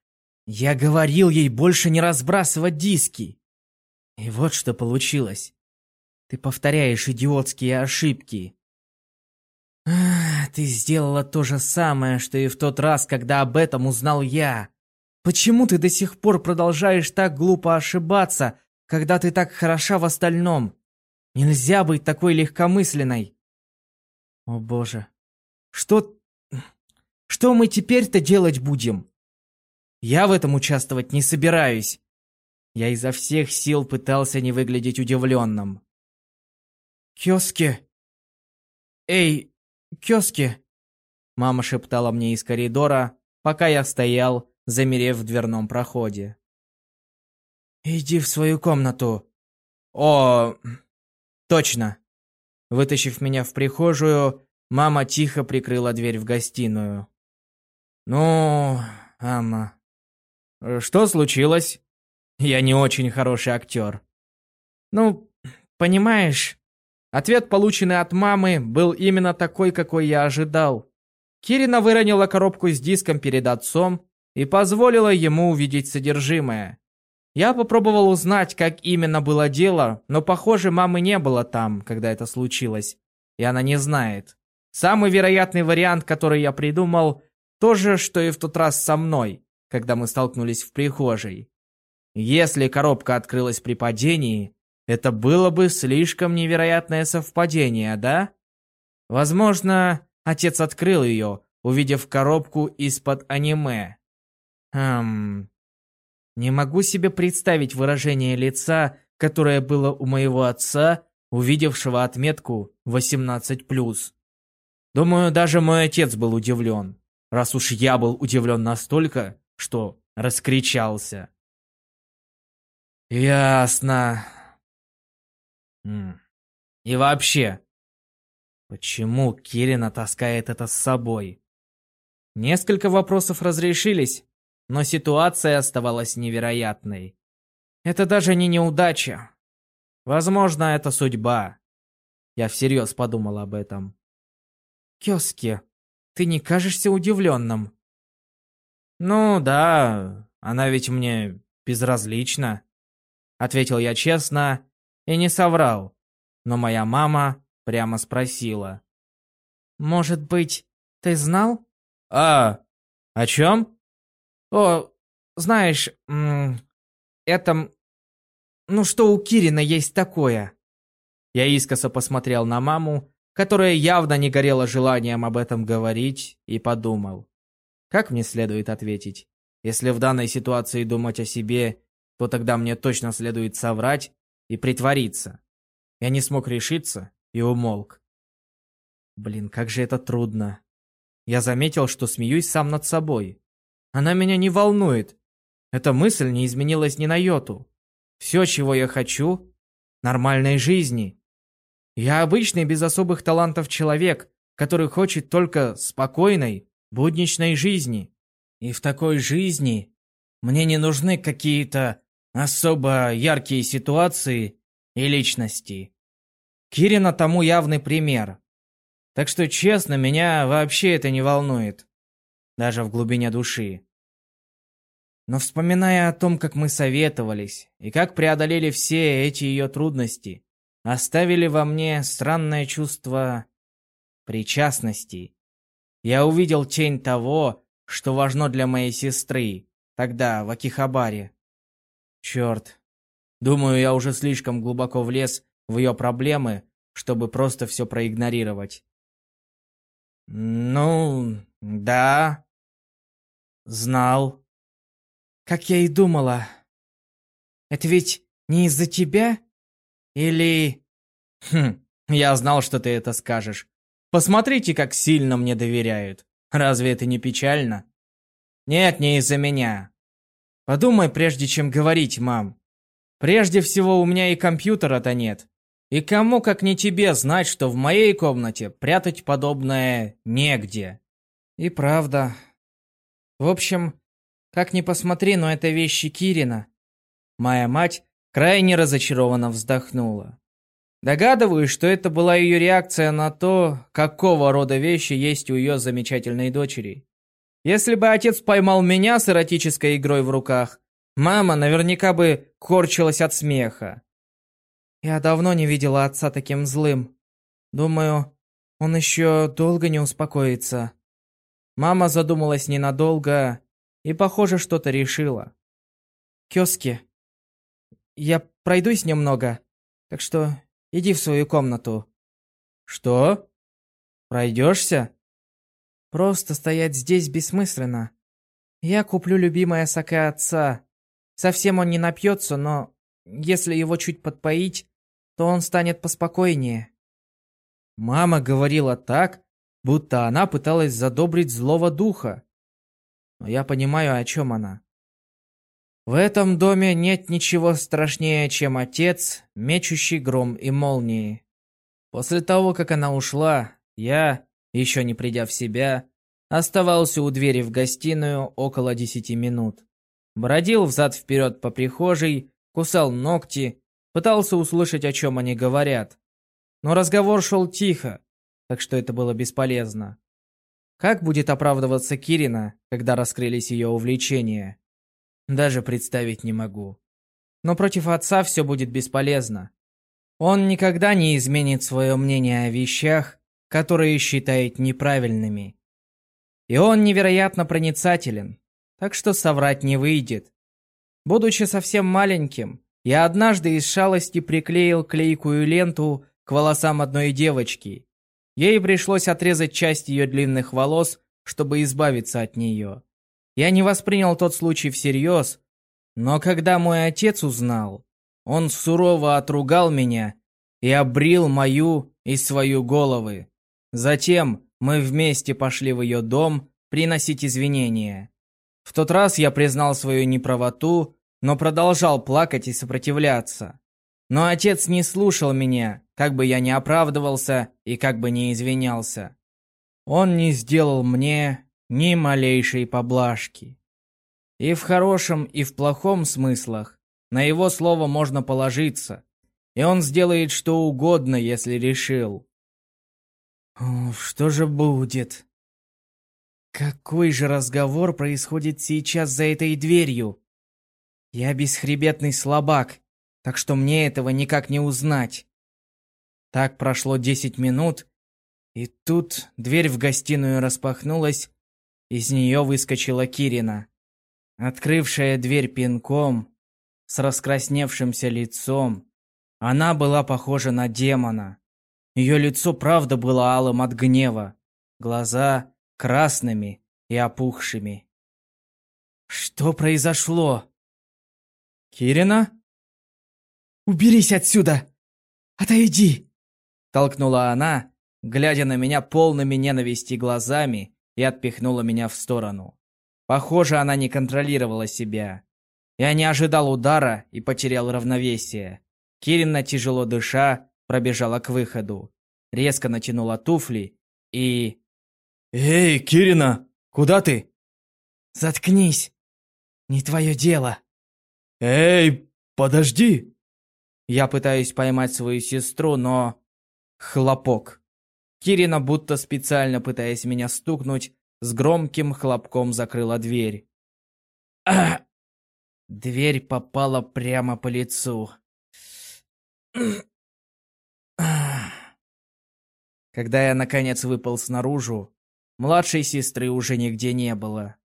Speaker 1: Я говорил ей больше не разбрасывать диски. И вот что получилось. Ты повторяешь идиотские ошибки. Ах, ты сделала то же самое, что и в тот раз, когда об этом узнал я. Почему ты до сих пор продолжаешь так глупо ошибаться, когда ты так хороша в остальном. Нельзя быть такой легкомысленной. О боже. Что... Что мы теперь-то делать будем? Я в этом участвовать не собираюсь. Я изо всех сил пытался не выглядеть удивленным. «Кёски! Эй, Кёски!» Мама шептала мне из коридора, пока я стоял, замерев в дверном проходе. «Иди в свою комнату». «О, точно». Вытащив меня в прихожую, мама тихо прикрыла дверь в гостиную. «Ну, Амма, что случилось? Я не очень хороший актер». «Ну, понимаешь...» Ответ, полученный от мамы, был именно такой, какой я ожидал. Кирина выронила коробку с диском перед отцом и позволила ему увидеть содержимое. Я попробовал узнать, как именно было дело, но, похоже, мамы не было там, когда это случилось. И она не знает. Самый вероятный вариант, который я придумал, то же, что и в тот раз со мной, когда мы столкнулись в прихожей. Если коробка открылась при падении, это было бы слишком невероятное совпадение, да? Возможно, отец открыл ее, увидев коробку из-под аниме. Хм... Не могу себе представить выражение лица, которое было у моего отца, увидевшего отметку 18+. Думаю, даже мой отец был удивлен, раз уж я был удивлен настолько, что раскричался. Ясно. И вообще, почему Кирина таскает это с собой? Несколько вопросов разрешились, но ситуация оставалась невероятной. Это даже не неудача. Возможно, это судьба. Я всерьез подумал об этом. Кёски, ты не кажешься удивленным? Ну да, она ведь мне безразлична. Ответил я честно и не соврал. Но моя мама прямо спросила. Может быть, ты знал? А, о чем? О, знаешь, это...
Speaker 2: ну что у Кирина есть такое?» Я искоса посмотрел на маму, которая явно не горела желанием об этом говорить, и подумал. Как мне следует ответить? Если в данной ситуации думать о себе, то тогда мне точно следует соврать и притвориться. Я не смог решиться и умолк. Блин, как же это трудно. Я заметил, что смеюсь сам над собой. Она меня не волнует. Эта мысль не изменилась ни на йоту. Все, чего я хочу — нормальной жизни. Я обычный, без особых талантов человек, который хочет только спокойной, будничной жизни. И в такой жизни мне не нужны какие-то особо яркие ситуации и личности. Кирина тому явный пример. Так что, честно, меня вообще это не волнует. Даже в глубине души. Но вспоминая о том, как мы советовались, и как преодолели все эти ее трудности, оставили во мне странное чувство причастности. Я увидел тень того, что важно для моей сестры, тогда в Акихабаре. Черт. Думаю, я уже слишком глубоко влез в ее проблемы, чтобы просто все проигнорировать. Ну, да. Знал. Как я и думала. Это ведь не из-за тебя? Или... Хм, я знал, что ты это скажешь. Посмотрите, как сильно мне доверяют. Разве это не печально? Нет, не из-за меня. Подумай, прежде чем говорить, мам. Прежде всего, у меня и компьютера-то нет. И кому, как не тебе, знать, что в моей комнате прятать подобное негде. И правда. В общем, как ни посмотри, но это вещи Кирина. Моя мать крайне разочарованно вздохнула. Догадываюсь, что это была ее реакция на то, какого рода вещи есть у ее замечательной дочери. Если бы отец поймал меня с эротической игрой в руках, мама наверняка бы корчилась от смеха. Я давно не видела отца таким злым. Думаю, он еще долго не успокоится. Мама задумалась ненадолго и, похоже, что-то решила. Кёски, я пройдусь немного, так что иди в свою комнату. Что? Пройдешься? Просто стоять здесь бессмысленно. Я куплю любимое саке отца. Совсем он не напьется, но если его чуть подпоить, то он станет поспокойнее. Мама говорила так, будто она пыталась задобрить злого духа. Но я понимаю, о чем она. В этом доме нет ничего страшнее, чем отец, мечущий гром и молнии. После того, как она ушла, я, еще не придя в себя, оставался у двери в гостиную около десяти минут. Бродил взад-вперед по прихожей, кусал ногти, пытался услышать, о чем они говорят. Но разговор шел тихо, так что это было бесполезно. Как будет оправдываться Кирина, когда раскрылись ее увлечения? Даже представить не могу. Но против отца все будет бесполезно. Он никогда не изменит свое мнение о вещах, которые считает неправильными. И он невероятно проницателен, так что соврать не выйдет. Будучи совсем маленьким, я однажды из шалости приклеил клейкую ленту к волосам одной девочки. Ей пришлось отрезать часть ее длинных волос, чтобы избавиться от нее. Я не воспринял тот случай всерьез, но когда мой отец узнал, он сурово отругал меня и обрил мою и свою головы. Затем мы вместе пошли в ее дом приносить извинения. В тот раз я признал свою неправоту, но продолжал плакать и сопротивляться. Но отец не слушал меня, как бы я ни оправдывался и как бы ни извинялся. Он не сделал мне ни малейшей поблажки. И в хорошем, и в плохом смыслах на его слово можно положиться, и он сделает что угодно, если решил. Что же будет? Какой же разговор происходит сейчас за этой дверью? Я бесхребетный слабак, так что мне этого никак не узнать. Так прошло десять минут, и тут дверь в гостиную распахнулась, из нее выскочила Кирина. Открывшая дверь пинком, с раскрасневшимся лицом. Она была похожа на демона. Ее лицо правда было алым от гнева, глаза красными и опухшими. Что произошло? Кирина? «Уберись отсюда! Отойди!» Толкнула она, глядя на меня полными ненависти глазами, и отпихнула меня в сторону. Похоже, она не контролировала себя. Я не ожидал удара и потерял равновесие. Кирина, тяжело дыша, пробежала к выходу. Резко натянула туфли и...
Speaker 1: «Эй, Кирина, куда ты?»
Speaker 2: «Заткнись! Не твое дело!»
Speaker 1: «Эй, подожди!»
Speaker 2: Я пытаюсь поймать свою сестру, но... Хлопок. Кирина, будто специально пытаясь меня стукнуть, с громким хлопком закрыла дверь. А! [clears throat] Дверь попала прямо по лицу. [clears throat] Когда я наконец выпал снаружи, младшей сестры уже нигде не было.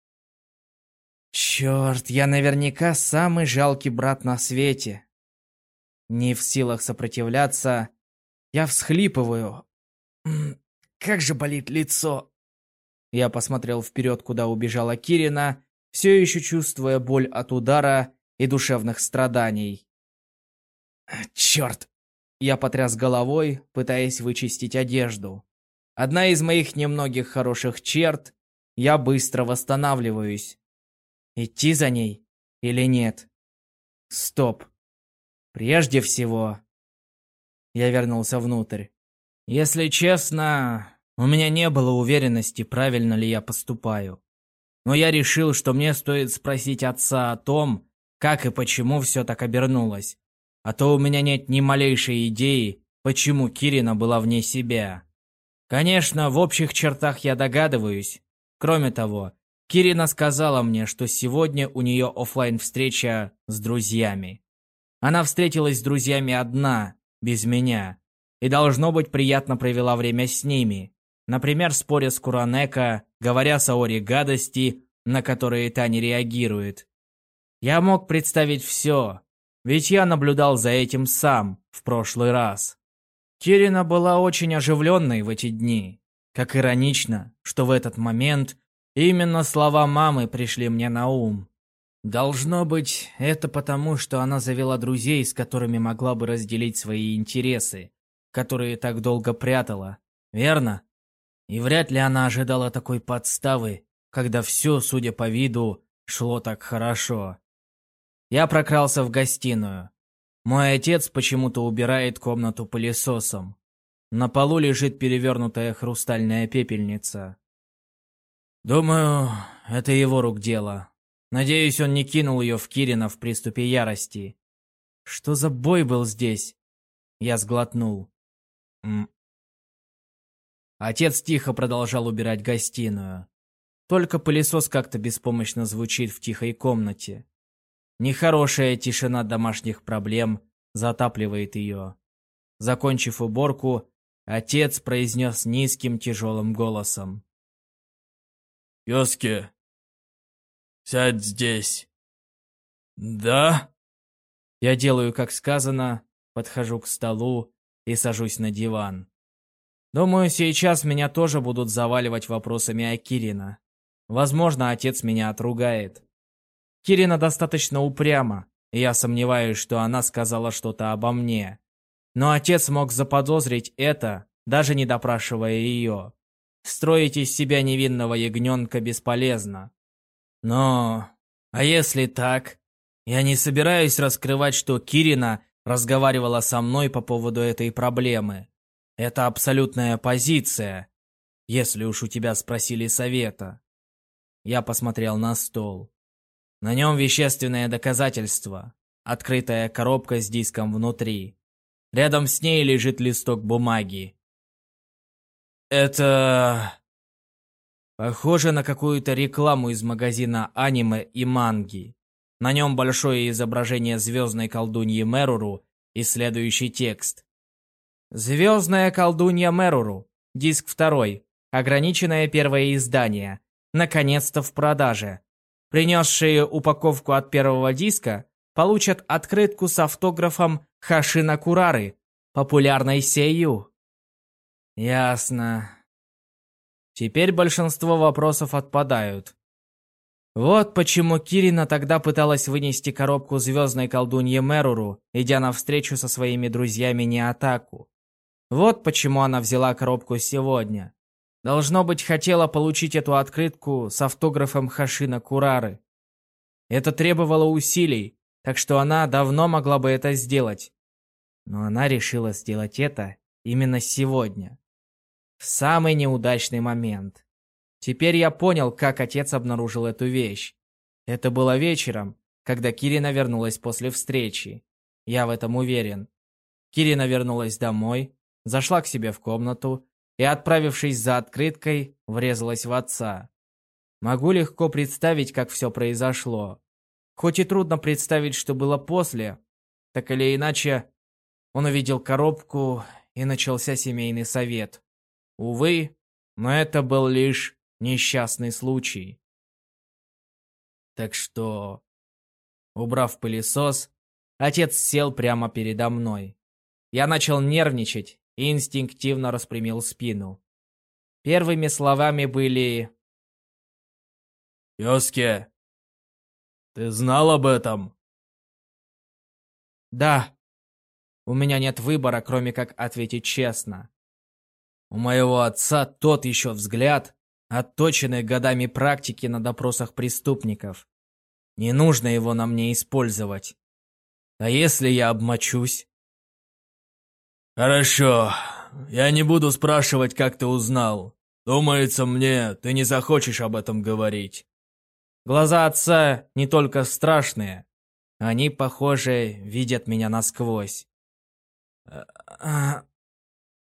Speaker 2: Черт, я наверняка самый жалкий брат на свете. Не в силах сопротивляться, я всхлипываю. Как же болит лицо. Я посмотрел вперед, куда убежала Кирина, все еще чувствуя боль от удара и душевных страданий. Черт! Я потряс головой, пытаясь вычистить одежду. Одна из моих немногих хороших черт — я быстро восстанавливаюсь. Идти за ней или нет? Стоп. Прежде всего... Я вернулся внутрь. Если честно, у меня не было уверенности, правильно ли я поступаю. Но я решил, что мне стоит спросить отца о том, как и почему все так обернулось. А то у меня нет ни малейшей идеи, почему Кирина была вне себя. Конечно, в общих чертах я догадываюсь. Кроме того, Кирина сказала мне, что сегодня у нее офлайн встреча с друзьями. Она встретилась с друзьями одна, без меня, и должно быть приятно провела время с ними. Например, споря с Куранека, говоря Саори гадости, на которые та не реагирует. Я мог представить все, ведь я наблюдал за этим сам в прошлый раз. Кирина была очень оживленной в эти дни. Как иронично, что в этот момент именно слова мамы пришли мне на ум. Должно быть, это потому, что она завела друзей, с которыми могла бы разделить свои интересы, которые так долго прятала, верно? И вряд ли она ожидала такой подставы, когда все, судя по виду, шло так хорошо. Я прокрался в гостиную. Мой отец почему-то убирает комнату пылесосом. На полу лежит перевернутая хрустальная пепельница. Думаю, это его рук дело. Надеюсь, он не кинул ее в Кирина в приступе ярости. Что за бой был здесь? Я сглотнул. М Отец тихо продолжал убирать гостиную. Только пылесос как-то беспомощно звучит в тихой комнате. Нехорошая тишина домашних проблем затапливает ее. Закончив уборку, отец произнес низким тяжелым голосом.
Speaker 1: «Йоски, сядь здесь». «Да?»
Speaker 2: Я делаю, как сказано, подхожу к столу и сажусь на диван. Думаю, сейчас меня тоже будут заваливать вопросами о Кирина. Возможно, отец меня отругает. Кирина достаточно упряма, и я сомневаюсь, что она сказала что-то обо мне. Но отец мог заподозрить это, даже не допрашивая ее. Строить из себя невинного ягненка бесполезно. Но... А если так? Я не собираюсь раскрывать, что Кирина разговаривала со мной по поводу этой проблемы. Это абсолютная позиция, если уж у тебя спросили совета. Я посмотрел на стол. На нем вещественное доказательство. Открытая коробка с диском внутри. Рядом с ней лежит листок бумаги. Это... Похоже на какую-то рекламу из магазина аниме и манги. На нем большое изображение звездной колдуньи Меруру и следующий текст. «Звездная колдунья Меруру. Диск второй. Ограниченное первое издание. Наконец-то в продаже. Принесшие упаковку от первого диска получат открытку с автографом Хашина Курары, популярной Сею. Ясно. Теперь большинство вопросов отпадают. Вот почему Кирина тогда пыталась вынести коробку звездной колдуньи Меруру, идя навстречу со своими друзьями Неатаку. Вот почему она взяла коробку сегодня. Должно быть, хотела получить эту открытку с автографом Хашина Курары. Это требовало усилий, так что она давно могла бы это сделать. Но она решила сделать это именно сегодня. В самый неудачный момент. Теперь я понял, как отец обнаружил эту вещь. Это было вечером, когда Кирина вернулась после встречи. Я в этом уверен. Кирина вернулась домой, зашла к себе в комнату и, отправившись за открыткой, врезалась в отца. Могу легко представить, как все произошло. Хоть и трудно представить, что было после, так или иначе, он увидел коробку и начался семейный совет. Увы, но это был лишь несчастный случай. Так что, убрав пылесос, отец сел прямо передо мной. Я начал нервничать и инстинктивно распрямил спину. Первыми словами были
Speaker 1: «Йоске, ты знал об этом?»
Speaker 2: «Да. У меня нет выбора, кроме как ответить честно.
Speaker 1: У моего отца тот еще взгляд, отточенный годами практики на допросах преступников. Не нужно его на мне использовать. А если я обмочусь? Хорошо. Я не буду спрашивать, как ты узнал. Думается мне, ты не захочешь об этом говорить. Глаза отца не только страшные. Они, похоже, видят меня насквозь. А, а,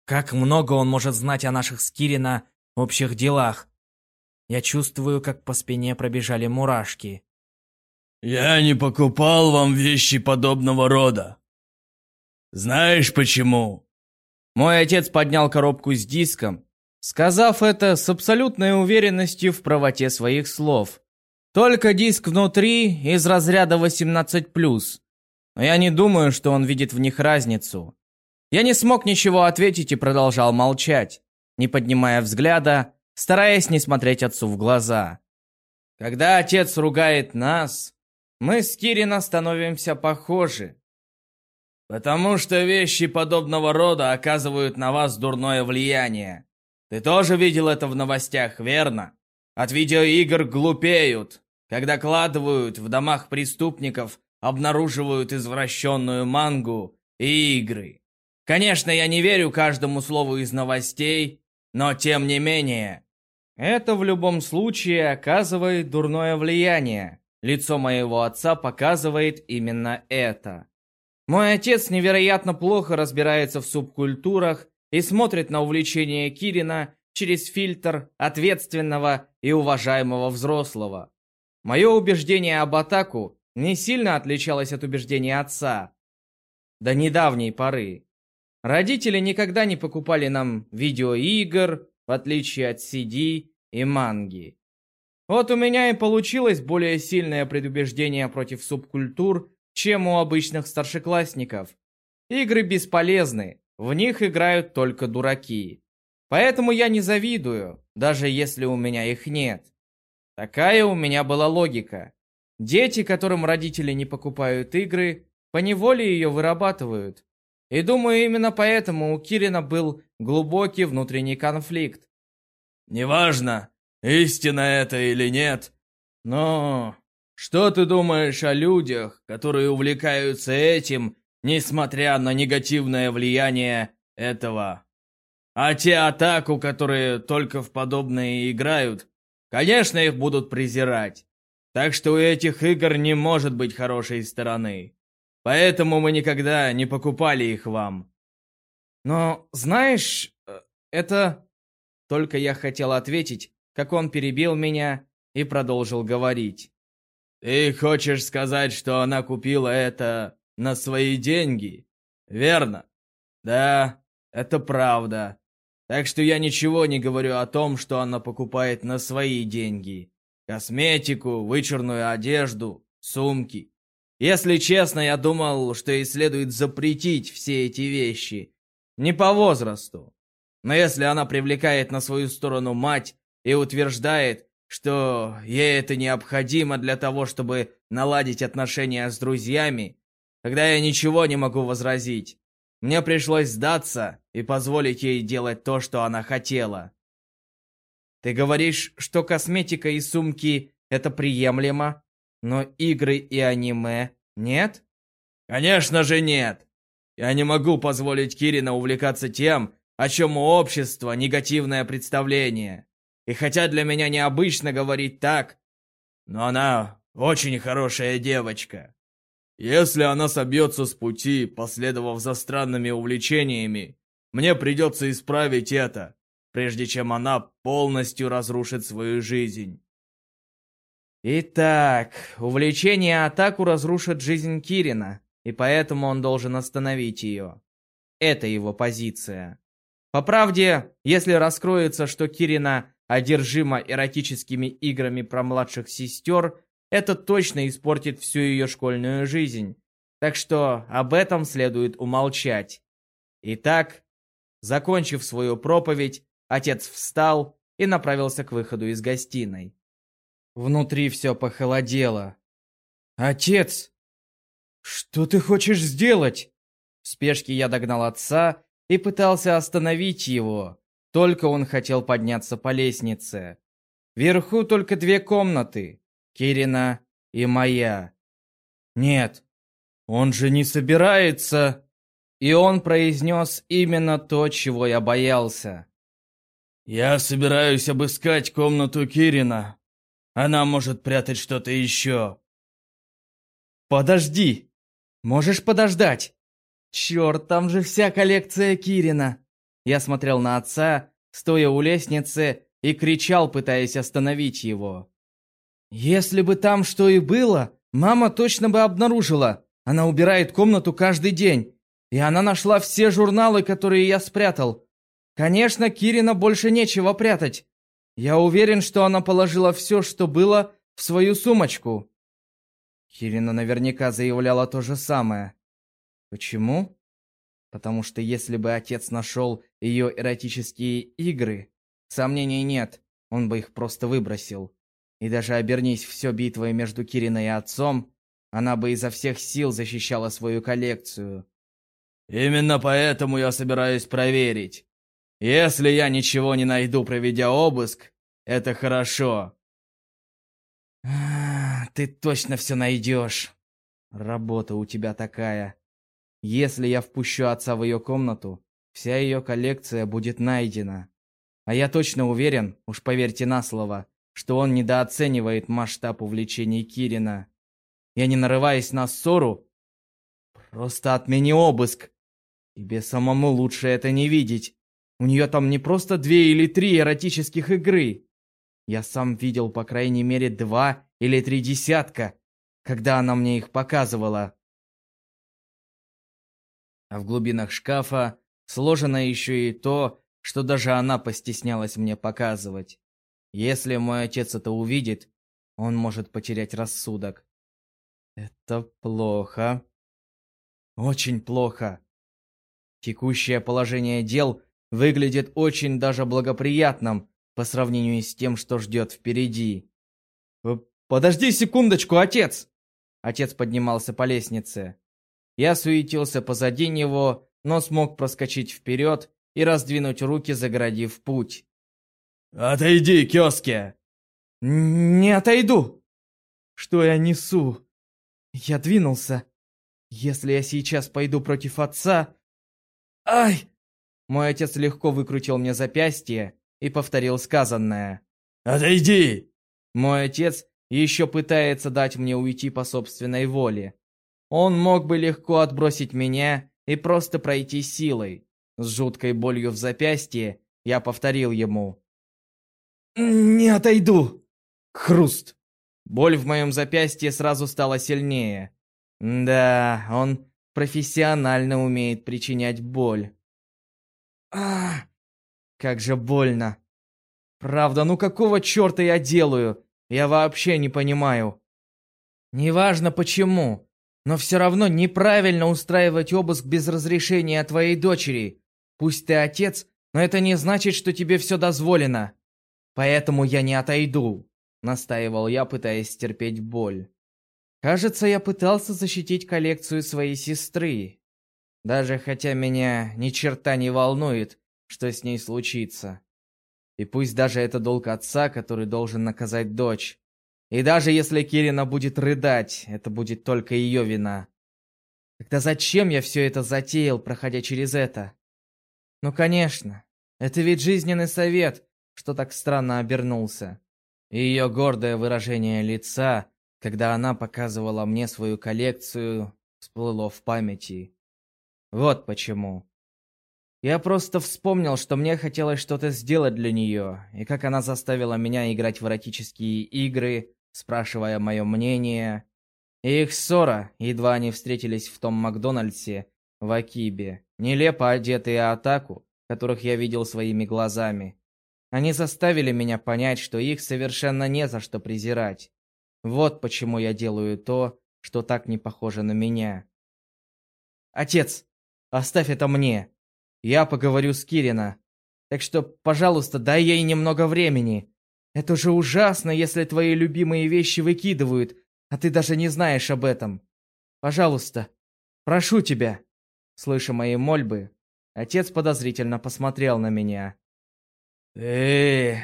Speaker 1: как много он может знать о наших с Кирина общих делах. Я чувствую, как по спине пробежали мурашки. «Я не покупал вам вещи подобного рода. Знаешь почему?» Мой отец поднял коробку с диском, сказав это с абсолютной уверенностью в правоте своих слов. Только диск внутри из разряда 18+. Но я не думаю, что он видит в них разницу. Я не смог ничего ответить и продолжал молчать, не поднимая взгляда, стараясь не смотреть отцу в глаза. Когда отец ругает нас, мы с Кирина становимся похожи. Потому что вещи подобного рода оказывают на вас дурное влияние. Ты тоже видел это в новостях, верно? От видеоигр глупеют, когда кладывают в домах преступников, обнаруживают извращенную мангу и игры. Конечно, я не верю каждому слову из новостей, но тем не менее, это в любом случае оказывает дурное влияние. Лицо моего отца показывает именно это. Мой отец невероятно плохо разбирается в субкультурах и смотрит на увлечение Кирина через фильтр ответственного и уважаемого взрослого. Мое убеждение об атаку не сильно отличалось от убеждения отца. До недавней поры. Родители никогда не покупали нам видеоигр, в отличие от CD и манги. Вот у меня и получилось более сильное предубеждение против субкультур, чем у обычных старшеклассников. Игры бесполезны, в них играют только дураки. Поэтому я не завидую, даже если у меня их нет. Такая у меня была логика. Дети, которым родители не покупают игры, поневоле ее вырабатывают. И думаю, именно поэтому у Кирина был глубокий внутренний конфликт. Неважно, истина это или нет, но что ты думаешь о людях, которые увлекаются этим, несмотря на негативное влияние этого? А те атаку, которые только в подобные играют, конечно, их будут презирать. Так что у этих игр не может быть хорошей стороны. Поэтому мы никогда не покупали их вам. Но, знаешь, э, это... Только я хотел ответить, как он перебил меня и продолжил говорить. Ты хочешь сказать, что она купила это на свои деньги? Верно? Да, это правда. Так что я ничего не говорю о том, что она покупает на свои деньги. Косметику, вычурную одежду, сумки. Если честно, я думал, что ей следует запретить все эти вещи. Не по возрасту. Но если она привлекает на свою сторону мать и утверждает, что ей это необходимо для того, чтобы наладить отношения с друзьями, тогда я ничего не могу возразить. Мне пришлось сдаться и позволить ей делать то, что она хотела. Ты говоришь, что косметика и сумки — это приемлемо, но игры и аниме нет? Конечно же нет. Я не могу позволить Кирина увлекаться тем, о чем у общества негативное представление. И хотя для меня необычно говорить так, но она очень хорошая девочка. Если она собьется с пути, последовав за странными увлечениями, мне придется исправить это, прежде чем она полностью разрушит свою жизнь. Итак, увлечение атаку разрушит жизнь Кирина, и поэтому он должен остановить ее. Это его позиция. По правде, если раскроется, что Кирина одержима эротическими играми про младших сестер, это точно испортит всю ее школьную жизнь. Так что об этом следует умолчать. Итак, закончив свою проповедь, отец встал и направился к выходу из гостиной. Внутри все похолодело. «Отец! Что ты хочешь сделать?» В спешке я догнал отца и пытался остановить его. Только он хотел подняться по лестнице. Вверху только две комнаты. Кирина и моя. Нет, он же не собирается. И он произнес именно то, чего я боялся. Я собираюсь обыскать комнату Кирина. Она может прятать что-то еще. Подожди. Можешь подождать. Черт, там же вся коллекция Кирина. Я смотрел на отца, стоя у лестницы, и кричал, пытаясь остановить его. Если бы там что и было, мама точно бы обнаружила. Она убирает комнату каждый день. И она нашла все журналы, которые я спрятал. Конечно, Кирина больше нечего прятать. Я уверен, что она положила все, что было, в свою сумочку. Кирина наверняка заявляла то же самое. Почему? Потому что если бы отец нашел ее эротические игры, сомнений нет, он бы их просто выбросил. И даже обернись все битвой между Кириной и отцом, она бы изо всех сил защищала свою коллекцию. Именно поэтому я собираюсь проверить. Если я ничего не найду, проведя обыск, это хорошо. Ты точно все найдешь. Работа у тебя такая. Если я впущу отца в ее комнату, вся ее коллекция будет найдена. А я точно уверен, уж поверьте на слово, что он недооценивает масштаб увлечений Кирина. Я не нарываюсь на ссору. Просто отмени обыск. Тебе самому лучше это не видеть. У нее там не просто две или три эротических игры. Я сам видел по крайней мере два или три десятка, когда она мне их показывала. А в глубинах шкафа сложено еще и то, что даже она постеснялась мне показывать. Если мой отец это увидит, он может потерять рассудок. Это плохо. Очень плохо. Текущее положение дел выглядит очень даже благоприятным по сравнению с тем, что ждет впереди. «Э, «Подожди секундочку, отец!» Отец поднимался по лестнице. Я суетился позади него, но смог проскочить вперед и раздвинуть руки, загородив путь. «Отойди, Кёске!» «Не отойду!» «Что я несу?» Я двинулся. Если я сейчас пойду против отца... Ай! Мой отец легко выкрутил мне запястье и повторил сказанное. «Отойди!» Мой отец еще пытается дать мне уйти по собственной воле. Он мог бы легко отбросить меня и просто пройти силой. С жуткой болью в запястье я повторил ему. «Не отойду!» Хруст. Боль в моем запястье сразу стала сильнее. Да, он профессионально умеет причинять боль. А, как же больно. Правда, ну какого черта я делаю? Я вообще не понимаю. Неважно почему.
Speaker 2: Но все равно неправильно устраивать обыск без разрешения твоей дочери. Пусть ты отец, но это не значит, что тебе все дозволено. Поэтому я не отойду, настаивал я, пытаясь стерпеть боль. Кажется, я пытался защитить коллекцию своей сестры. Даже хотя меня ни черта не волнует, что с ней случится. И пусть даже это долг отца, который должен наказать дочь. И даже если Кирина будет рыдать, это будет только ее вина. Тогда зачем я все это затеял, проходя через это? Ну, конечно. Это ведь жизненный совет, что так странно обернулся. И ее гордое выражение лица, когда она показывала мне свою коллекцию, всплыло в памяти. Вот почему. Я просто вспомнил, что мне хотелось что-то сделать для нее, и как она заставила меня играть в эротические игры, спрашивая мое мнение. И их ссора, едва они встретились в том Макдональдсе в Акибе, нелепо одетые атаку, которых я видел своими глазами. Они заставили меня понять, что их совершенно не за что презирать. Вот почему я делаю то, что так не похоже на меня. Отец, оставь это мне. Я поговорю с Кирина. Так что, пожалуйста, дай ей немного времени. Это же ужасно, если твои любимые вещи выкидывают, а ты даже не знаешь об этом. Пожалуйста, прошу тебя. Слыша мои мольбы, отец подозрительно посмотрел на меня. Эх.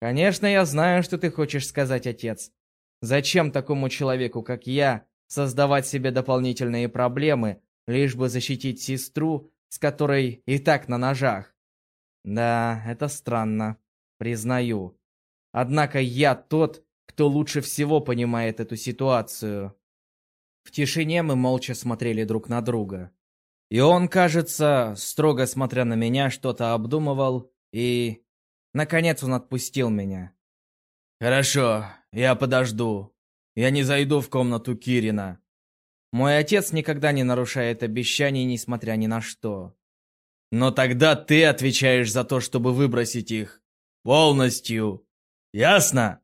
Speaker 2: Конечно, я знаю, что ты хочешь сказать, отец. Зачем такому человеку, как я, создавать себе дополнительные проблемы, лишь бы защитить сестру, с которой и так на ножах? Да, это странно признаю. Однако я тот, кто лучше всего понимает эту ситуацию. В тишине мы молча смотрели друг на друга. И он, кажется, строго смотря на меня, что-то обдумывал, и... Наконец он отпустил меня. «Хорошо, я подожду. Я не зайду в комнату Кирина». Мой отец никогда не нарушает обещаний, несмотря ни на что. «Но тогда ты отвечаешь за то, чтобы выбросить их. Полностью. Ясно?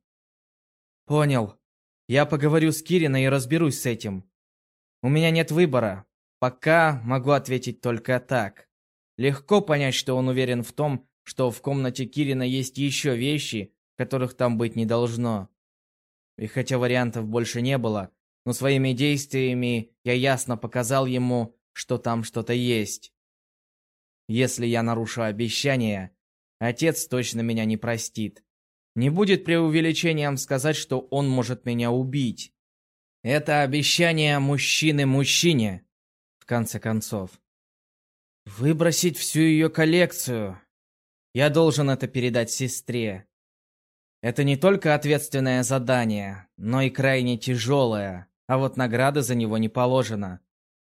Speaker 2: Понял. Я поговорю с Кириной и разберусь с этим. У меня нет выбора. Пока могу ответить только так. Легко понять, что он уверен в том, что в комнате Кирина есть еще вещи, которых там быть не должно. И хотя вариантов больше не было, но своими действиями я ясно показал ему, что там что-то есть. Если я нарушу обещание, Отец точно меня не простит. Не будет преувеличением сказать, что он может меня убить. Это обещание мужчины мужчине, в конце концов. Выбросить всю ее коллекцию. Я должен это передать сестре. Это не только ответственное задание, но и крайне тяжелое, а вот награды за него не положено.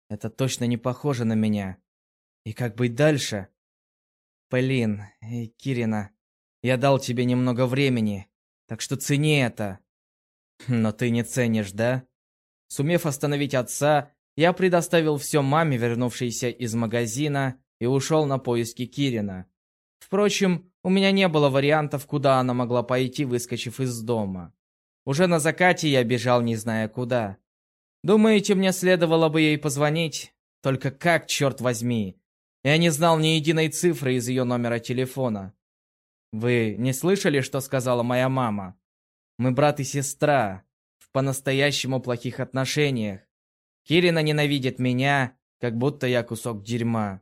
Speaker 2: Это точно не похоже на меня. И как быть дальше? Блин, Кирина, я дал тебе немного времени, так что цени это. Но ты не ценишь, да? Сумев остановить отца, я предоставил все маме, вернувшейся из магазина, и ушел на поиски Кирина. Впрочем, у меня не было вариантов, куда она могла пойти, выскочив из дома. Уже на закате я бежал, не зная куда. Думаете, мне следовало бы ей позвонить? Только как, черт возьми? Я не знал ни единой цифры из ее номера телефона. Вы не слышали, что сказала моя мама? Мы брат и сестра, в по-настоящему плохих отношениях. Кирина ненавидит меня, как будто я кусок дерьма.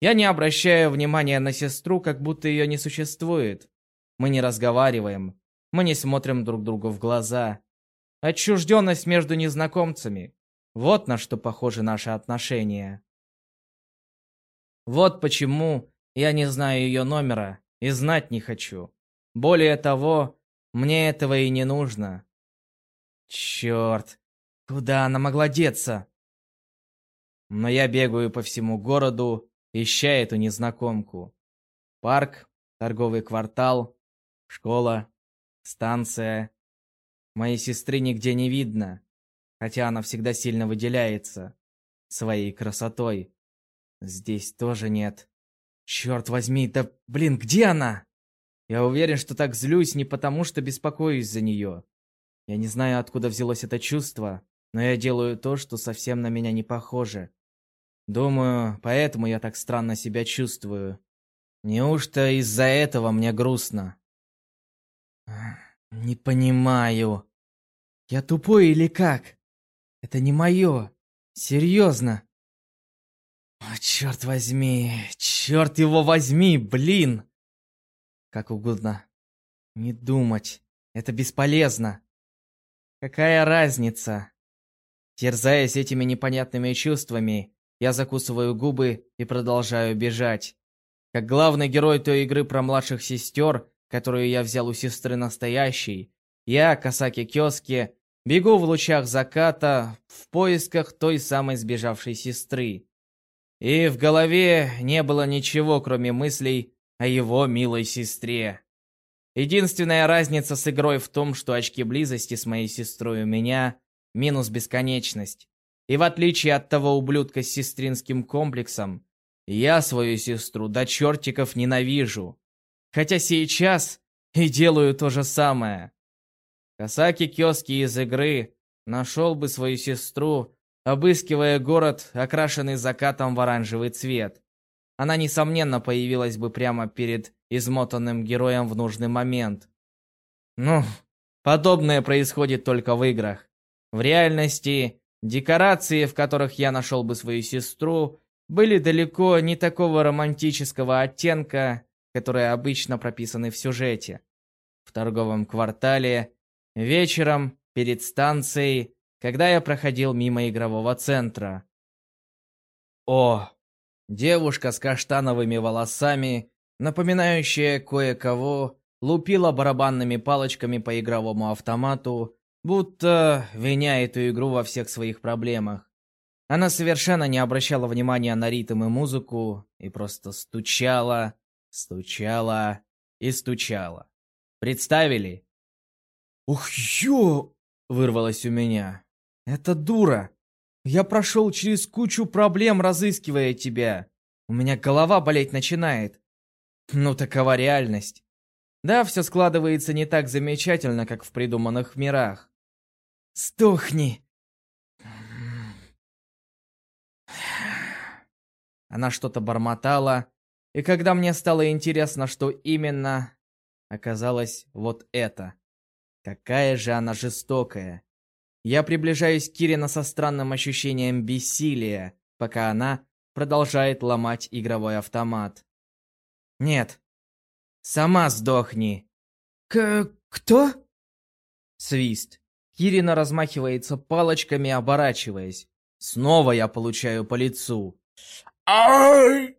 Speaker 2: Я не обращаю внимания на сестру, как будто ее не существует. Мы не разговариваем, мы не смотрим друг другу в глаза. Отчужденность между незнакомцами. Вот на что похожи наши отношения. Вот почему я не знаю ее номера и знать не хочу. Более того, мне этого и не нужно. Черт, куда она могла деться? Но я бегаю по всему городу, ища эту незнакомку. Парк, торговый квартал, школа, станция. Моей сестры нигде не видно, хотя она всегда сильно выделяется своей красотой. Здесь тоже нет. Черт возьми, да блин, где она? Я уверен, что так злюсь не потому, что беспокоюсь за нее. Я не знаю, откуда взялось это чувство,
Speaker 1: но я делаю то, что совсем на меня не похоже. Думаю, поэтому я так странно себя чувствую. Неужто из-за этого мне грустно? Не понимаю. Я тупой или как? Это не мое. Серьезно. О, черт возьми. Черт его возьми, блин. Как угодно. Не думать. Это бесполезно. Какая разница? Терзаясь этими непонятными чувствами, я закусываю губы и продолжаю бежать. Как главный герой той игры про младших сестер, которую я взял у сестры настоящей, я, Касаки Кёски, бегу в лучах заката в поисках той самой сбежавшей сестры. И в голове не было ничего, кроме мыслей о его милой сестре. Единственная разница с игрой в том, что очки близости с моей сестрой у меня минус бесконечность. И в отличие от того ублюдка с сестринским комплексом, я свою сестру до чертиков ненавижу. Хотя сейчас и делаю то же самое. Касаки Кёски из игры нашел бы свою сестру, обыскивая город, окрашенный закатом в оранжевый цвет. Она, несомненно, появилась бы прямо перед измотанным героем в нужный момент. Ну, подобное происходит только в играх. В реальности, декорации, в которых я нашел бы свою сестру, были далеко не такого романтического оттенка, которые обычно прописаны в сюжете. В торговом квартале, вечером, перед станцией, когда я проходил мимо игрового центра. О, девушка с каштановыми волосами напоминающая кое-кого, лупила барабанными палочками по игровому автомату, будто виня эту игру во всех своих проблемах. Она совершенно не обращала внимания на ритм и музыку и просто стучала, стучала и стучала. Представили? «Ух, ё!» — вырвалось у меня. «Это дура! Я прошел через кучу проблем, разыскивая тебя. У меня голова болеть начинает. Ну, такова реальность. Да, все складывается не так замечательно, как в придуманных мирах. Сдохни! Она что-то бормотала, и когда мне стало интересно, что именно, оказалось вот это. Какая же она жестокая. Я приближаюсь к Кирина со странным ощущением бессилия, пока она продолжает ломать игровой автомат. Нет. Сама сдохни. К... кто? Свист. Кирина размахивается палочками, оборачиваясь. Снова я получаю по лицу. Ай!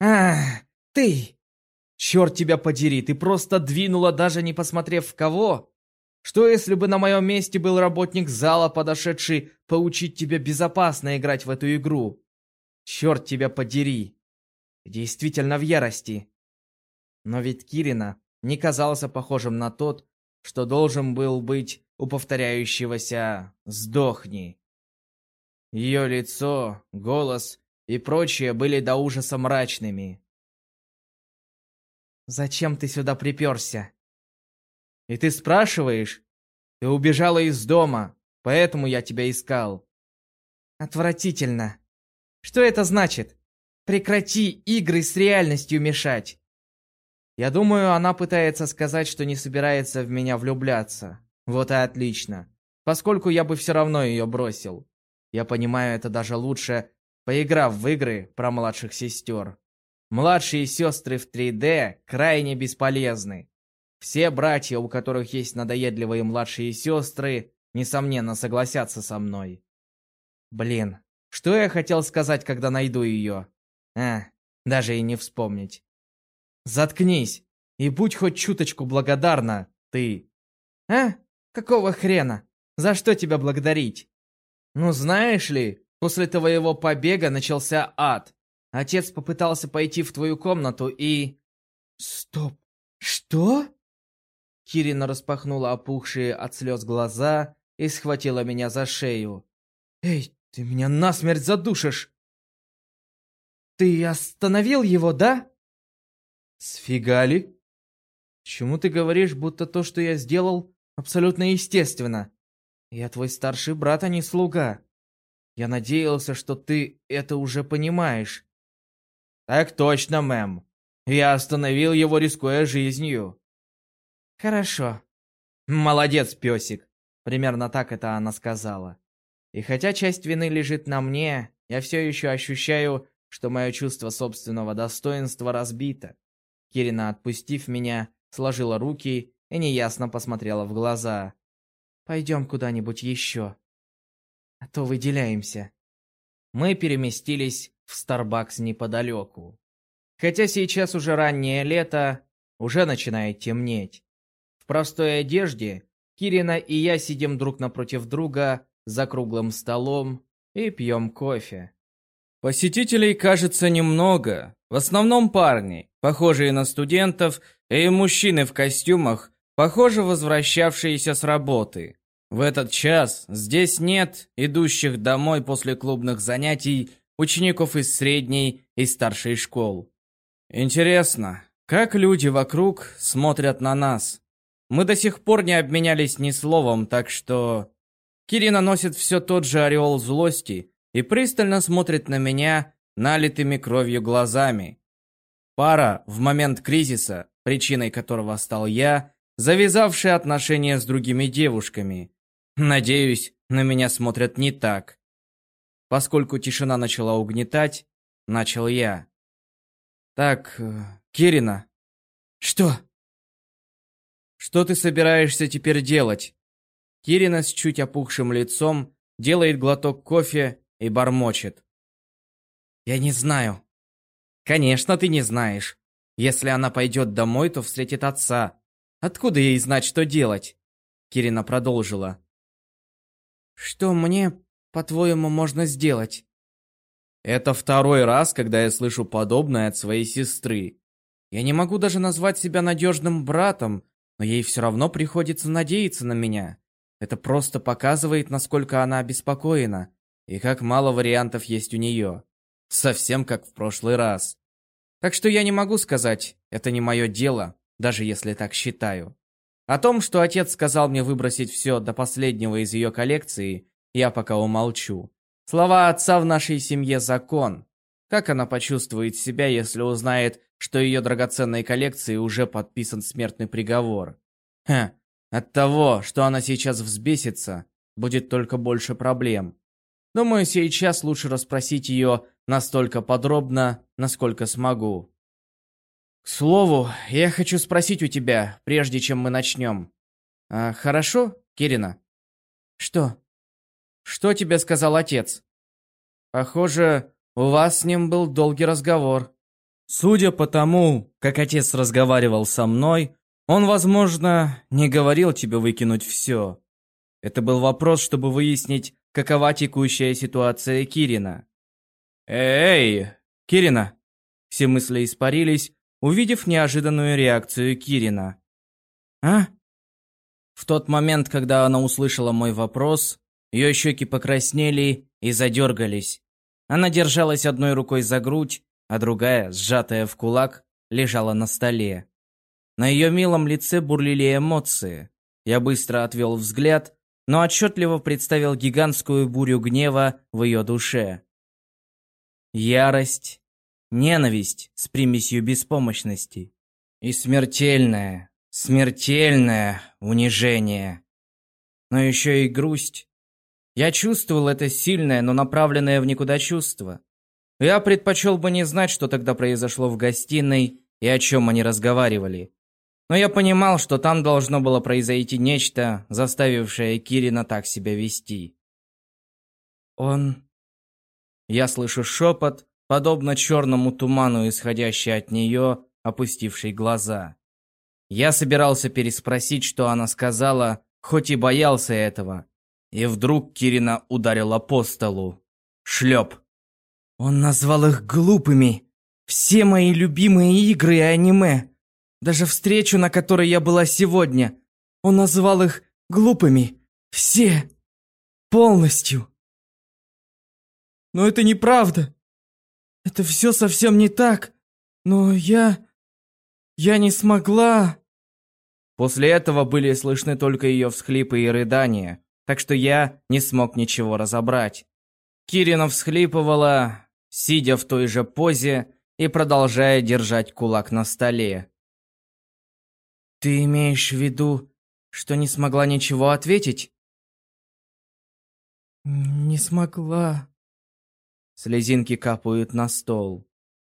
Speaker 1: А, ты! Черт тебя подери, ты просто двинула, даже не посмотрев в кого. Что если бы на моем месте был работник зала, подошедший поучить тебя безопасно играть в эту игру? Черт тебя подери. Действительно в ярости. Но ведь Кирина не казался похожим на тот, что должен был быть у повторяющегося «сдохни». Ее лицо, голос и прочее были до ужаса мрачными. «Зачем ты сюда приперся?» «И ты спрашиваешь? Ты убежала из дома, поэтому я тебя искал». «Отвратительно. Что это значит? Прекрати игры с реальностью мешать. Я думаю, она пытается сказать, что не собирается в меня влюбляться. Вот и отлично. Поскольку я бы все равно ее бросил. Я понимаю это даже лучше, поиграв в игры про младших сестер. Младшие сестры в 3D крайне бесполезны. Все братья, у которых есть надоедливые младшие сестры, несомненно согласятся со мной. Блин, что я хотел сказать, когда найду ее? А, даже и не вспомнить. Заткнись и будь хоть чуточку благодарна, ты. А? Какого хрена? За что тебя благодарить? Ну, знаешь ли, после твоего побега начался ад. Отец попытался пойти в твою комнату и... Стоп. Что? Кирина распахнула опухшие от слез глаза и схватила меня за шею. «Эй, ты меня насмерть задушишь!» «Ты остановил его, да?» «Сфигали?» «Чему ты говоришь, будто то, что я сделал, абсолютно естественно?» Я твой старший брат, а не слуга. Я надеялся, что ты это уже понимаешь. Так точно, мэм. Я остановил его, рискуя жизнью. Хорошо. Молодец, песик. Примерно так это она сказала. И хотя часть вины лежит на мне, я все еще ощущаю, что мое чувство собственного достоинства разбито. Кирина, отпустив меня, сложила руки и неясно посмотрела в глаза. «Пойдем куда-нибудь еще, а то выделяемся». Мы переместились в Старбакс неподалеку. Хотя сейчас уже раннее лето, уже начинает темнеть. В простой одежде Кирина и я сидим друг напротив друга за круглым столом и пьем кофе. Посетителей, кажется, немного. В основном парни, похожие на студентов, и мужчины в костюмах, похоже, возвращавшиеся с работы. В этот час здесь нет идущих домой после клубных занятий учеников из средней и старшей школ. Интересно, как люди вокруг смотрят на нас? Мы до сих пор не обменялись ни словом, так что... Кирина носит все тот же ореол злости и пристально смотрит на меня налитыми кровью глазами. Пара в момент кризиса, причиной которого стал я, завязавший отношения с другими девушками. Надеюсь, на меня смотрят не так. Поскольку тишина начала угнетать, начал я. Так, э, Кирина. Что? Что ты собираешься теперь делать? Кирина с чуть опухшим лицом делает глоток кофе и бормочет. Я не знаю. Конечно, ты не знаешь. Если она пойдет домой, то встретит отца. Откуда ей знать, что делать? Кирина продолжила. Что мне, по-твоему, можно сделать? Это второй раз, когда я слышу подобное от своей сестры. Я не могу даже назвать себя надежным братом, но ей все равно приходится надеяться на меня. Это просто показывает, насколько она обеспокоена, и как мало вариантов есть у нее. Совсем как в прошлый раз. Так что я не могу сказать, это не мое дело, даже если так считаю. О том, что отец сказал мне выбросить все до последнего из ее коллекции, я пока умолчу. Слова отца в нашей семье закон. Как она почувствует себя, если узнает, что ее драгоценной коллекции уже подписан смертный приговор? Хм, от того, что она сейчас взбесится, будет только больше проблем. Думаю, сейчас лучше расспросить ее настолько подробно, насколько смогу. К слову, я хочу спросить у тебя, прежде чем мы начнем. А, хорошо, Кирина? Что? Что тебе сказал отец? Похоже, у вас с ним был долгий разговор. Судя по тому, как отец разговаривал со мной, он, возможно, не говорил тебе выкинуть все. Это был вопрос, чтобы выяснить, какова текущая ситуация Кирина. «Эй, Кирина!» Все мысли испарились, увидев неожиданную реакцию Кирина. «А?» В тот момент, когда она услышала мой вопрос, ее щеки покраснели и задергались. Она держалась одной рукой за грудь, а другая, сжатая в кулак, лежала на столе. На ее милом лице бурлили эмоции. Я быстро отвел взгляд, но отчетливо представил гигантскую бурю гнева в ее душе. Ярость, ненависть с примесью беспомощности и смертельное, смертельное унижение. Но еще и грусть. Я чувствовал это сильное, но направленное в никуда чувство. Я предпочел бы не знать, что тогда произошло в гостиной и о чем они разговаривали. Но я понимал, что там должно было произойти нечто, заставившее Кирина так себя вести. Он... Я слышу шепот, подобно черному туману, исходящий от нее, опустивший глаза. Я собирался переспросить, что она сказала, хоть и боялся этого. И вдруг Кирина ударила по столу. Шлеп. Он назвал их глупыми. Все мои любимые игры и аниме. Даже встречу, на которой я была сегодня. Он назвал их глупыми. Все. Полностью. Но это неправда. Это все совсем не так. Но я... Я не смогла... После этого были слышны только ее всхлипы и рыдания, так что я не смог ничего разобрать. Кирина всхлипывала, сидя в той же позе и продолжая держать кулак на столе.
Speaker 2: «Ты имеешь в виду, что не смогла ничего ответить?» «Не смогла».
Speaker 1: Слезинки капают на стол.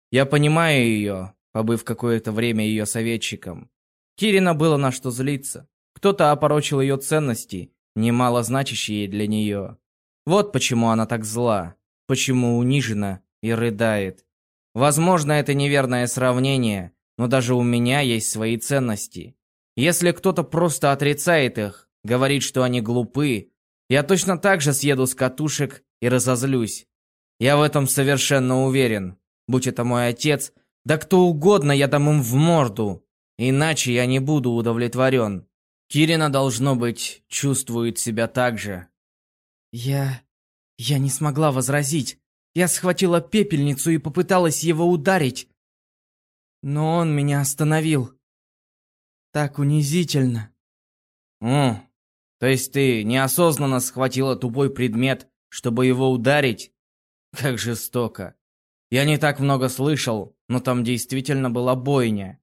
Speaker 1: Я понимаю ее, побыв какое-то время ее советчиком. Кирина было на что злиться. Кто-то опорочил ее ценности, немало значащие для нее. Вот почему она так зла, почему унижена и рыдает. Возможно, это неверное сравнение, но даже у меня есть свои ценности. Если кто-то просто отрицает их, говорит, что они глупы, я точно так же съеду с катушек и разозлюсь. Я в этом совершенно уверен. Будь это мой отец, да кто угодно, я дам им в морду. Иначе я не буду удовлетворен. Кирина, должно быть, чувствует себя так же.
Speaker 2: Я... я не смогла возразить. Я схватила пепельницу и попыталась его ударить. Но он меня остановил. Так унизительно.
Speaker 1: О, то есть ты неосознанно схватила тупой предмет, чтобы его ударить? Как жестоко. Я не так много слышал, но там действительно была бойня.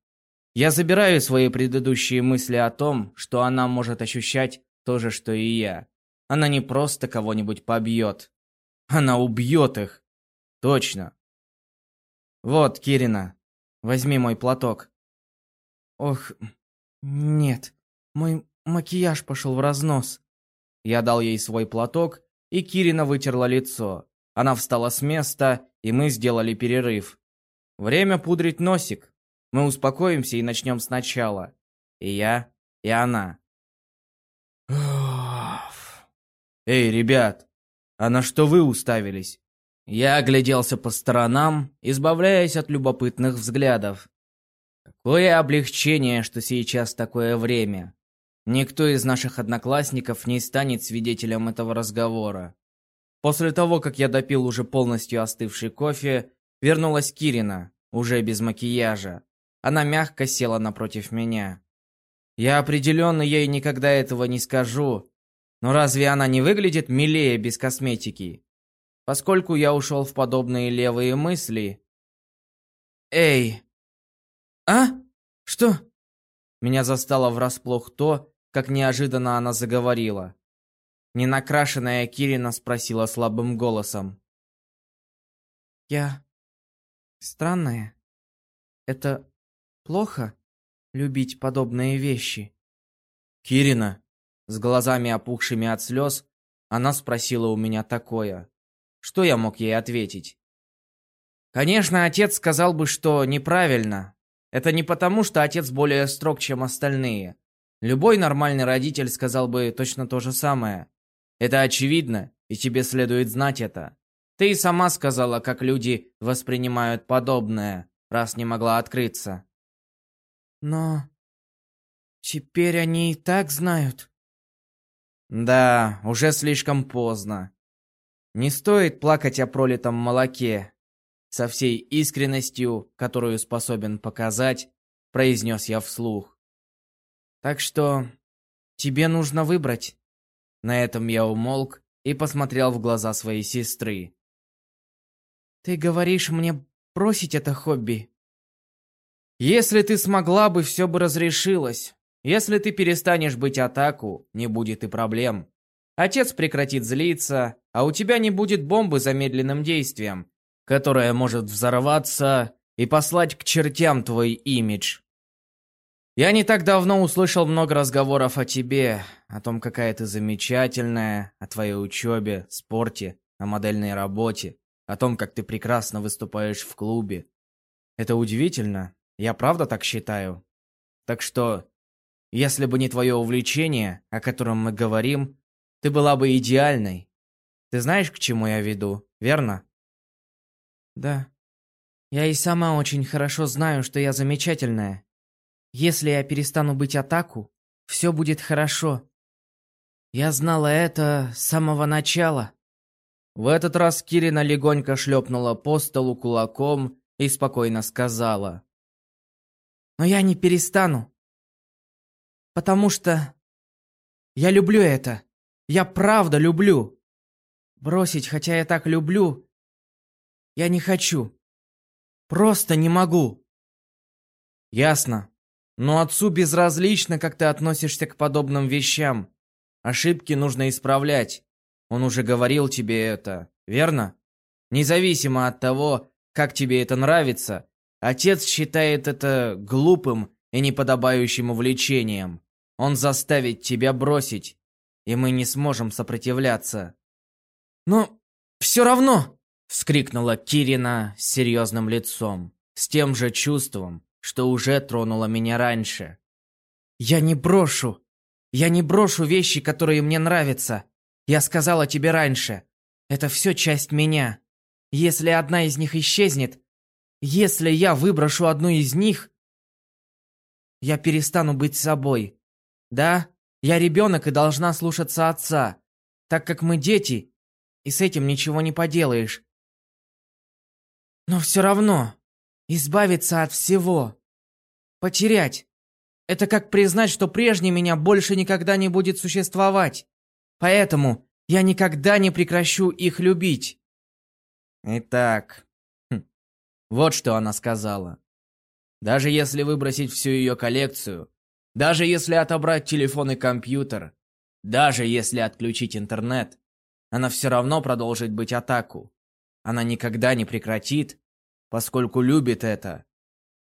Speaker 1: Я забираю свои предыдущие мысли о том, что она может ощущать то же, что и я. Она не просто кого-нибудь побьет. Она убьет их. Точно. Вот, Кирина, возьми мой платок.
Speaker 2: Ох, нет, мой макияж пошел в разнос.
Speaker 1: Я дал ей свой платок, и Кирина вытерла лицо. Она встала с места, и мы сделали перерыв. Время пудрить носик. Мы успокоимся и начнем сначала. И я, и она. Эй, ребят, а на что вы уставились? Я огляделся по сторонам, избавляясь от любопытных взглядов. Какое облегчение, что сейчас такое время. Никто из наших одноклассников не станет свидетелем этого разговора. После того, как я допил уже полностью остывший кофе, вернулась Кирина, уже без макияжа. Она мягко села напротив меня. Я определенно ей никогда этого не скажу, но разве она не выглядит милее без косметики? Поскольку я ушел в подобные левые мысли...
Speaker 2: Эй! А? Что?
Speaker 1: Меня застало врасплох то, как неожиданно она заговорила. Ненакрашенная Кирина спросила слабым голосом.
Speaker 2: «Я... странная? Это Плохо любить подобные вещи.
Speaker 1: Кирина, с глазами опухшими от слез, она спросила у меня такое. Что я мог ей ответить? Конечно, отец сказал бы, что неправильно. Это не потому, что отец более строг, чем остальные. Любой нормальный родитель сказал бы точно то же самое. Это очевидно, и тебе следует знать это. Ты и сама сказала, как люди воспринимают подобное, раз не могла открыться.
Speaker 2: Но... Теперь они и так знают.
Speaker 1: Да, уже слишком поздно. Не стоит плакать о пролитом молоке. Со всей искренностью, которую способен показать, произнес я вслух. Так что тебе нужно выбрать. На этом я умолк и посмотрел в глаза своей сестры.
Speaker 2: Ты говоришь мне бросить это хобби?
Speaker 1: Если ты смогла бы, все бы разрешилось. Если ты перестанешь быть атаку, не будет и проблем. Отец прекратит злиться, а у тебя не будет бомбы замедленным действием, которая может взорваться и послать к чертям твой имидж. Я не так давно услышал много разговоров о тебе, о том, какая ты замечательная, о твоей учебе, спорте, о модельной работе, о том, как ты прекрасно выступаешь в клубе. Это удивительно, я правда так считаю. Так что, если бы не твое увлечение, о котором мы говорим, ты была бы идеальной. Ты знаешь, к чему я веду, верно?
Speaker 2: Да. Я и сама очень хорошо знаю, что я замечательная. Если я перестану быть атаку, все будет хорошо. Я знала это с самого начала.
Speaker 1: В этот раз Кирина легонько шлепнула по столу кулаком и спокойно сказала.
Speaker 2: Но я не перестану. Потому что я люблю это. Я правда люблю. Бросить, хотя я так люблю, я не хочу. Просто не могу. Ясно. Но отцу безразлично, как ты относишься к подобным вещам. Ошибки нужно исправлять. Он уже говорил тебе это, верно? Независимо от того, как тебе это нравится, отец считает это глупым и неподобающим увлечением. Он заставит тебя бросить, и мы не сможем сопротивляться. Но все равно, вскрикнула Кирина с серьезным лицом, с тем же чувством, что уже тронуло меня раньше. Я не брошу. Я не брошу вещи, которые мне нравятся. Я сказала тебе раньше. Это все часть меня. Если одна из них исчезнет, если я выброшу одну из них, я перестану быть собой. Да, я ребенок и должна слушаться отца, так как мы дети, и с этим ничего не поделаешь. Но все равно, избавиться от всего, потерять, это как признать, что прежний меня больше никогда не будет существовать. Поэтому я никогда не прекращу их любить. Итак, хм, вот что она сказала. Даже если выбросить всю ее коллекцию, даже если отобрать телефон и компьютер, даже если отключить интернет, она все равно продолжит быть атаку. Она никогда не прекратит, поскольку любит это.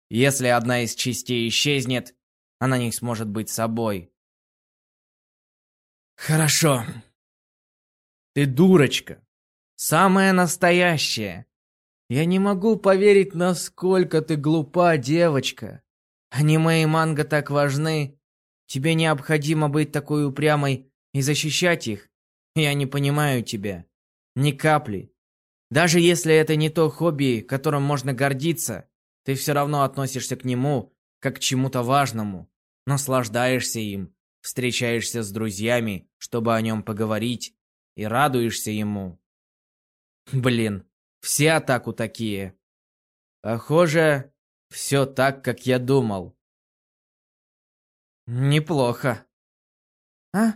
Speaker 2: Если одна из частей исчезнет, она не сможет быть собой. Хорошо. Ты дурочка. Самая настоящая. Я не могу поверить, насколько ты глупа, девочка. Аниме и манга так важны. Тебе необходимо быть такой упрямой и защищать их. Я не понимаю тебя. Ни капли. Даже если это не то хобби, которым можно гордиться, ты все равно относишься к нему как к чему-то важному. Наслаждаешься им, встречаешься с друзьями, чтобы о нем поговорить, и радуешься ему. Блин, все атаку такие. Похоже, все так, как я думал. Неплохо. А?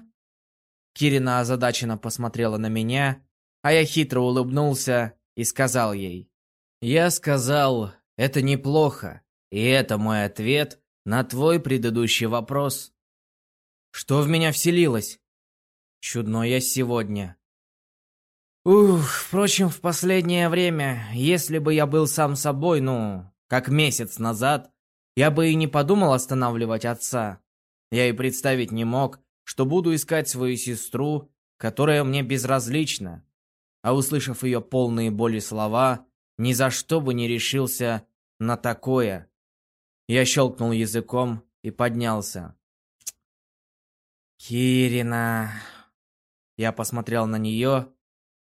Speaker 2: Кирина озадаченно посмотрела на меня, а я хитро улыбнулся и сказал ей. Я сказал, это неплохо, и это мой ответ на твой предыдущий вопрос. Что в меня вселилось? Чудно я сегодня. Ух, впрочем, в последнее время, если бы я был сам собой, ну, как месяц назад, я бы и не подумал останавливать отца. Я и представить не мог, что буду искать свою сестру, которая мне безразлична. А услышав ее полные боли слова, ни за что бы не решился на такое. Я щелкнул языком и поднялся. «Кирина...» Я посмотрел на нее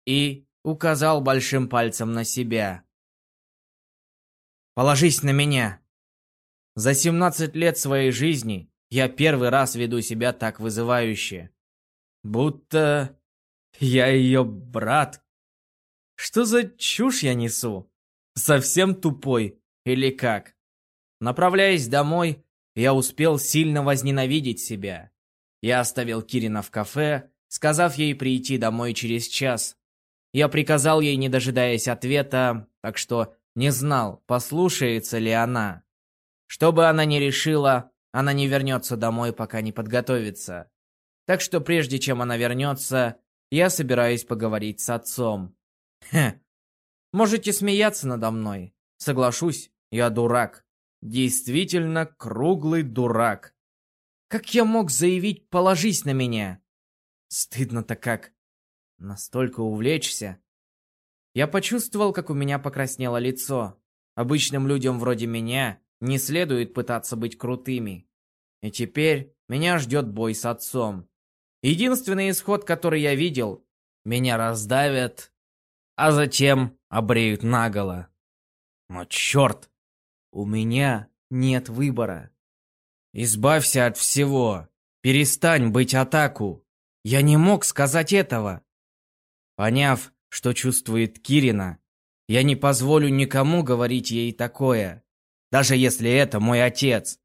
Speaker 2: и указал большим пальцем на себя. «Положись на меня. За 17 лет своей жизни я первый раз веду себя так вызывающе. Будто я ее брат. Что за чушь я несу? Совсем тупой или как?» Направляясь домой, я успел сильно возненавидеть себя. Я оставил Кирина в кафе, сказав ей прийти домой через час. Я приказал ей, не дожидаясь ответа, так что не знал, послушается ли она. Что бы она ни решила, она не вернется домой, пока не подготовится. Так что прежде чем она вернется, я собираюсь поговорить с отцом. Хе. Можете смеяться надо мной. Соглашусь, я дурак. Действительно круглый дурак. Как я мог заявить «положись на меня»? Стыдно-то как. Настолько увлечься. Я почувствовал, как у меня покраснело лицо. Обычным людям вроде меня не следует пытаться быть крутыми. И теперь меня ждет бой с отцом. Единственный исход, который я видел, меня раздавят, а затем обреют наголо. Но черт, у меня нет выбора. Избавься от всего. Перестань быть атаку. Я не мог сказать этого. Поняв, что чувствует Кирина, я не позволю никому говорить ей такое, даже если это мой отец.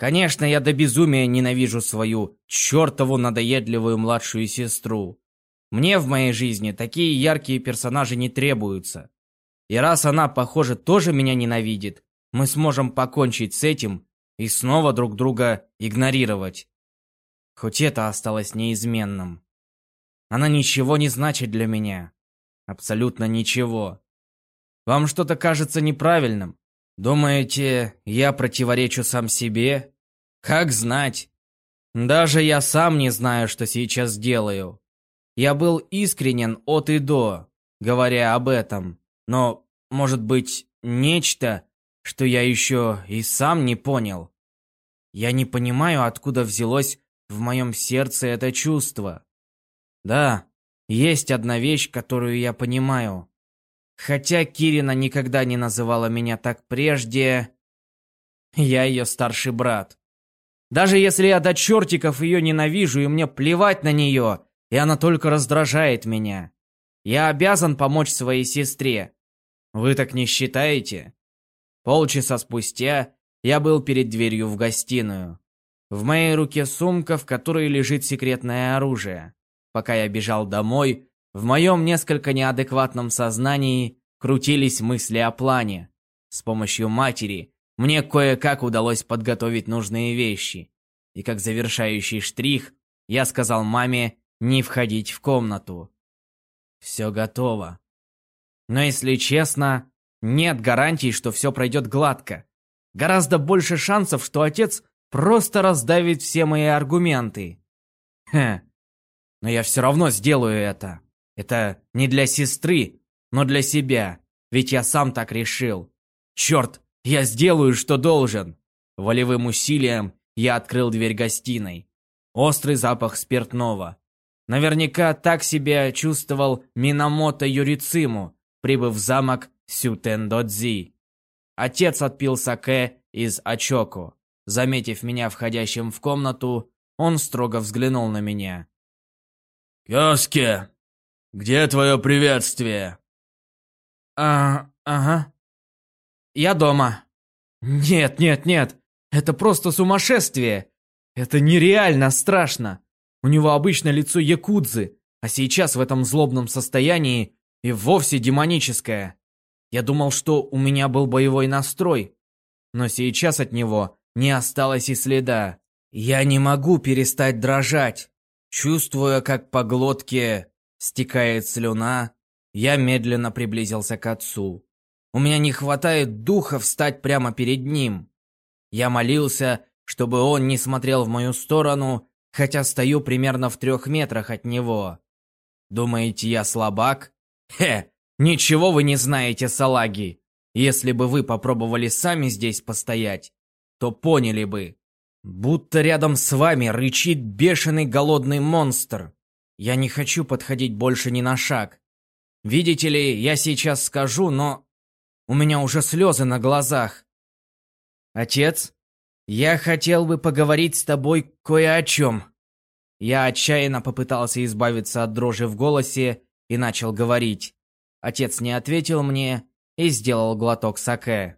Speaker 1: Конечно, я до безумия ненавижу свою чертову надоедливую младшую сестру. Мне в моей жизни такие яркие персонажи не требуются. И раз она, похоже, тоже меня ненавидит, мы сможем покончить с этим и снова друг друга игнорировать. Хоть это осталось неизменным. Она ничего не значит для меня. Абсолютно ничего. Вам что-то кажется неправильным? Думаете, я противоречу сам себе? Как знать? Даже я сам не знаю, что сейчас делаю. Я был искренен от и до, говоря об этом. Но, может быть, нечто, что я еще и сам не понял. Я не понимаю, откуда взялось в моем сердце это чувство. Да, есть одна вещь, которую я понимаю. Хотя Кирина никогда не называла меня так прежде, я ее старший брат. Даже если я до чертиков ее ненавижу и мне плевать на нее, и она только раздражает меня, я обязан помочь своей сестре. Вы так не считаете? Полчаса спустя я был перед дверью в гостиную. В моей руке сумка, в которой лежит секретное оружие. Пока я бежал домой, в моем несколько неадекватном сознании крутились мысли о плане. С помощью матери мне кое-как удалось подготовить нужные вещи. И как завершающий штрих, я сказал маме не входить в комнату. Все готово. Но если честно, нет гарантий, что все пройдет гладко. Гораздо больше шансов, что отец просто раздавит все мои аргументы. Хе, но я все равно сделаю это. Это не для сестры, но для себя. Ведь я сам так решил. Черт, я сделаю, что должен. Волевым усилием я открыл дверь гостиной. Острый запах спиртного. Наверняка так себя чувствовал Минамото Юрициму, прибыв в замок Сютендодзи. Отец отпил саке из Ачоку. Заметив меня входящим в комнату, он строго взглянул на меня.
Speaker 3: «Кёске, где твое приветствие?»
Speaker 1: «А, ага. Я дома». «Нет, нет, нет, это просто сумасшествие. Это нереально страшно. У него обычно лицо якудзы, а сейчас в этом злобном состоянии и вовсе демоническое. Я думал, что у меня был боевой настрой, но сейчас от него не осталось и следа. Я не могу перестать дрожать. Чувствуя, как по глотке стекает слюна, я медленно приблизился к отцу. У меня не хватает духа встать прямо перед ним. Я молился, чтобы он не смотрел в мою сторону, хотя стою примерно в трех метрах от него. Думаете, я слабак? Хе, ничего вы не знаете, салаги. Если бы вы попробовали сами здесь постоять, то поняли бы. Будто рядом с вами рычит бешеный голодный монстр. Я не хочу подходить больше ни на шаг. Видите ли, я сейчас скажу, но у меня уже слезы на глазах. Отец, я хотел бы поговорить с тобой кое о чем. Я отчаянно попытался избавиться от дрожи в голосе и начал говорить. Отец не ответил мне и сделал глоток саке.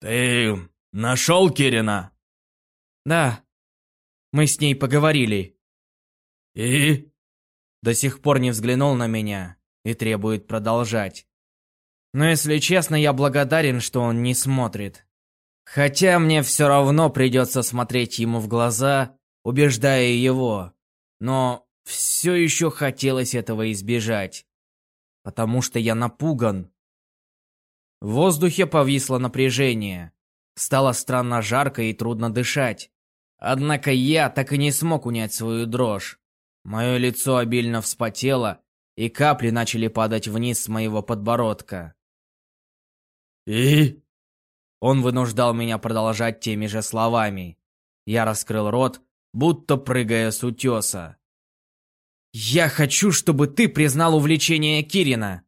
Speaker 3: «Ты нашел Кирина?»
Speaker 1: Да. Мы с ней поговорили.
Speaker 3: И?
Speaker 1: До сих пор не взглянул на меня и требует продолжать. Но если честно, я благодарен, что он не смотрит. Хотя мне все равно придется смотреть ему в глаза, убеждая его. Но все еще хотелось этого избежать. Потому что я напуган. В воздухе повисло напряжение. Стало странно жарко и трудно дышать. Однако я так и не смог унять свою дрожь. Мое лицо обильно вспотело, и капли начали падать вниз с моего подбородка.
Speaker 3: «И?»
Speaker 1: Он вынуждал меня продолжать теми же словами. Я раскрыл рот, будто прыгая с утеса. «Я хочу, чтобы ты признал увлечение Кирина!»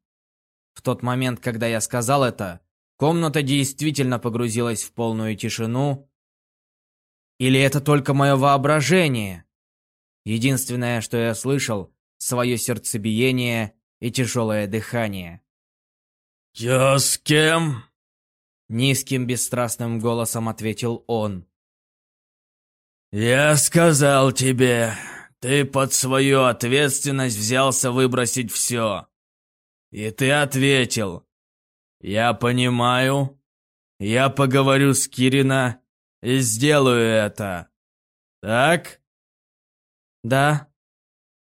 Speaker 1: В тот момент, когда я сказал это, комната действительно погрузилась в полную тишину, или это только мое воображение? Единственное, что я слышал, свое сердцебиение и тяжелое дыхание.
Speaker 3: «Я с кем?»
Speaker 1: Низким бесстрастным голосом ответил он.
Speaker 3: «Я сказал тебе, ты под свою ответственность взялся выбросить все. И ты ответил. Я понимаю. Я поговорю с Кирина и сделаю это. Так?
Speaker 1: Да,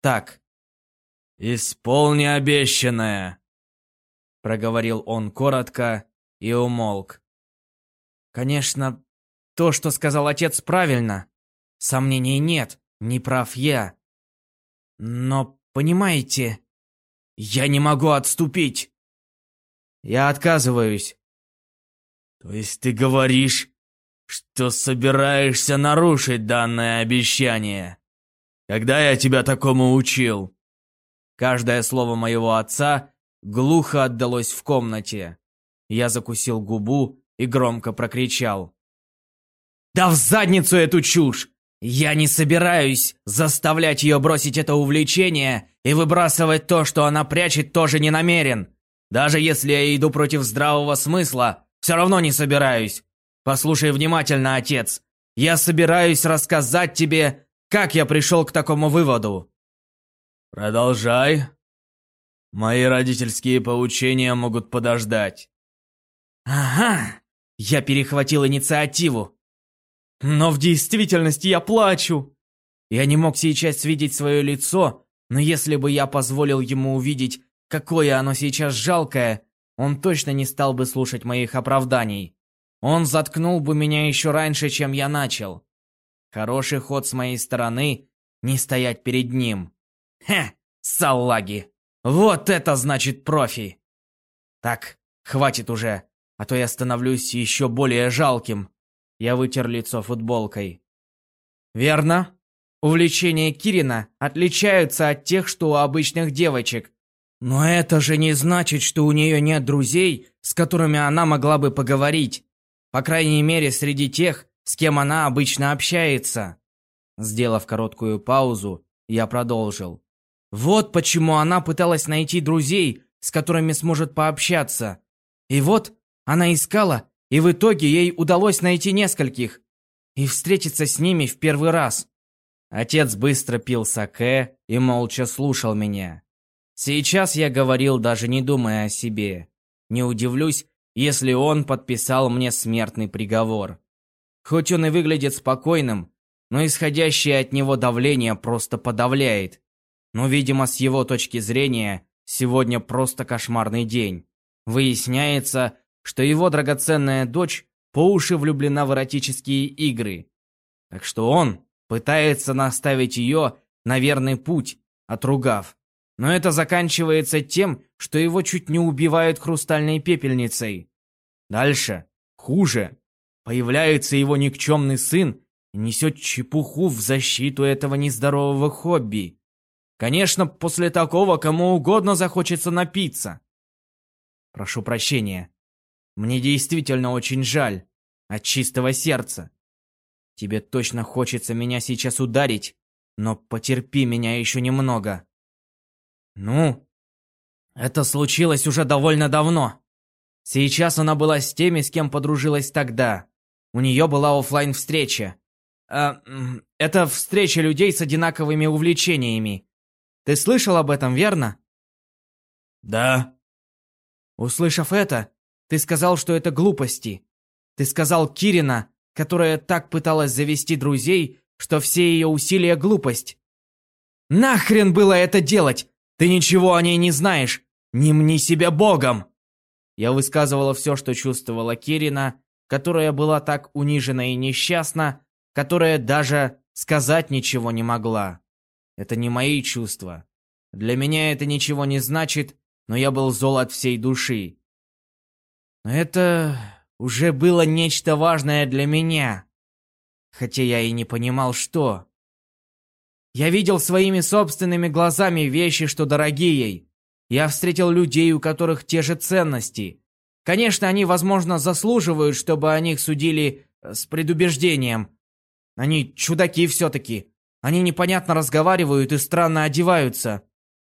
Speaker 1: так.
Speaker 3: Исполни обещанное,
Speaker 1: проговорил он коротко и умолк. Конечно, то, что сказал отец, правильно. Сомнений нет, не прав я. Но, понимаете, я не могу отступить. Я отказываюсь.
Speaker 3: То есть ты говоришь, что собираешься нарушить данное обещание? Когда я тебя такому учил?
Speaker 1: Каждое слово моего отца глухо отдалось в комнате. Я закусил губу и громко прокричал. «Да в задницу эту чушь! Я не собираюсь заставлять ее бросить это увлечение и выбрасывать то, что она прячет, тоже не намерен. Даже если я иду против здравого смысла, все равно не собираюсь. Послушай внимательно, отец. Я собираюсь рассказать тебе, как я пришел к такому выводу.
Speaker 3: Продолжай. Мои родительские поучения могут подождать.
Speaker 1: Ага, я перехватил инициативу. Но в действительности я плачу. Я не мог сейчас видеть свое лицо, но если бы я позволил ему увидеть, какое оно сейчас жалкое, он точно не стал бы слушать моих оправданий. Он заткнул бы меня еще раньше, чем я начал. Хороший ход с моей стороны — не стоять перед ним. Хе, салаги! Вот это значит профи! Так, хватит уже, а то я становлюсь еще более жалким. Я вытер лицо футболкой. Верно? Увлечения Кирина отличаются от тех, что у обычных девочек. Но это же не значит, что у нее нет друзей, с которыми она могла бы поговорить. По крайней мере, среди тех, с кем она обычно общается. Сделав короткую паузу, я продолжил. Вот почему она пыталась найти друзей, с которыми сможет пообщаться. И вот она искала и в итоге ей удалось найти нескольких и встретиться с ними в первый раз. Отец быстро пил саке и молча слушал меня. Сейчас я говорил, даже не думая о себе. Не удивлюсь, если он подписал мне смертный приговор. Хоть он и выглядит спокойным, но исходящее от него давление просто подавляет. Но, видимо, с его точки зрения, сегодня просто кошмарный день. Выясняется, что его драгоценная дочь по уши влюблена в эротические игры. Так что он пытается наставить ее на верный путь, отругав. Но это заканчивается тем, что его чуть не убивают хрустальной пепельницей. Дальше, хуже, появляется его никчемный сын и несет чепуху в защиту этого нездорового хобби. Конечно, после такого кому угодно захочется напиться. Прошу прощения, мне действительно очень жаль. От чистого сердца. Тебе точно хочется меня сейчас ударить, но потерпи меня еще немного. Ну, это случилось уже довольно давно. Сейчас она была с теми, с кем подружилась тогда. У нее была офлайн встреча а, это встреча людей с одинаковыми увлечениями. Ты слышал об этом, верно?
Speaker 3: Да.
Speaker 1: Услышав это, ты сказал, что это глупости. Ты сказал Кирина, которая так пыталась завести друзей, что все ее усилия — глупость. Нахрен было это делать? Ты ничего о ней не знаешь. Не мне себя богом. Я высказывала все, что чувствовала Кирина, которая была так унижена и несчастна, которая даже сказать ничего не могла. Это не мои чувства. Для меня это ничего не значит, но я был зол от всей души. Но это уже было нечто важное для меня. Хотя я и не понимал, что. Я видел своими собственными глазами вещи, что дороги ей. Я встретил людей, у которых те же ценности. Конечно, они, возможно, заслуживают, чтобы о них судили э, с предубеждением. Они чудаки все-таки. Они непонятно разговаривают и странно одеваются.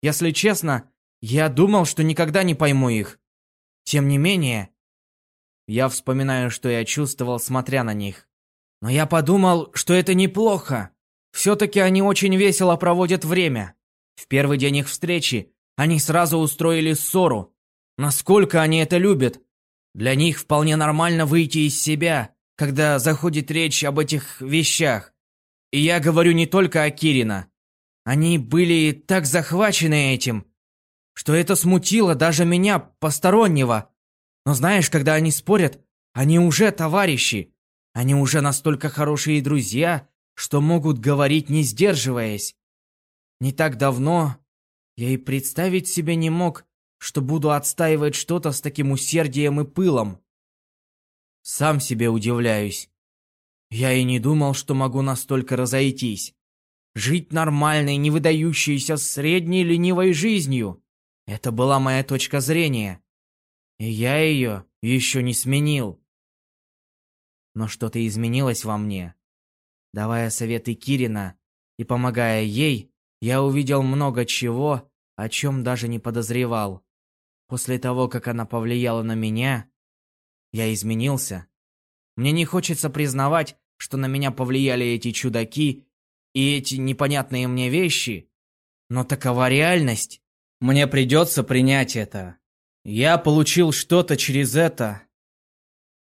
Speaker 1: Если честно, я думал, что никогда не пойму их. Тем не менее, я вспоминаю, что я чувствовал, смотря на них. Но я подумал, что это неплохо. Все-таки они очень весело проводят время. В первый день их встречи они сразу устроили ссору. Насколько они это любят. Для них вполне нормально выйти из себя, когда заходит речь об этих вещах. И я говорю не только о Кирина. Они были так захвачены этим, что это смутило даже меня, постороннего. Но знаешь, когда они спорят, они уже товарищи. Они уже настолько хорошие друзья, что могут говорить, не сдерживаясь. Не так давно я и представить себе не мог, что буду отстаивать что-то с таким усердием и пылом. Сам себе удивляюсь. Я и не думал, что могу настолько разойтись. Жить нормальной, не выдающейся средней ленивой жизнью. Это была моя точка зрения. И я ее еще не сменил. Но что-то изменилось во мне. Давая советы Кирина и помогая ей, я увидел много чего, о чем даже не подозревал. После того, как она повлияла на меня, я изменился. Мне не хочется признавать, что на меня повлияли эти чудаки и эти непонятные мне вещи, но такова реальность. Мне придется принять это. Я получил что-то через это.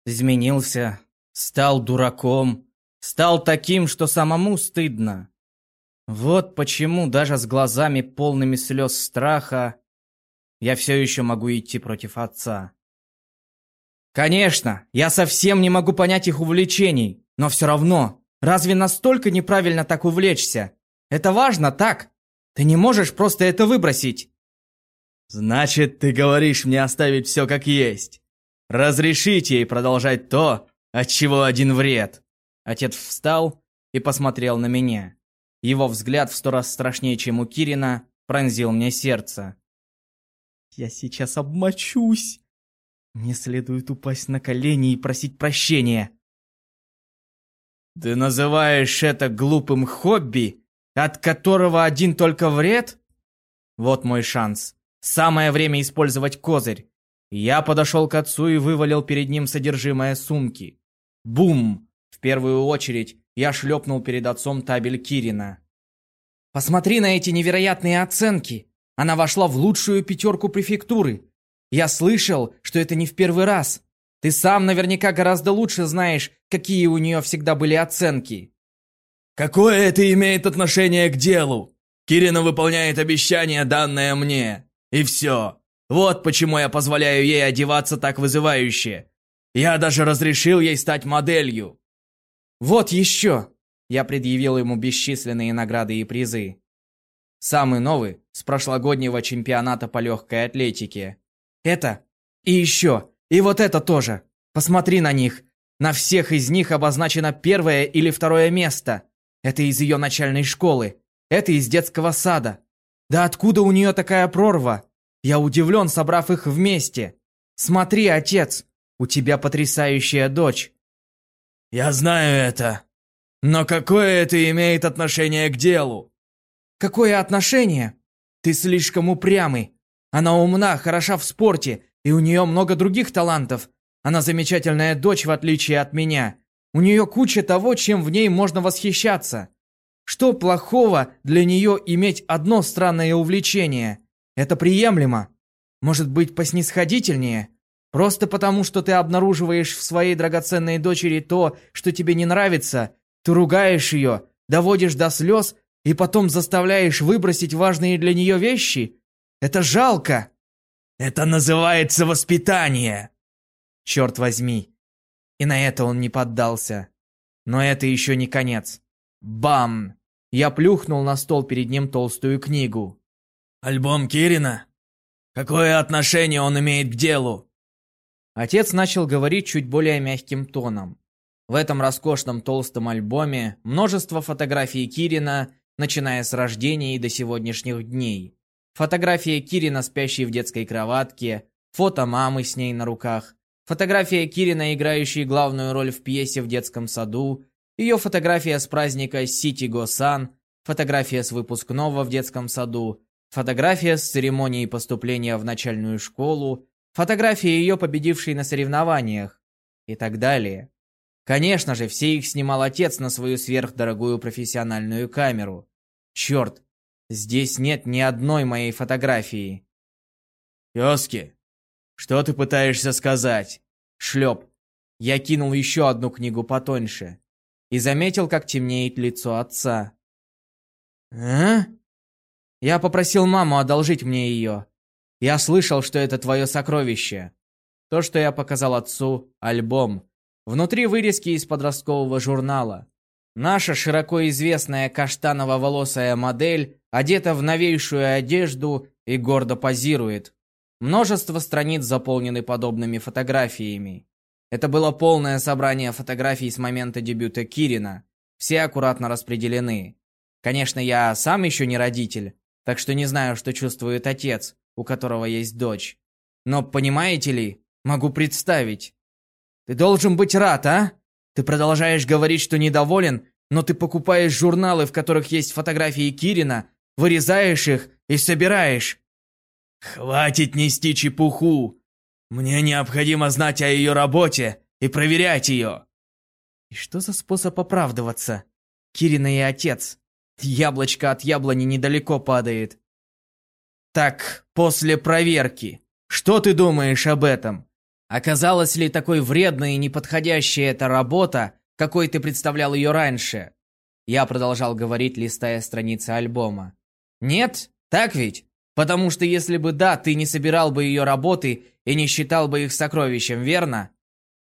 Speaker 1: Изменился, стал дураком, стал таким, что самому стыдно. Вот почему даже с глазами полными слез страха я все еще могу идти против отца. Конечно, я совсем не могу понять их увлечений, но все равно, разве настолько неправильно так увлечься? Это важно, так? Ты не можешь просто это выбросить. Значит, ты говоришь мне оставить все как есть. Разрешить ей продолжать то, от чего один вред. Отец встал и посмотрел на меня. Его взгляд в сто раз страшнее, чем у Кирина, пронзил мне сердце. Я сейчас обмочусь. Мне следует упасть на колени и просить прощения. Ты называешь это глупым хобби, от которого один только вред? Вот мой шанс. Самое время использовать козырь. Я подошел к отцу и вывалил перед ним содержимое сумки. Бум! В первую очередь я шлепнул перед отцом табель Кирина. «Посмотри на эти невероятные оценки! Она вошла в лучшую пятерку префектуры. Я слышал, что это не в первый раз. Ты сам наверняка гораздо лучше знаешь, какие у нее всегда были оценки».
Speaker 3: «Какое это имеет отношение к делу? Кирина выполняет обещание, данное мне. И все. Вот почему я позволяю ей одеваться так вызывающе. Я даже разрешил ей стать моделью.
Speaker 1: Вот еще. Я предъявил ему бесчисленные награды и призы. Самый новый, с прошлогоднего чемпионата по легкой атлетике. Это и еще, и вот это тоже. Посмотри на них. На всех из них обозначено первое или второе место. Это из ее начальной школы. Это из детского сада. Да откуда у нее такая прорва? Я удивлен, собрав их вместе. Смотри, отец, у тебя потрясающая дочь.
Speaker 3: Я знаю это. Но какое это имеет отношение к делу?
Speaker 1: Какое отношение? Ты слишком упрямый. Она умна, хороша в спорте, и у нее много других талантов. Она замечательная дочь, в отличие от меня. У нее куча того, чем в ней можно восхищаться. Что плохого для нее иметь одно странное увлечение? Это приемлемо. Может быть, поснисходительнее? Просто потому, что ты обнаруживаешь в своей драгоценной дочери то, что тебе не нравится, ты ругаешь ее, доводишь до слез и потом заставляешь выбросить важные для нее вещи? Это жалко.
Speaker 3: Это называется воспитание.
Speaker 1: Черт возьми. И на это он не поддался. Но это еще не конец. Бам! Я плюхнул на стол перед ним толстую книгу.
Speaker 3: «Альбом Кирина? Какое отношение он имеет к делу?»
Speaker 1: Отец начал говорить чуть более мягким тоном. В этом роскошном толстом альбоме множество фотографий Кирина, начиная с рождения и до сегодняшних дней. Фотография Кирина, спящей в детской кроватке, фото мамы с ней на руках, фотография Кирина, играющей главную роль в пьесе в детском саду, ее фотография с праздника Сити Госан, фотография с выпускного в детском саду, фотография с церемонии поступления в начальную школу, фотография ее победившей на соревнованиях и так далее. Конечно же, все их снимал отец на свою сверхдорогую профессиональную камеру. Черт, здесь нет ни одной моей фотографии.
Speaker 3: Йоски, что ты пытаешься сказать?
Speaker 1: Шлеп. Я кинул еще одну книгу потоньше и заметил, как темнеет лицо отца. «А?» Я попросил маму одолжить мне ее. Я слышал, что это твое сокровище. То, что я показал отцу, альбом. Внутри вырезки из подросткового журнала. Наша широко известная каштаново-волосая модель одета в новейшую одежду и гордо позирует. Множество страниц заполнены подобными фотографиями. Это было полное собрание фотографий с момента дебюта Кирина. Все аккуратно распределены. Конечно, я сам еще не родитель, так что не знаю, что чувствует отец, у которого есть дочь. Но, понимаете ли, могу представить. Ты должен быть рад, а? Ты продолжаешь говорить, что недоволен, но ты покупаешь журналы, в которых есть фотографии Кирина, вырезаешь их и собираешь.
Speaker 3: Хватит нести чепуху. Мне необходимо знать о ее работе и проверять ее.
Speaker 1: И что за способ оправдываться? Кирина и отец. Яблочко от яблони недалеко падает. Так, после проверки, что ты думаешь об этом? Оказалась ли такой вредной и неподходящей эта работа, какой ты представлял ее раньше? Я продолжал говорить, листая страницы альбома. Нет? Так ведь? Потому что если бы да, ты не собирал бы ее работы и не считал бы их сокровищем, верно?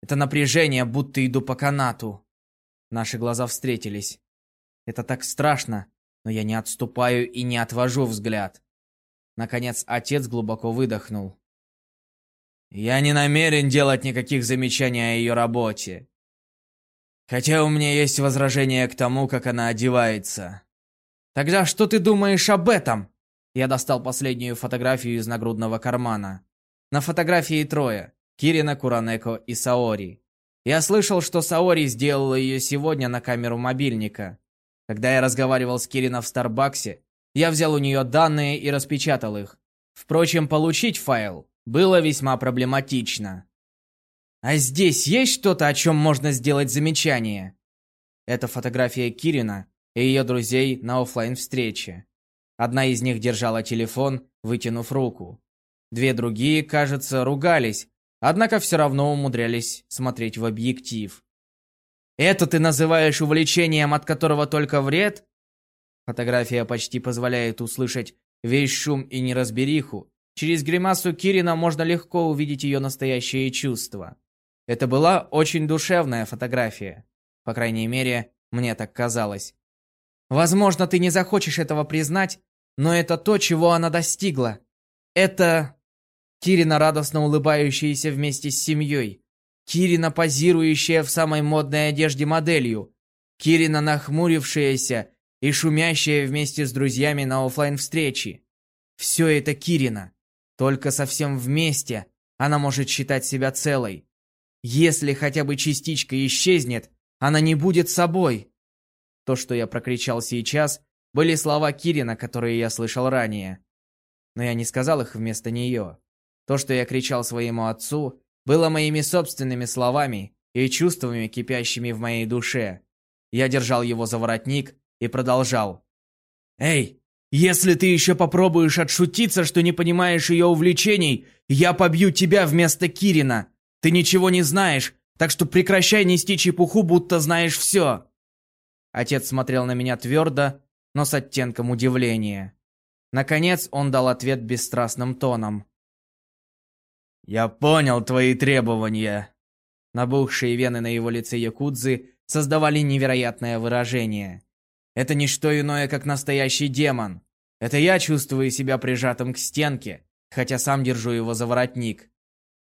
Speaker 1: Это напряжение, будто иду по канату. Наши глаза встретились. Это так страшно, но я не отступаю и не отвожу взгляд. Наконец отец глубоко выдохнул. Я не намерен делать никаких замечаний о ее работе. Хотя у меня есть возражение к тому, как она одевается. Тогда что ты думаешь об этом? Я достал последнюю фотографию из нагрудного кармана. На фотографии трое. Кирина, Куранеко и Саори. Я слышал, что Саори сделала ее сегодня на камеру мобильника. Когда я разговаривал с Кириной в Старбаксе, я взял у нее данные и распечатал их. Впрочем, получить файл было весьма проблематично. А здесь есть что-то, о чем можно сделать замечание? Это фотография Кирина и ее друзей на офлайн встрече Одна из них держала телефон, вытянув руку. Две другие, кажется, ругались, однако все равно умудрялись смотреть в объектив. «Это ты называешь увлечением, от которого только вред?» Фотография почти позволяет услышать весь шум и неразбериху. Через гримасу Кирина можно легко увидеть ее настоящие чувства. Это была очень душевная фотография. По крайней мере, мне так казалось. Возможно, ты не захочешь этого признать, но это то, чего она достигла. Это... Кирина, радостно улыбающаяся вместе с семьей. Кирина, позирующая в самой модной одежде моделью. Кирина, нахмурившаяся и шумящая вместе с друзьями на офлайн встрече Все это Кирина. Только совсем вместе она может считать себя целой. Если хотя бы частичка исчезнет, она не будет собой. То, что я прокричал сейчас, были слова Кирина, которые я слышал ранее. Но я не сказал их вместо нее. То, что я кричал своему отцу, было моими собственными словами и чувствами, кипящими в моей душе. Я держал его за воротник и продолжал. «Эй, если ты еще попробуешь отшутиться, что не понимаешь ее увлечений, я побью тебя вместо Кирина. Ты ничего не знаешь, так что прекращай нести чепуху, будто знаешь все». Отец смотрел на меня твердо, но с оттенком удивления. Наконец он дал ответ бесстрастным тоном. «Я понял твои требования». Набухшие вены на его лице Якудзы создавали невероятное выражение. «Это не что иное, как настоящий демон. Это я чувствую себя прижатым к стенке, хотя сам держу его за воротник».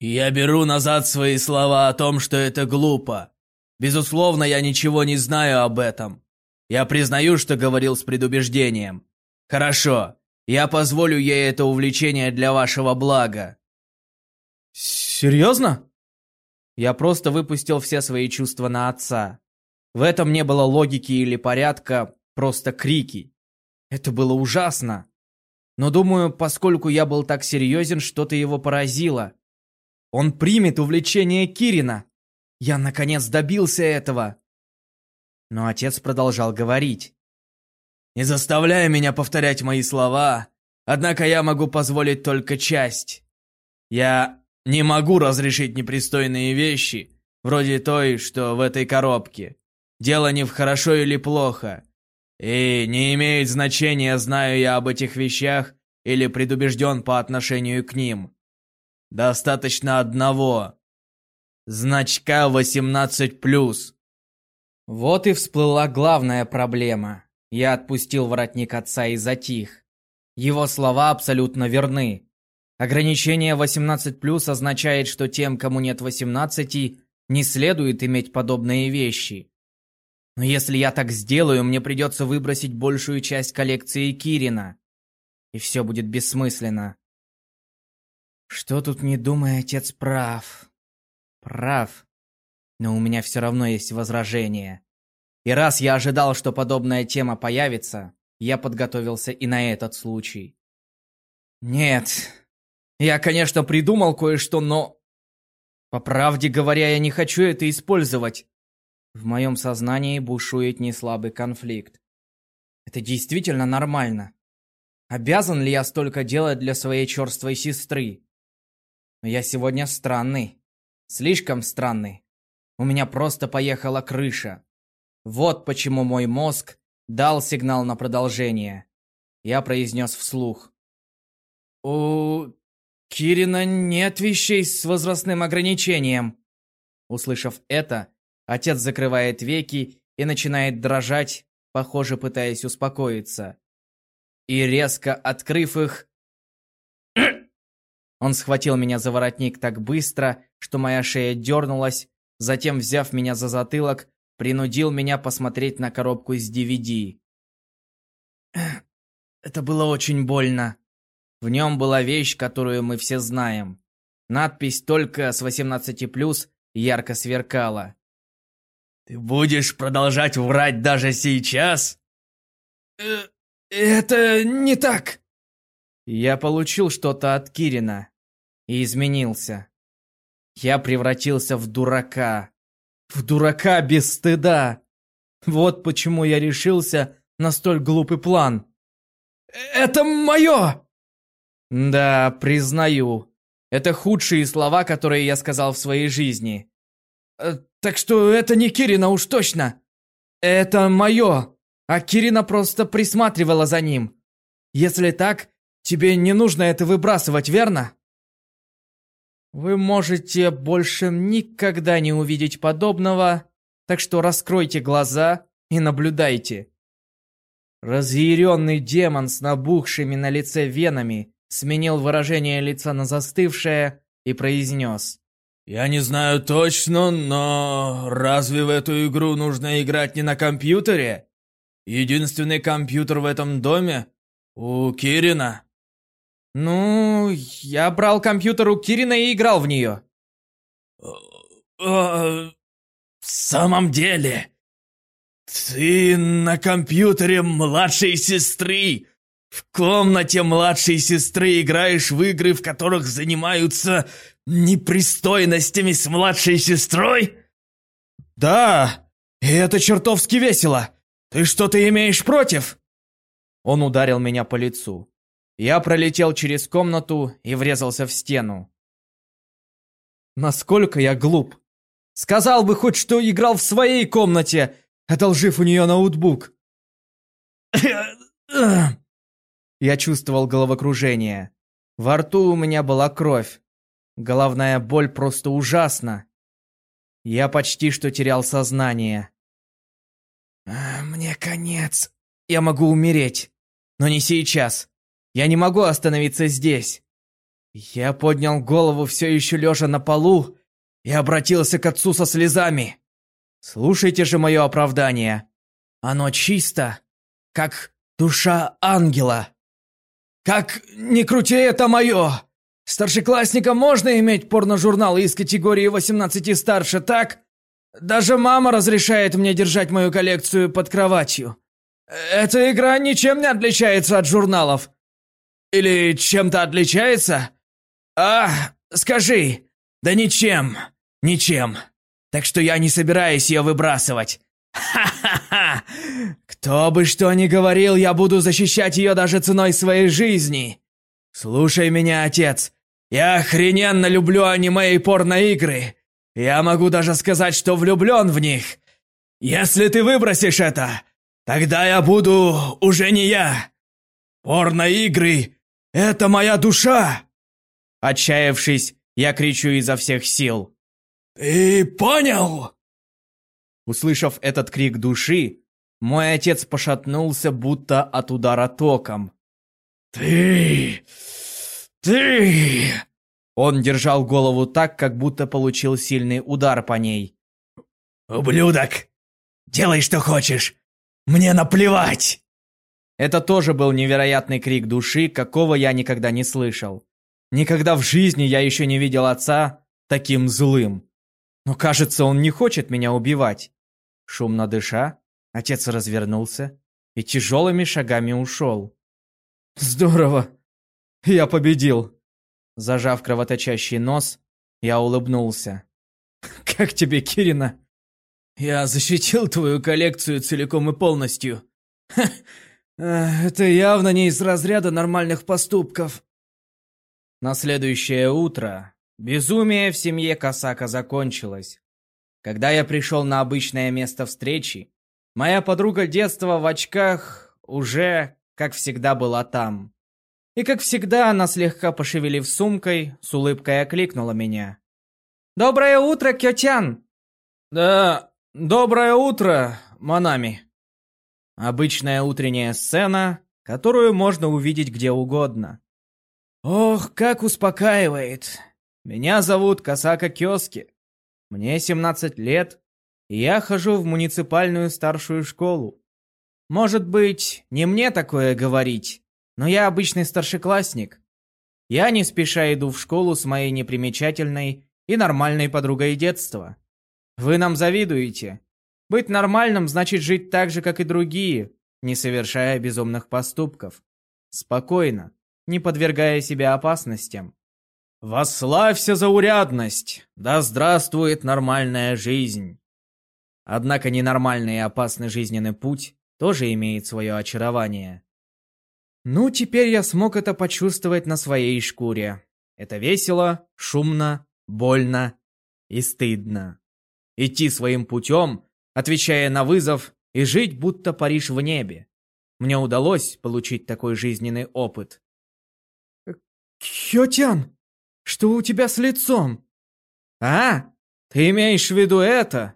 Speaker 3: «Я беру назад свои слова о том, что это глупо. Безусловно, я ничего не знаю об этом. Я признаю, что говорил с предубеждением. Хорошо, я позволю ей это увлечение для вашего блага.
Speaker 1: Серьезно? Я просто выпустил все свои чувства на отца. В этом не было логики или порядка, просто крики. Это было ужасно. Но думаю, поскольку я был так серьезен, что-то его поразило. Он примет увлечение Кирина.
Speaker 2: Я наконец добился этого. Но отец продолжал говорить.
Speaker 3: Не заставляй меня повторять мои слова, однако я могу позволить только часть. Я не могу разрешить непристойные вещи, вроде той, что в этой коробке. Дело не в хорошо или плохо. И не имеет значения, знаю я об этих вещах или предубежден по отношению к ним. Достаточно одного. Значка 18+.
Speaker 2: Вот и всплыла главная проблема. Я отпустил воротник отца и затих. Его слова абсолютно верны. Ограничение 18+, означает, что тем, кому нет 18, не следует иметь подобные вещи. Но если я так сделаю, мне придется выбросить большую часть коллекции Кирина. И все будет бессмысленно. Что тут не думай, отец прав. Прав. Но у меня все равно есть возражение. И раз я ожидал, что подобная тема появится, я подготовился и на этот случай. Нет. Я, конечно, придумал кое-что, но... По правде говоря, я не хочу это использовать. В моем сознании бушует неслабый конфликт. Это действительно нормально. Обязан ли я столько делать для своей черствой сестры? Но я сегодня странный. Слишком странный. У меня просто поехала крыша. Вот почему мой мозг дал сигнал на продолжение. Я произнес вслух. «У Кирина нет вещей с возрастным ограничением». Услышав это, отец закрывает веки и начинает дрожать, похоже, пытаясь успокоиться. И резко открыв их, [coughs] он схватил меня за воротник так быстро, что моя шея дернулась, затем, взяв меня за затылок, принудил меня посмотреть на коробку с DVD. [coughs] Это было очень больно. В нем была вещь, которую мы все знаем. Надпись «Только с 18+,» ярко сверкала.
Speaker 3: «Ты будешь продолжать врать даже сейчас?»
Speaker 2: э, «Это не так!» Я получил что-то от Кирина и изменился. Я превратился в дурака. В дурака без стыда. Вот почему я решился на столь глупый план. «Это мое!» Да, признаю. Это худшие слова, которые я сказал в своей жизни. Э, так что это не Кирина уж точно. Это мое. А Кирина просто присматривала за ним. Если так, тебе не нужно это выбрасывать, верно? Вы можете больше никогда не увидеть подобного, так что раскройте глаза и наблюдайте. Разъяренный демон с набухшими на лице венами сменил выражение лица на застывшее и произнес.
Speaker 3: «Я не знаю точно, но разве в эту игру нужно играть не на компьютере? Единственный компьютер в этом доме у Кирина».
Speaker 2: «Ну, я брал компьютер у Кирина и играл в нее».
Speaker 3: Э, э, «В самом деле, ты на компьютере младшей сестры, в комнате младшей сестры играешь в игры, в которых занимаются непристойностями с младшей сестрой?»
Speaker 2: «Да, и это чертовски весело. Ты что-то имеешь против?» Он ударил меня по лицу. Я пролетел через комнату и врезался в стену. Насколько я глуп. Сказал бы хоть, что играл в своей комнате, одолжив у нее ноутбук. Я чувствовал головокружение. Во рту у меня была кровь. Головная боль просто ужасна. Я почти что терял сознание. «Мне конец. Я могу умереть. Но не сейчас. Я не могу остановиться здесь. Я поднял голову, все еще лежа на полу, и обратился к отцу со слезами. Слушайте же мое оправдание. Оно чисто, как душа ангела. Как не крути это мое! Старшеклассникам можно иметь порножурналы из категории 18 и старше, так? Даже мама разрешает мне держать мою коллекцию под кроватью. Эта игра ничем не отличается от журналов. Или чем-то отличается? А, скажи. Да ничем. Ничем.
Speaker 3: так что я не собираюсь ее выбрасывать. Ха-ха-ха! Кто бы что ни говорил, я буду защищать ее даже ценой своей жизни. Слушай меня, отец. Я охрененно люблю аниме и порноигры. Я могу даже сказать, что влюблен в них. Если ты выбросишь это, тогда я буду уже не я. Порноигры — это моя душа.
Speaker 1: Отчаявшись, я кричу изо всех сил.
Speaker 3: «Ты понял?»
Speaker 1: Услышав этот крик души, мой отец пошатнулся, будто от удара током.
Speaker 3: «Ты... ты...»
Speaker 1: Он держал голову так, как будто получил сильный удар по ней.
Speaker 3: «Ублюдок! Делай, что хочешь! Мне наплевать!»
Speaker 1: Это тоже был невероятный крик души, какого я никогда не слышал. Никогда в жизни я еще не видел отца таким злым. Но кажется, он не хочет меня убивать. Шумно дыша, отец развернулся и тяжелыми шагами ушел. Здорово! [laughs] Я победил! Зажав кровоточащий нос, я улыбнулся. [laughs] «Как тебе, Кирина?» «Я защитил твою коллекцию целиком и полностью. [laughs] Ха, это явно не из разряда нормальных поступков». На следующее утро безумие в семье Касака закончилось. Когда я пришел на обычное место встречи, моя подруга детства в очках уже, как всегда, была там. И как всегда, она слегка пошевелив сумкой, с улыбкой окликнула меня. «Доброе утро, Кётян!» «Да, доброе утро, Манами!» Обычная утренняя сцена, которую можно увидеть где угодно. Ох, как успокаивает. Меня зовут Касака Кёски. Мне 17 лет, и я хожу в муниципальную старшую школу. Может быть, не мне такое говорить, но я обычный старшеклассник. Я не спеша иду в школу с моей непримечательной и нормальной подругой детства. Вы нам завидуете. Быть нормальным значит жить так же, как и другие, не совершая безумных поступков. Спокойно, не подвергая себя опасностям. Восславься за урядность! Да здравствует нормальная жизнь! Однако ненормальный и опасный жизненный путь тоже имеет свое очарование. Ну, теперь я смог это почувствовать на своей шкуре. Это весело, шумно, больно и стыдно. Идти своим путем, отвечая на вызов, и жить, будто Париж в небе. Мне удалось получить такой жизненный опыт. «Хётян, что у тебя с лицом?» «А, ты имеешь в виду это?»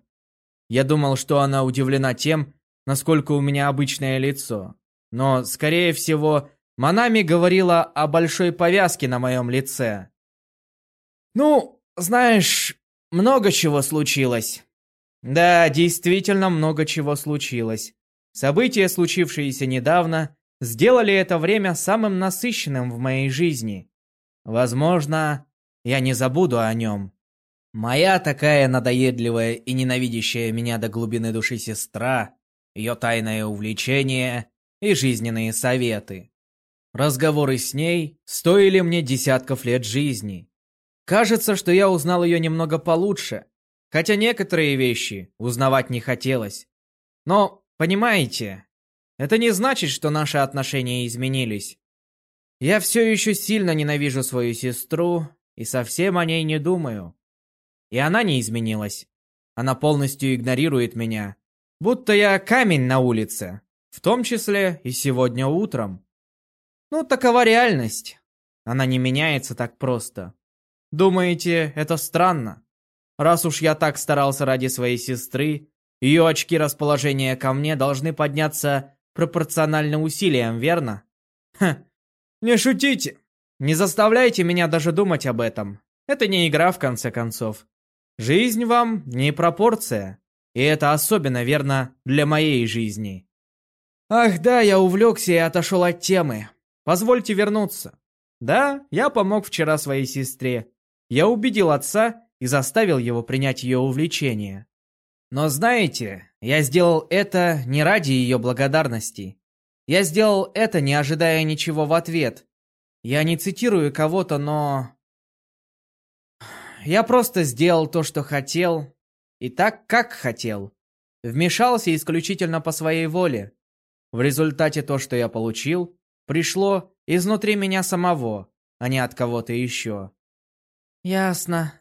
Speaker 1: Я думал, что она удивлена тем, насколько у меня обычное лицо. Но, скорее всего, Манами говорила о большой повязке на моем лице. «Ну, знаешь, много чего случилось». Да, действительно много чего случилось. События, случившиеся недавно, сделали это время самым насыщенным в моей жизни. Возможно, я не забуду о нем. Моя такая надоедливая и ненавидящая меня до глубины души сестра, ее тайное увлечение и жизненные советы. Разговоры с ней стоили мне десятков лет жизни. Кажется, что я узнал ее немного получше, хотя некоторые вещи узнавать не хотелось. Но, понимаете, это не значит, что наши отношения изменились. Я все еще сильно ненавижу свою сестру и совсем о ней не думаю. И она не изменилась. Она полностью игнорирует меня, будто я камень на улице, в том числе и сегодня утром. Ну, такова реальность. Она не меняется так просто. Думаете, это странно? Раз уж я так старался ради своей сестры, ее очки расположения ко мне должны подняться пропорционально усилиям, верно? Ха, не шутите. Не заставляйте меня даже думать об этом. Это не игра, в конце концов. Жизнь вам не пропорция. И это особенно верно для моей жизни. Ах да, я увлекся и отошел от темы. Позвольте вернуться. Да, я помог вчера своей сестре. Я убедил отца и заставил его принять ее увлечение. Но знаете, я сделал это не ради ее благодарности. Я сделал это, не ожидая ничего в ответ. Я не цитирую кого-то, но... Я просто сделал то, что хотел, и так, как хотел. Вмешался исключительно по своей воле. В результате то, что я получил, пришло изнутри меня самого, а не от кого-то еще.
Speaker 2: Ясно.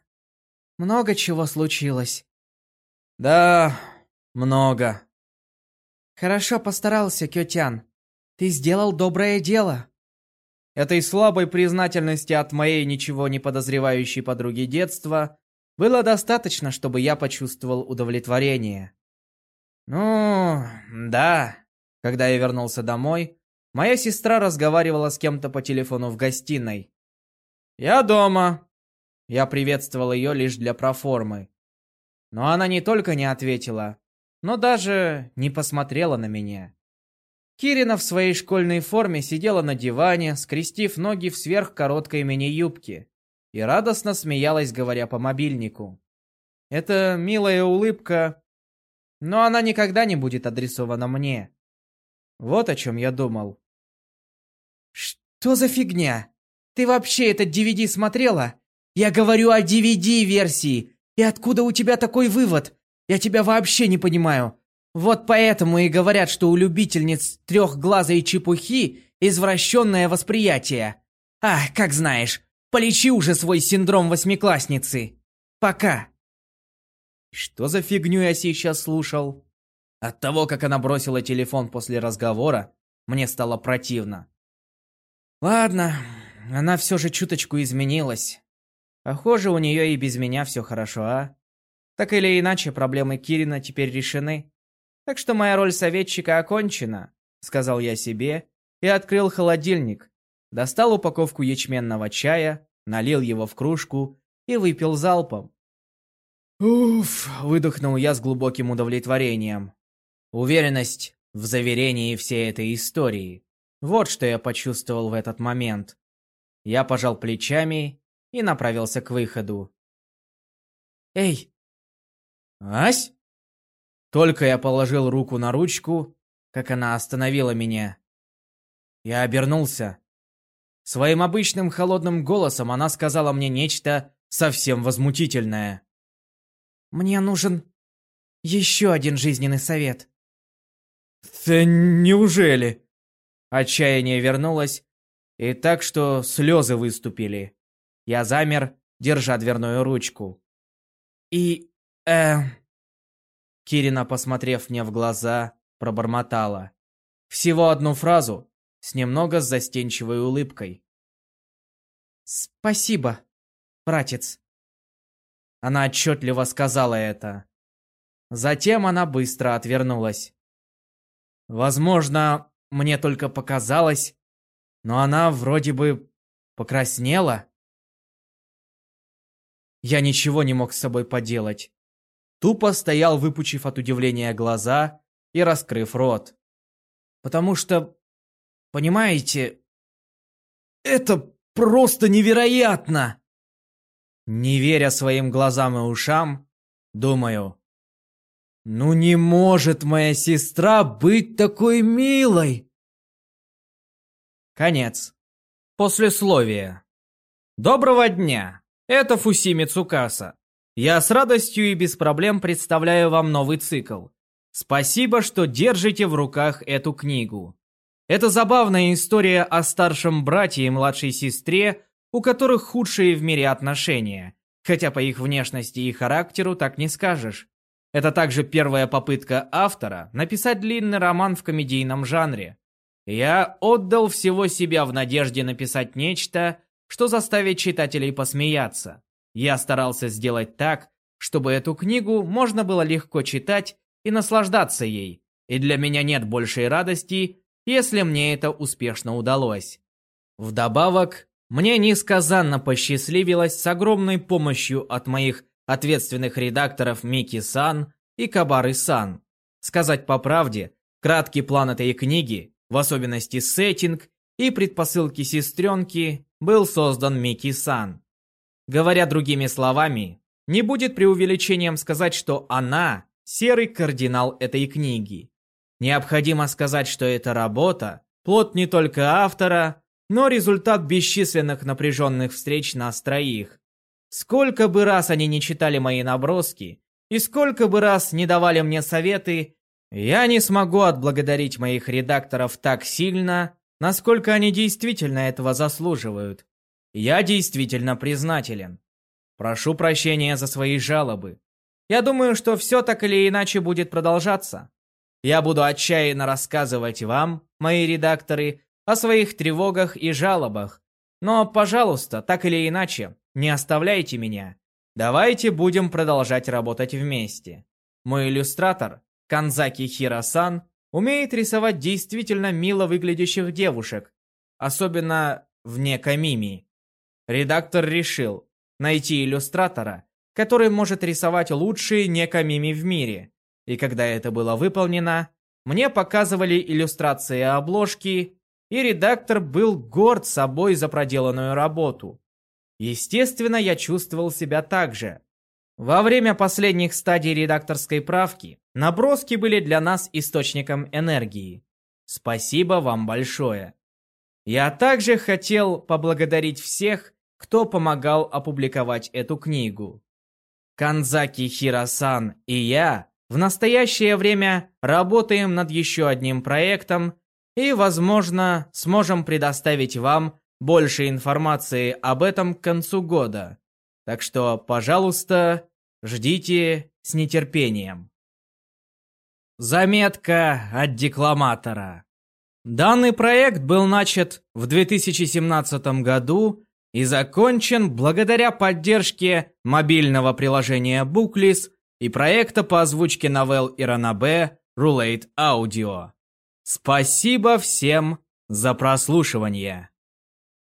Speaker 2: Много чего случилось.
Speaker 1: Да, много.
Speaker 2: Хорошо постарался, Кётян. Ты сделал доброе дело.
Speaker 1: Этой слабой признательности от моей ничего не подозревающей подруги детства было достаточно, чтобы я почувствовал удовлетворение. Ну, да. Когда я вернулся домой, моя сестра разговаривала с кем-то по телефону в гостиной. «Я дома!» Я приветствовал ее лишь для проформы. Но она не только не ответила, но даже не посмотрела на меня. Кирина в своей школьной форме сидела на диване, скрестив ноги в сверхкороткой мини-юбке и радостно смеялась, говоря по мобильнику. Это милая улыбка, но она никогда не будет адресована мне. Вот о чем я думал.
Speaker 2: Что за фигня? Ты вообще этот DVD смотрела? Я говорю о DVD-версии. И откуда у тебя такой вывод? Я тебя вообще не понимаю. Вот поэтому и говорят, что у любительниц трехглазой чепухи извращенное восприятие. А, как знаешь, полечи уже свой синдром восьмиклассницы. Пока.
Speaker 1: Что за фигню я сейчас слушал? От того, как она бросила телефон после разговора, мне стало противно. Ладно, она все же чуточку изменилась. Похоже, у нее и без меня все хорошо, а? Так или иначе, проблемы Кирина теперь решены. Так что моя роль советчика окончена, сказал я себе и открыл холодильник. Достал упаковку ячменного чая, налил его в кружку и выпил залпом. Уф, выдохнул я с глубоким удовлетворением. Уверенность в заверении всей этой истории. Вот что я почувствовал в этот момент. Я пожал плечами и направился к выходу.
Speaker 2: «Эй,
Speaker 1: «Ась?» Только я положил руку на ручку, как она остановила меня. Я обернулся. Своим обычным холодным голосом она сказала мне нечто совсем возмутительное.
Speaker 2: «Мне нужен еще один жизненный совет».
Speaker 1: «Да неужели?» Отчаяние вернулось, и так что слезы выступили. Я замер, держа дверную ручку.
Speaker 2: «И э
Speaker 1: Кирина, посмотрев мне в глаза, пробормотала. Всего одну фразу, с немного застенчивой улыбкой.
Speaker 2: «Спасибо, братец».
Speaker 1: Она отчетливо сказала это. Затем она быстро отвернулась. Возможно, мне только показалось, но она вроде бы покраснела. Я ничего не мог с собой поделать тупо стоял, выпучив от удивления глаза и раскрыв рот. Потому что, понимаете, это просто невероятно! Не веря своим глазам и ушам, думаю, ну не может моя сестра быть такой милой! Конец. Послесловие. Доброго дня! Это Фусими Цукаса. Я с радостью и без проблем представляю вам новый цикл. Спасибо, что держите в руках эту книгу. Это забавная история о старшем брате и младшей сестре, у которых худшие в мире отношения, хотя по их внешности и характеру так не скажешь. Это также первая попытка автора написать длинный роман в комедийном жанре. Я отдал всего себя в надежде написать нечто, что заставит читателей посмеяться. Я старался сделать так, чтобы эту книгу можно было легко читать и наслаждаться ей, и для меня нет большей радости, если мне это успешно удалось. Вдобавок, мне несказанно посчастливилось с огромной помощью от моих ответственных редакторов Мики-сан и Кабары-сан. Сказать по правде, краткий план этой книги, в особенности сеттинг и предпосылки сестренки, был создан Мики-сан. Говоря другими словами, не будет преувеличением сказать, что она – серый кардинал этой книги. Необходимо сказать, что эта работа – плод не только автора, но результат бесчисленных напряженных встреч нас троих. Сколько бы раз они не читали мои наброски, И сколько бы раз не давали мне советы, я не смогу отблагодарить моих редакторов так сильно, насколько они действительно этого заслуживают. Я действительно признателен. Прошу прощения за свои жалобы. Я думаю, что все так или иначе будет продолжаться. Я буду отчаянно рассказывать вам, мои редакторы, о своих тревогах и жалобах. Но, пожалуйста, так или иначе, не оставляйте меня. Давайте будем продолжать работать вместе. Мой иллюстратор, Канзаки Хирасан, умеет рисовать действительно мило выглядящих девушек, особенно вне Камими. Редактор решил найти иллюстратора, который может рисовать лучшие некамими в мире. И когда это было выполнено, мне показывали иллюстрации обложки, и редактор был горд собой за проделанную работу. Естественно, я чувствовал себя так же. Во время последних стадий редакторской правки наброски были для нас источником энергии. Спасибо вам большое. Я также хотел поблагодарить всех, кто помогал опубликовать эту книгу. Канзаки Хирасан и я в настоящее время работаем над еще одним проектом и, возможно, сможем предоставить вам больше информации об этом к концу года. Так что, пожалуйста, ждите с нетерпением. Заметка от декламатора. Данный проект был начат в 2017 году и закончен благодаря поддержке мобильного приложения Booklist и проекта по озвучке новелл Иранабе Rulate Audio. Спасибо всем за прослушивание.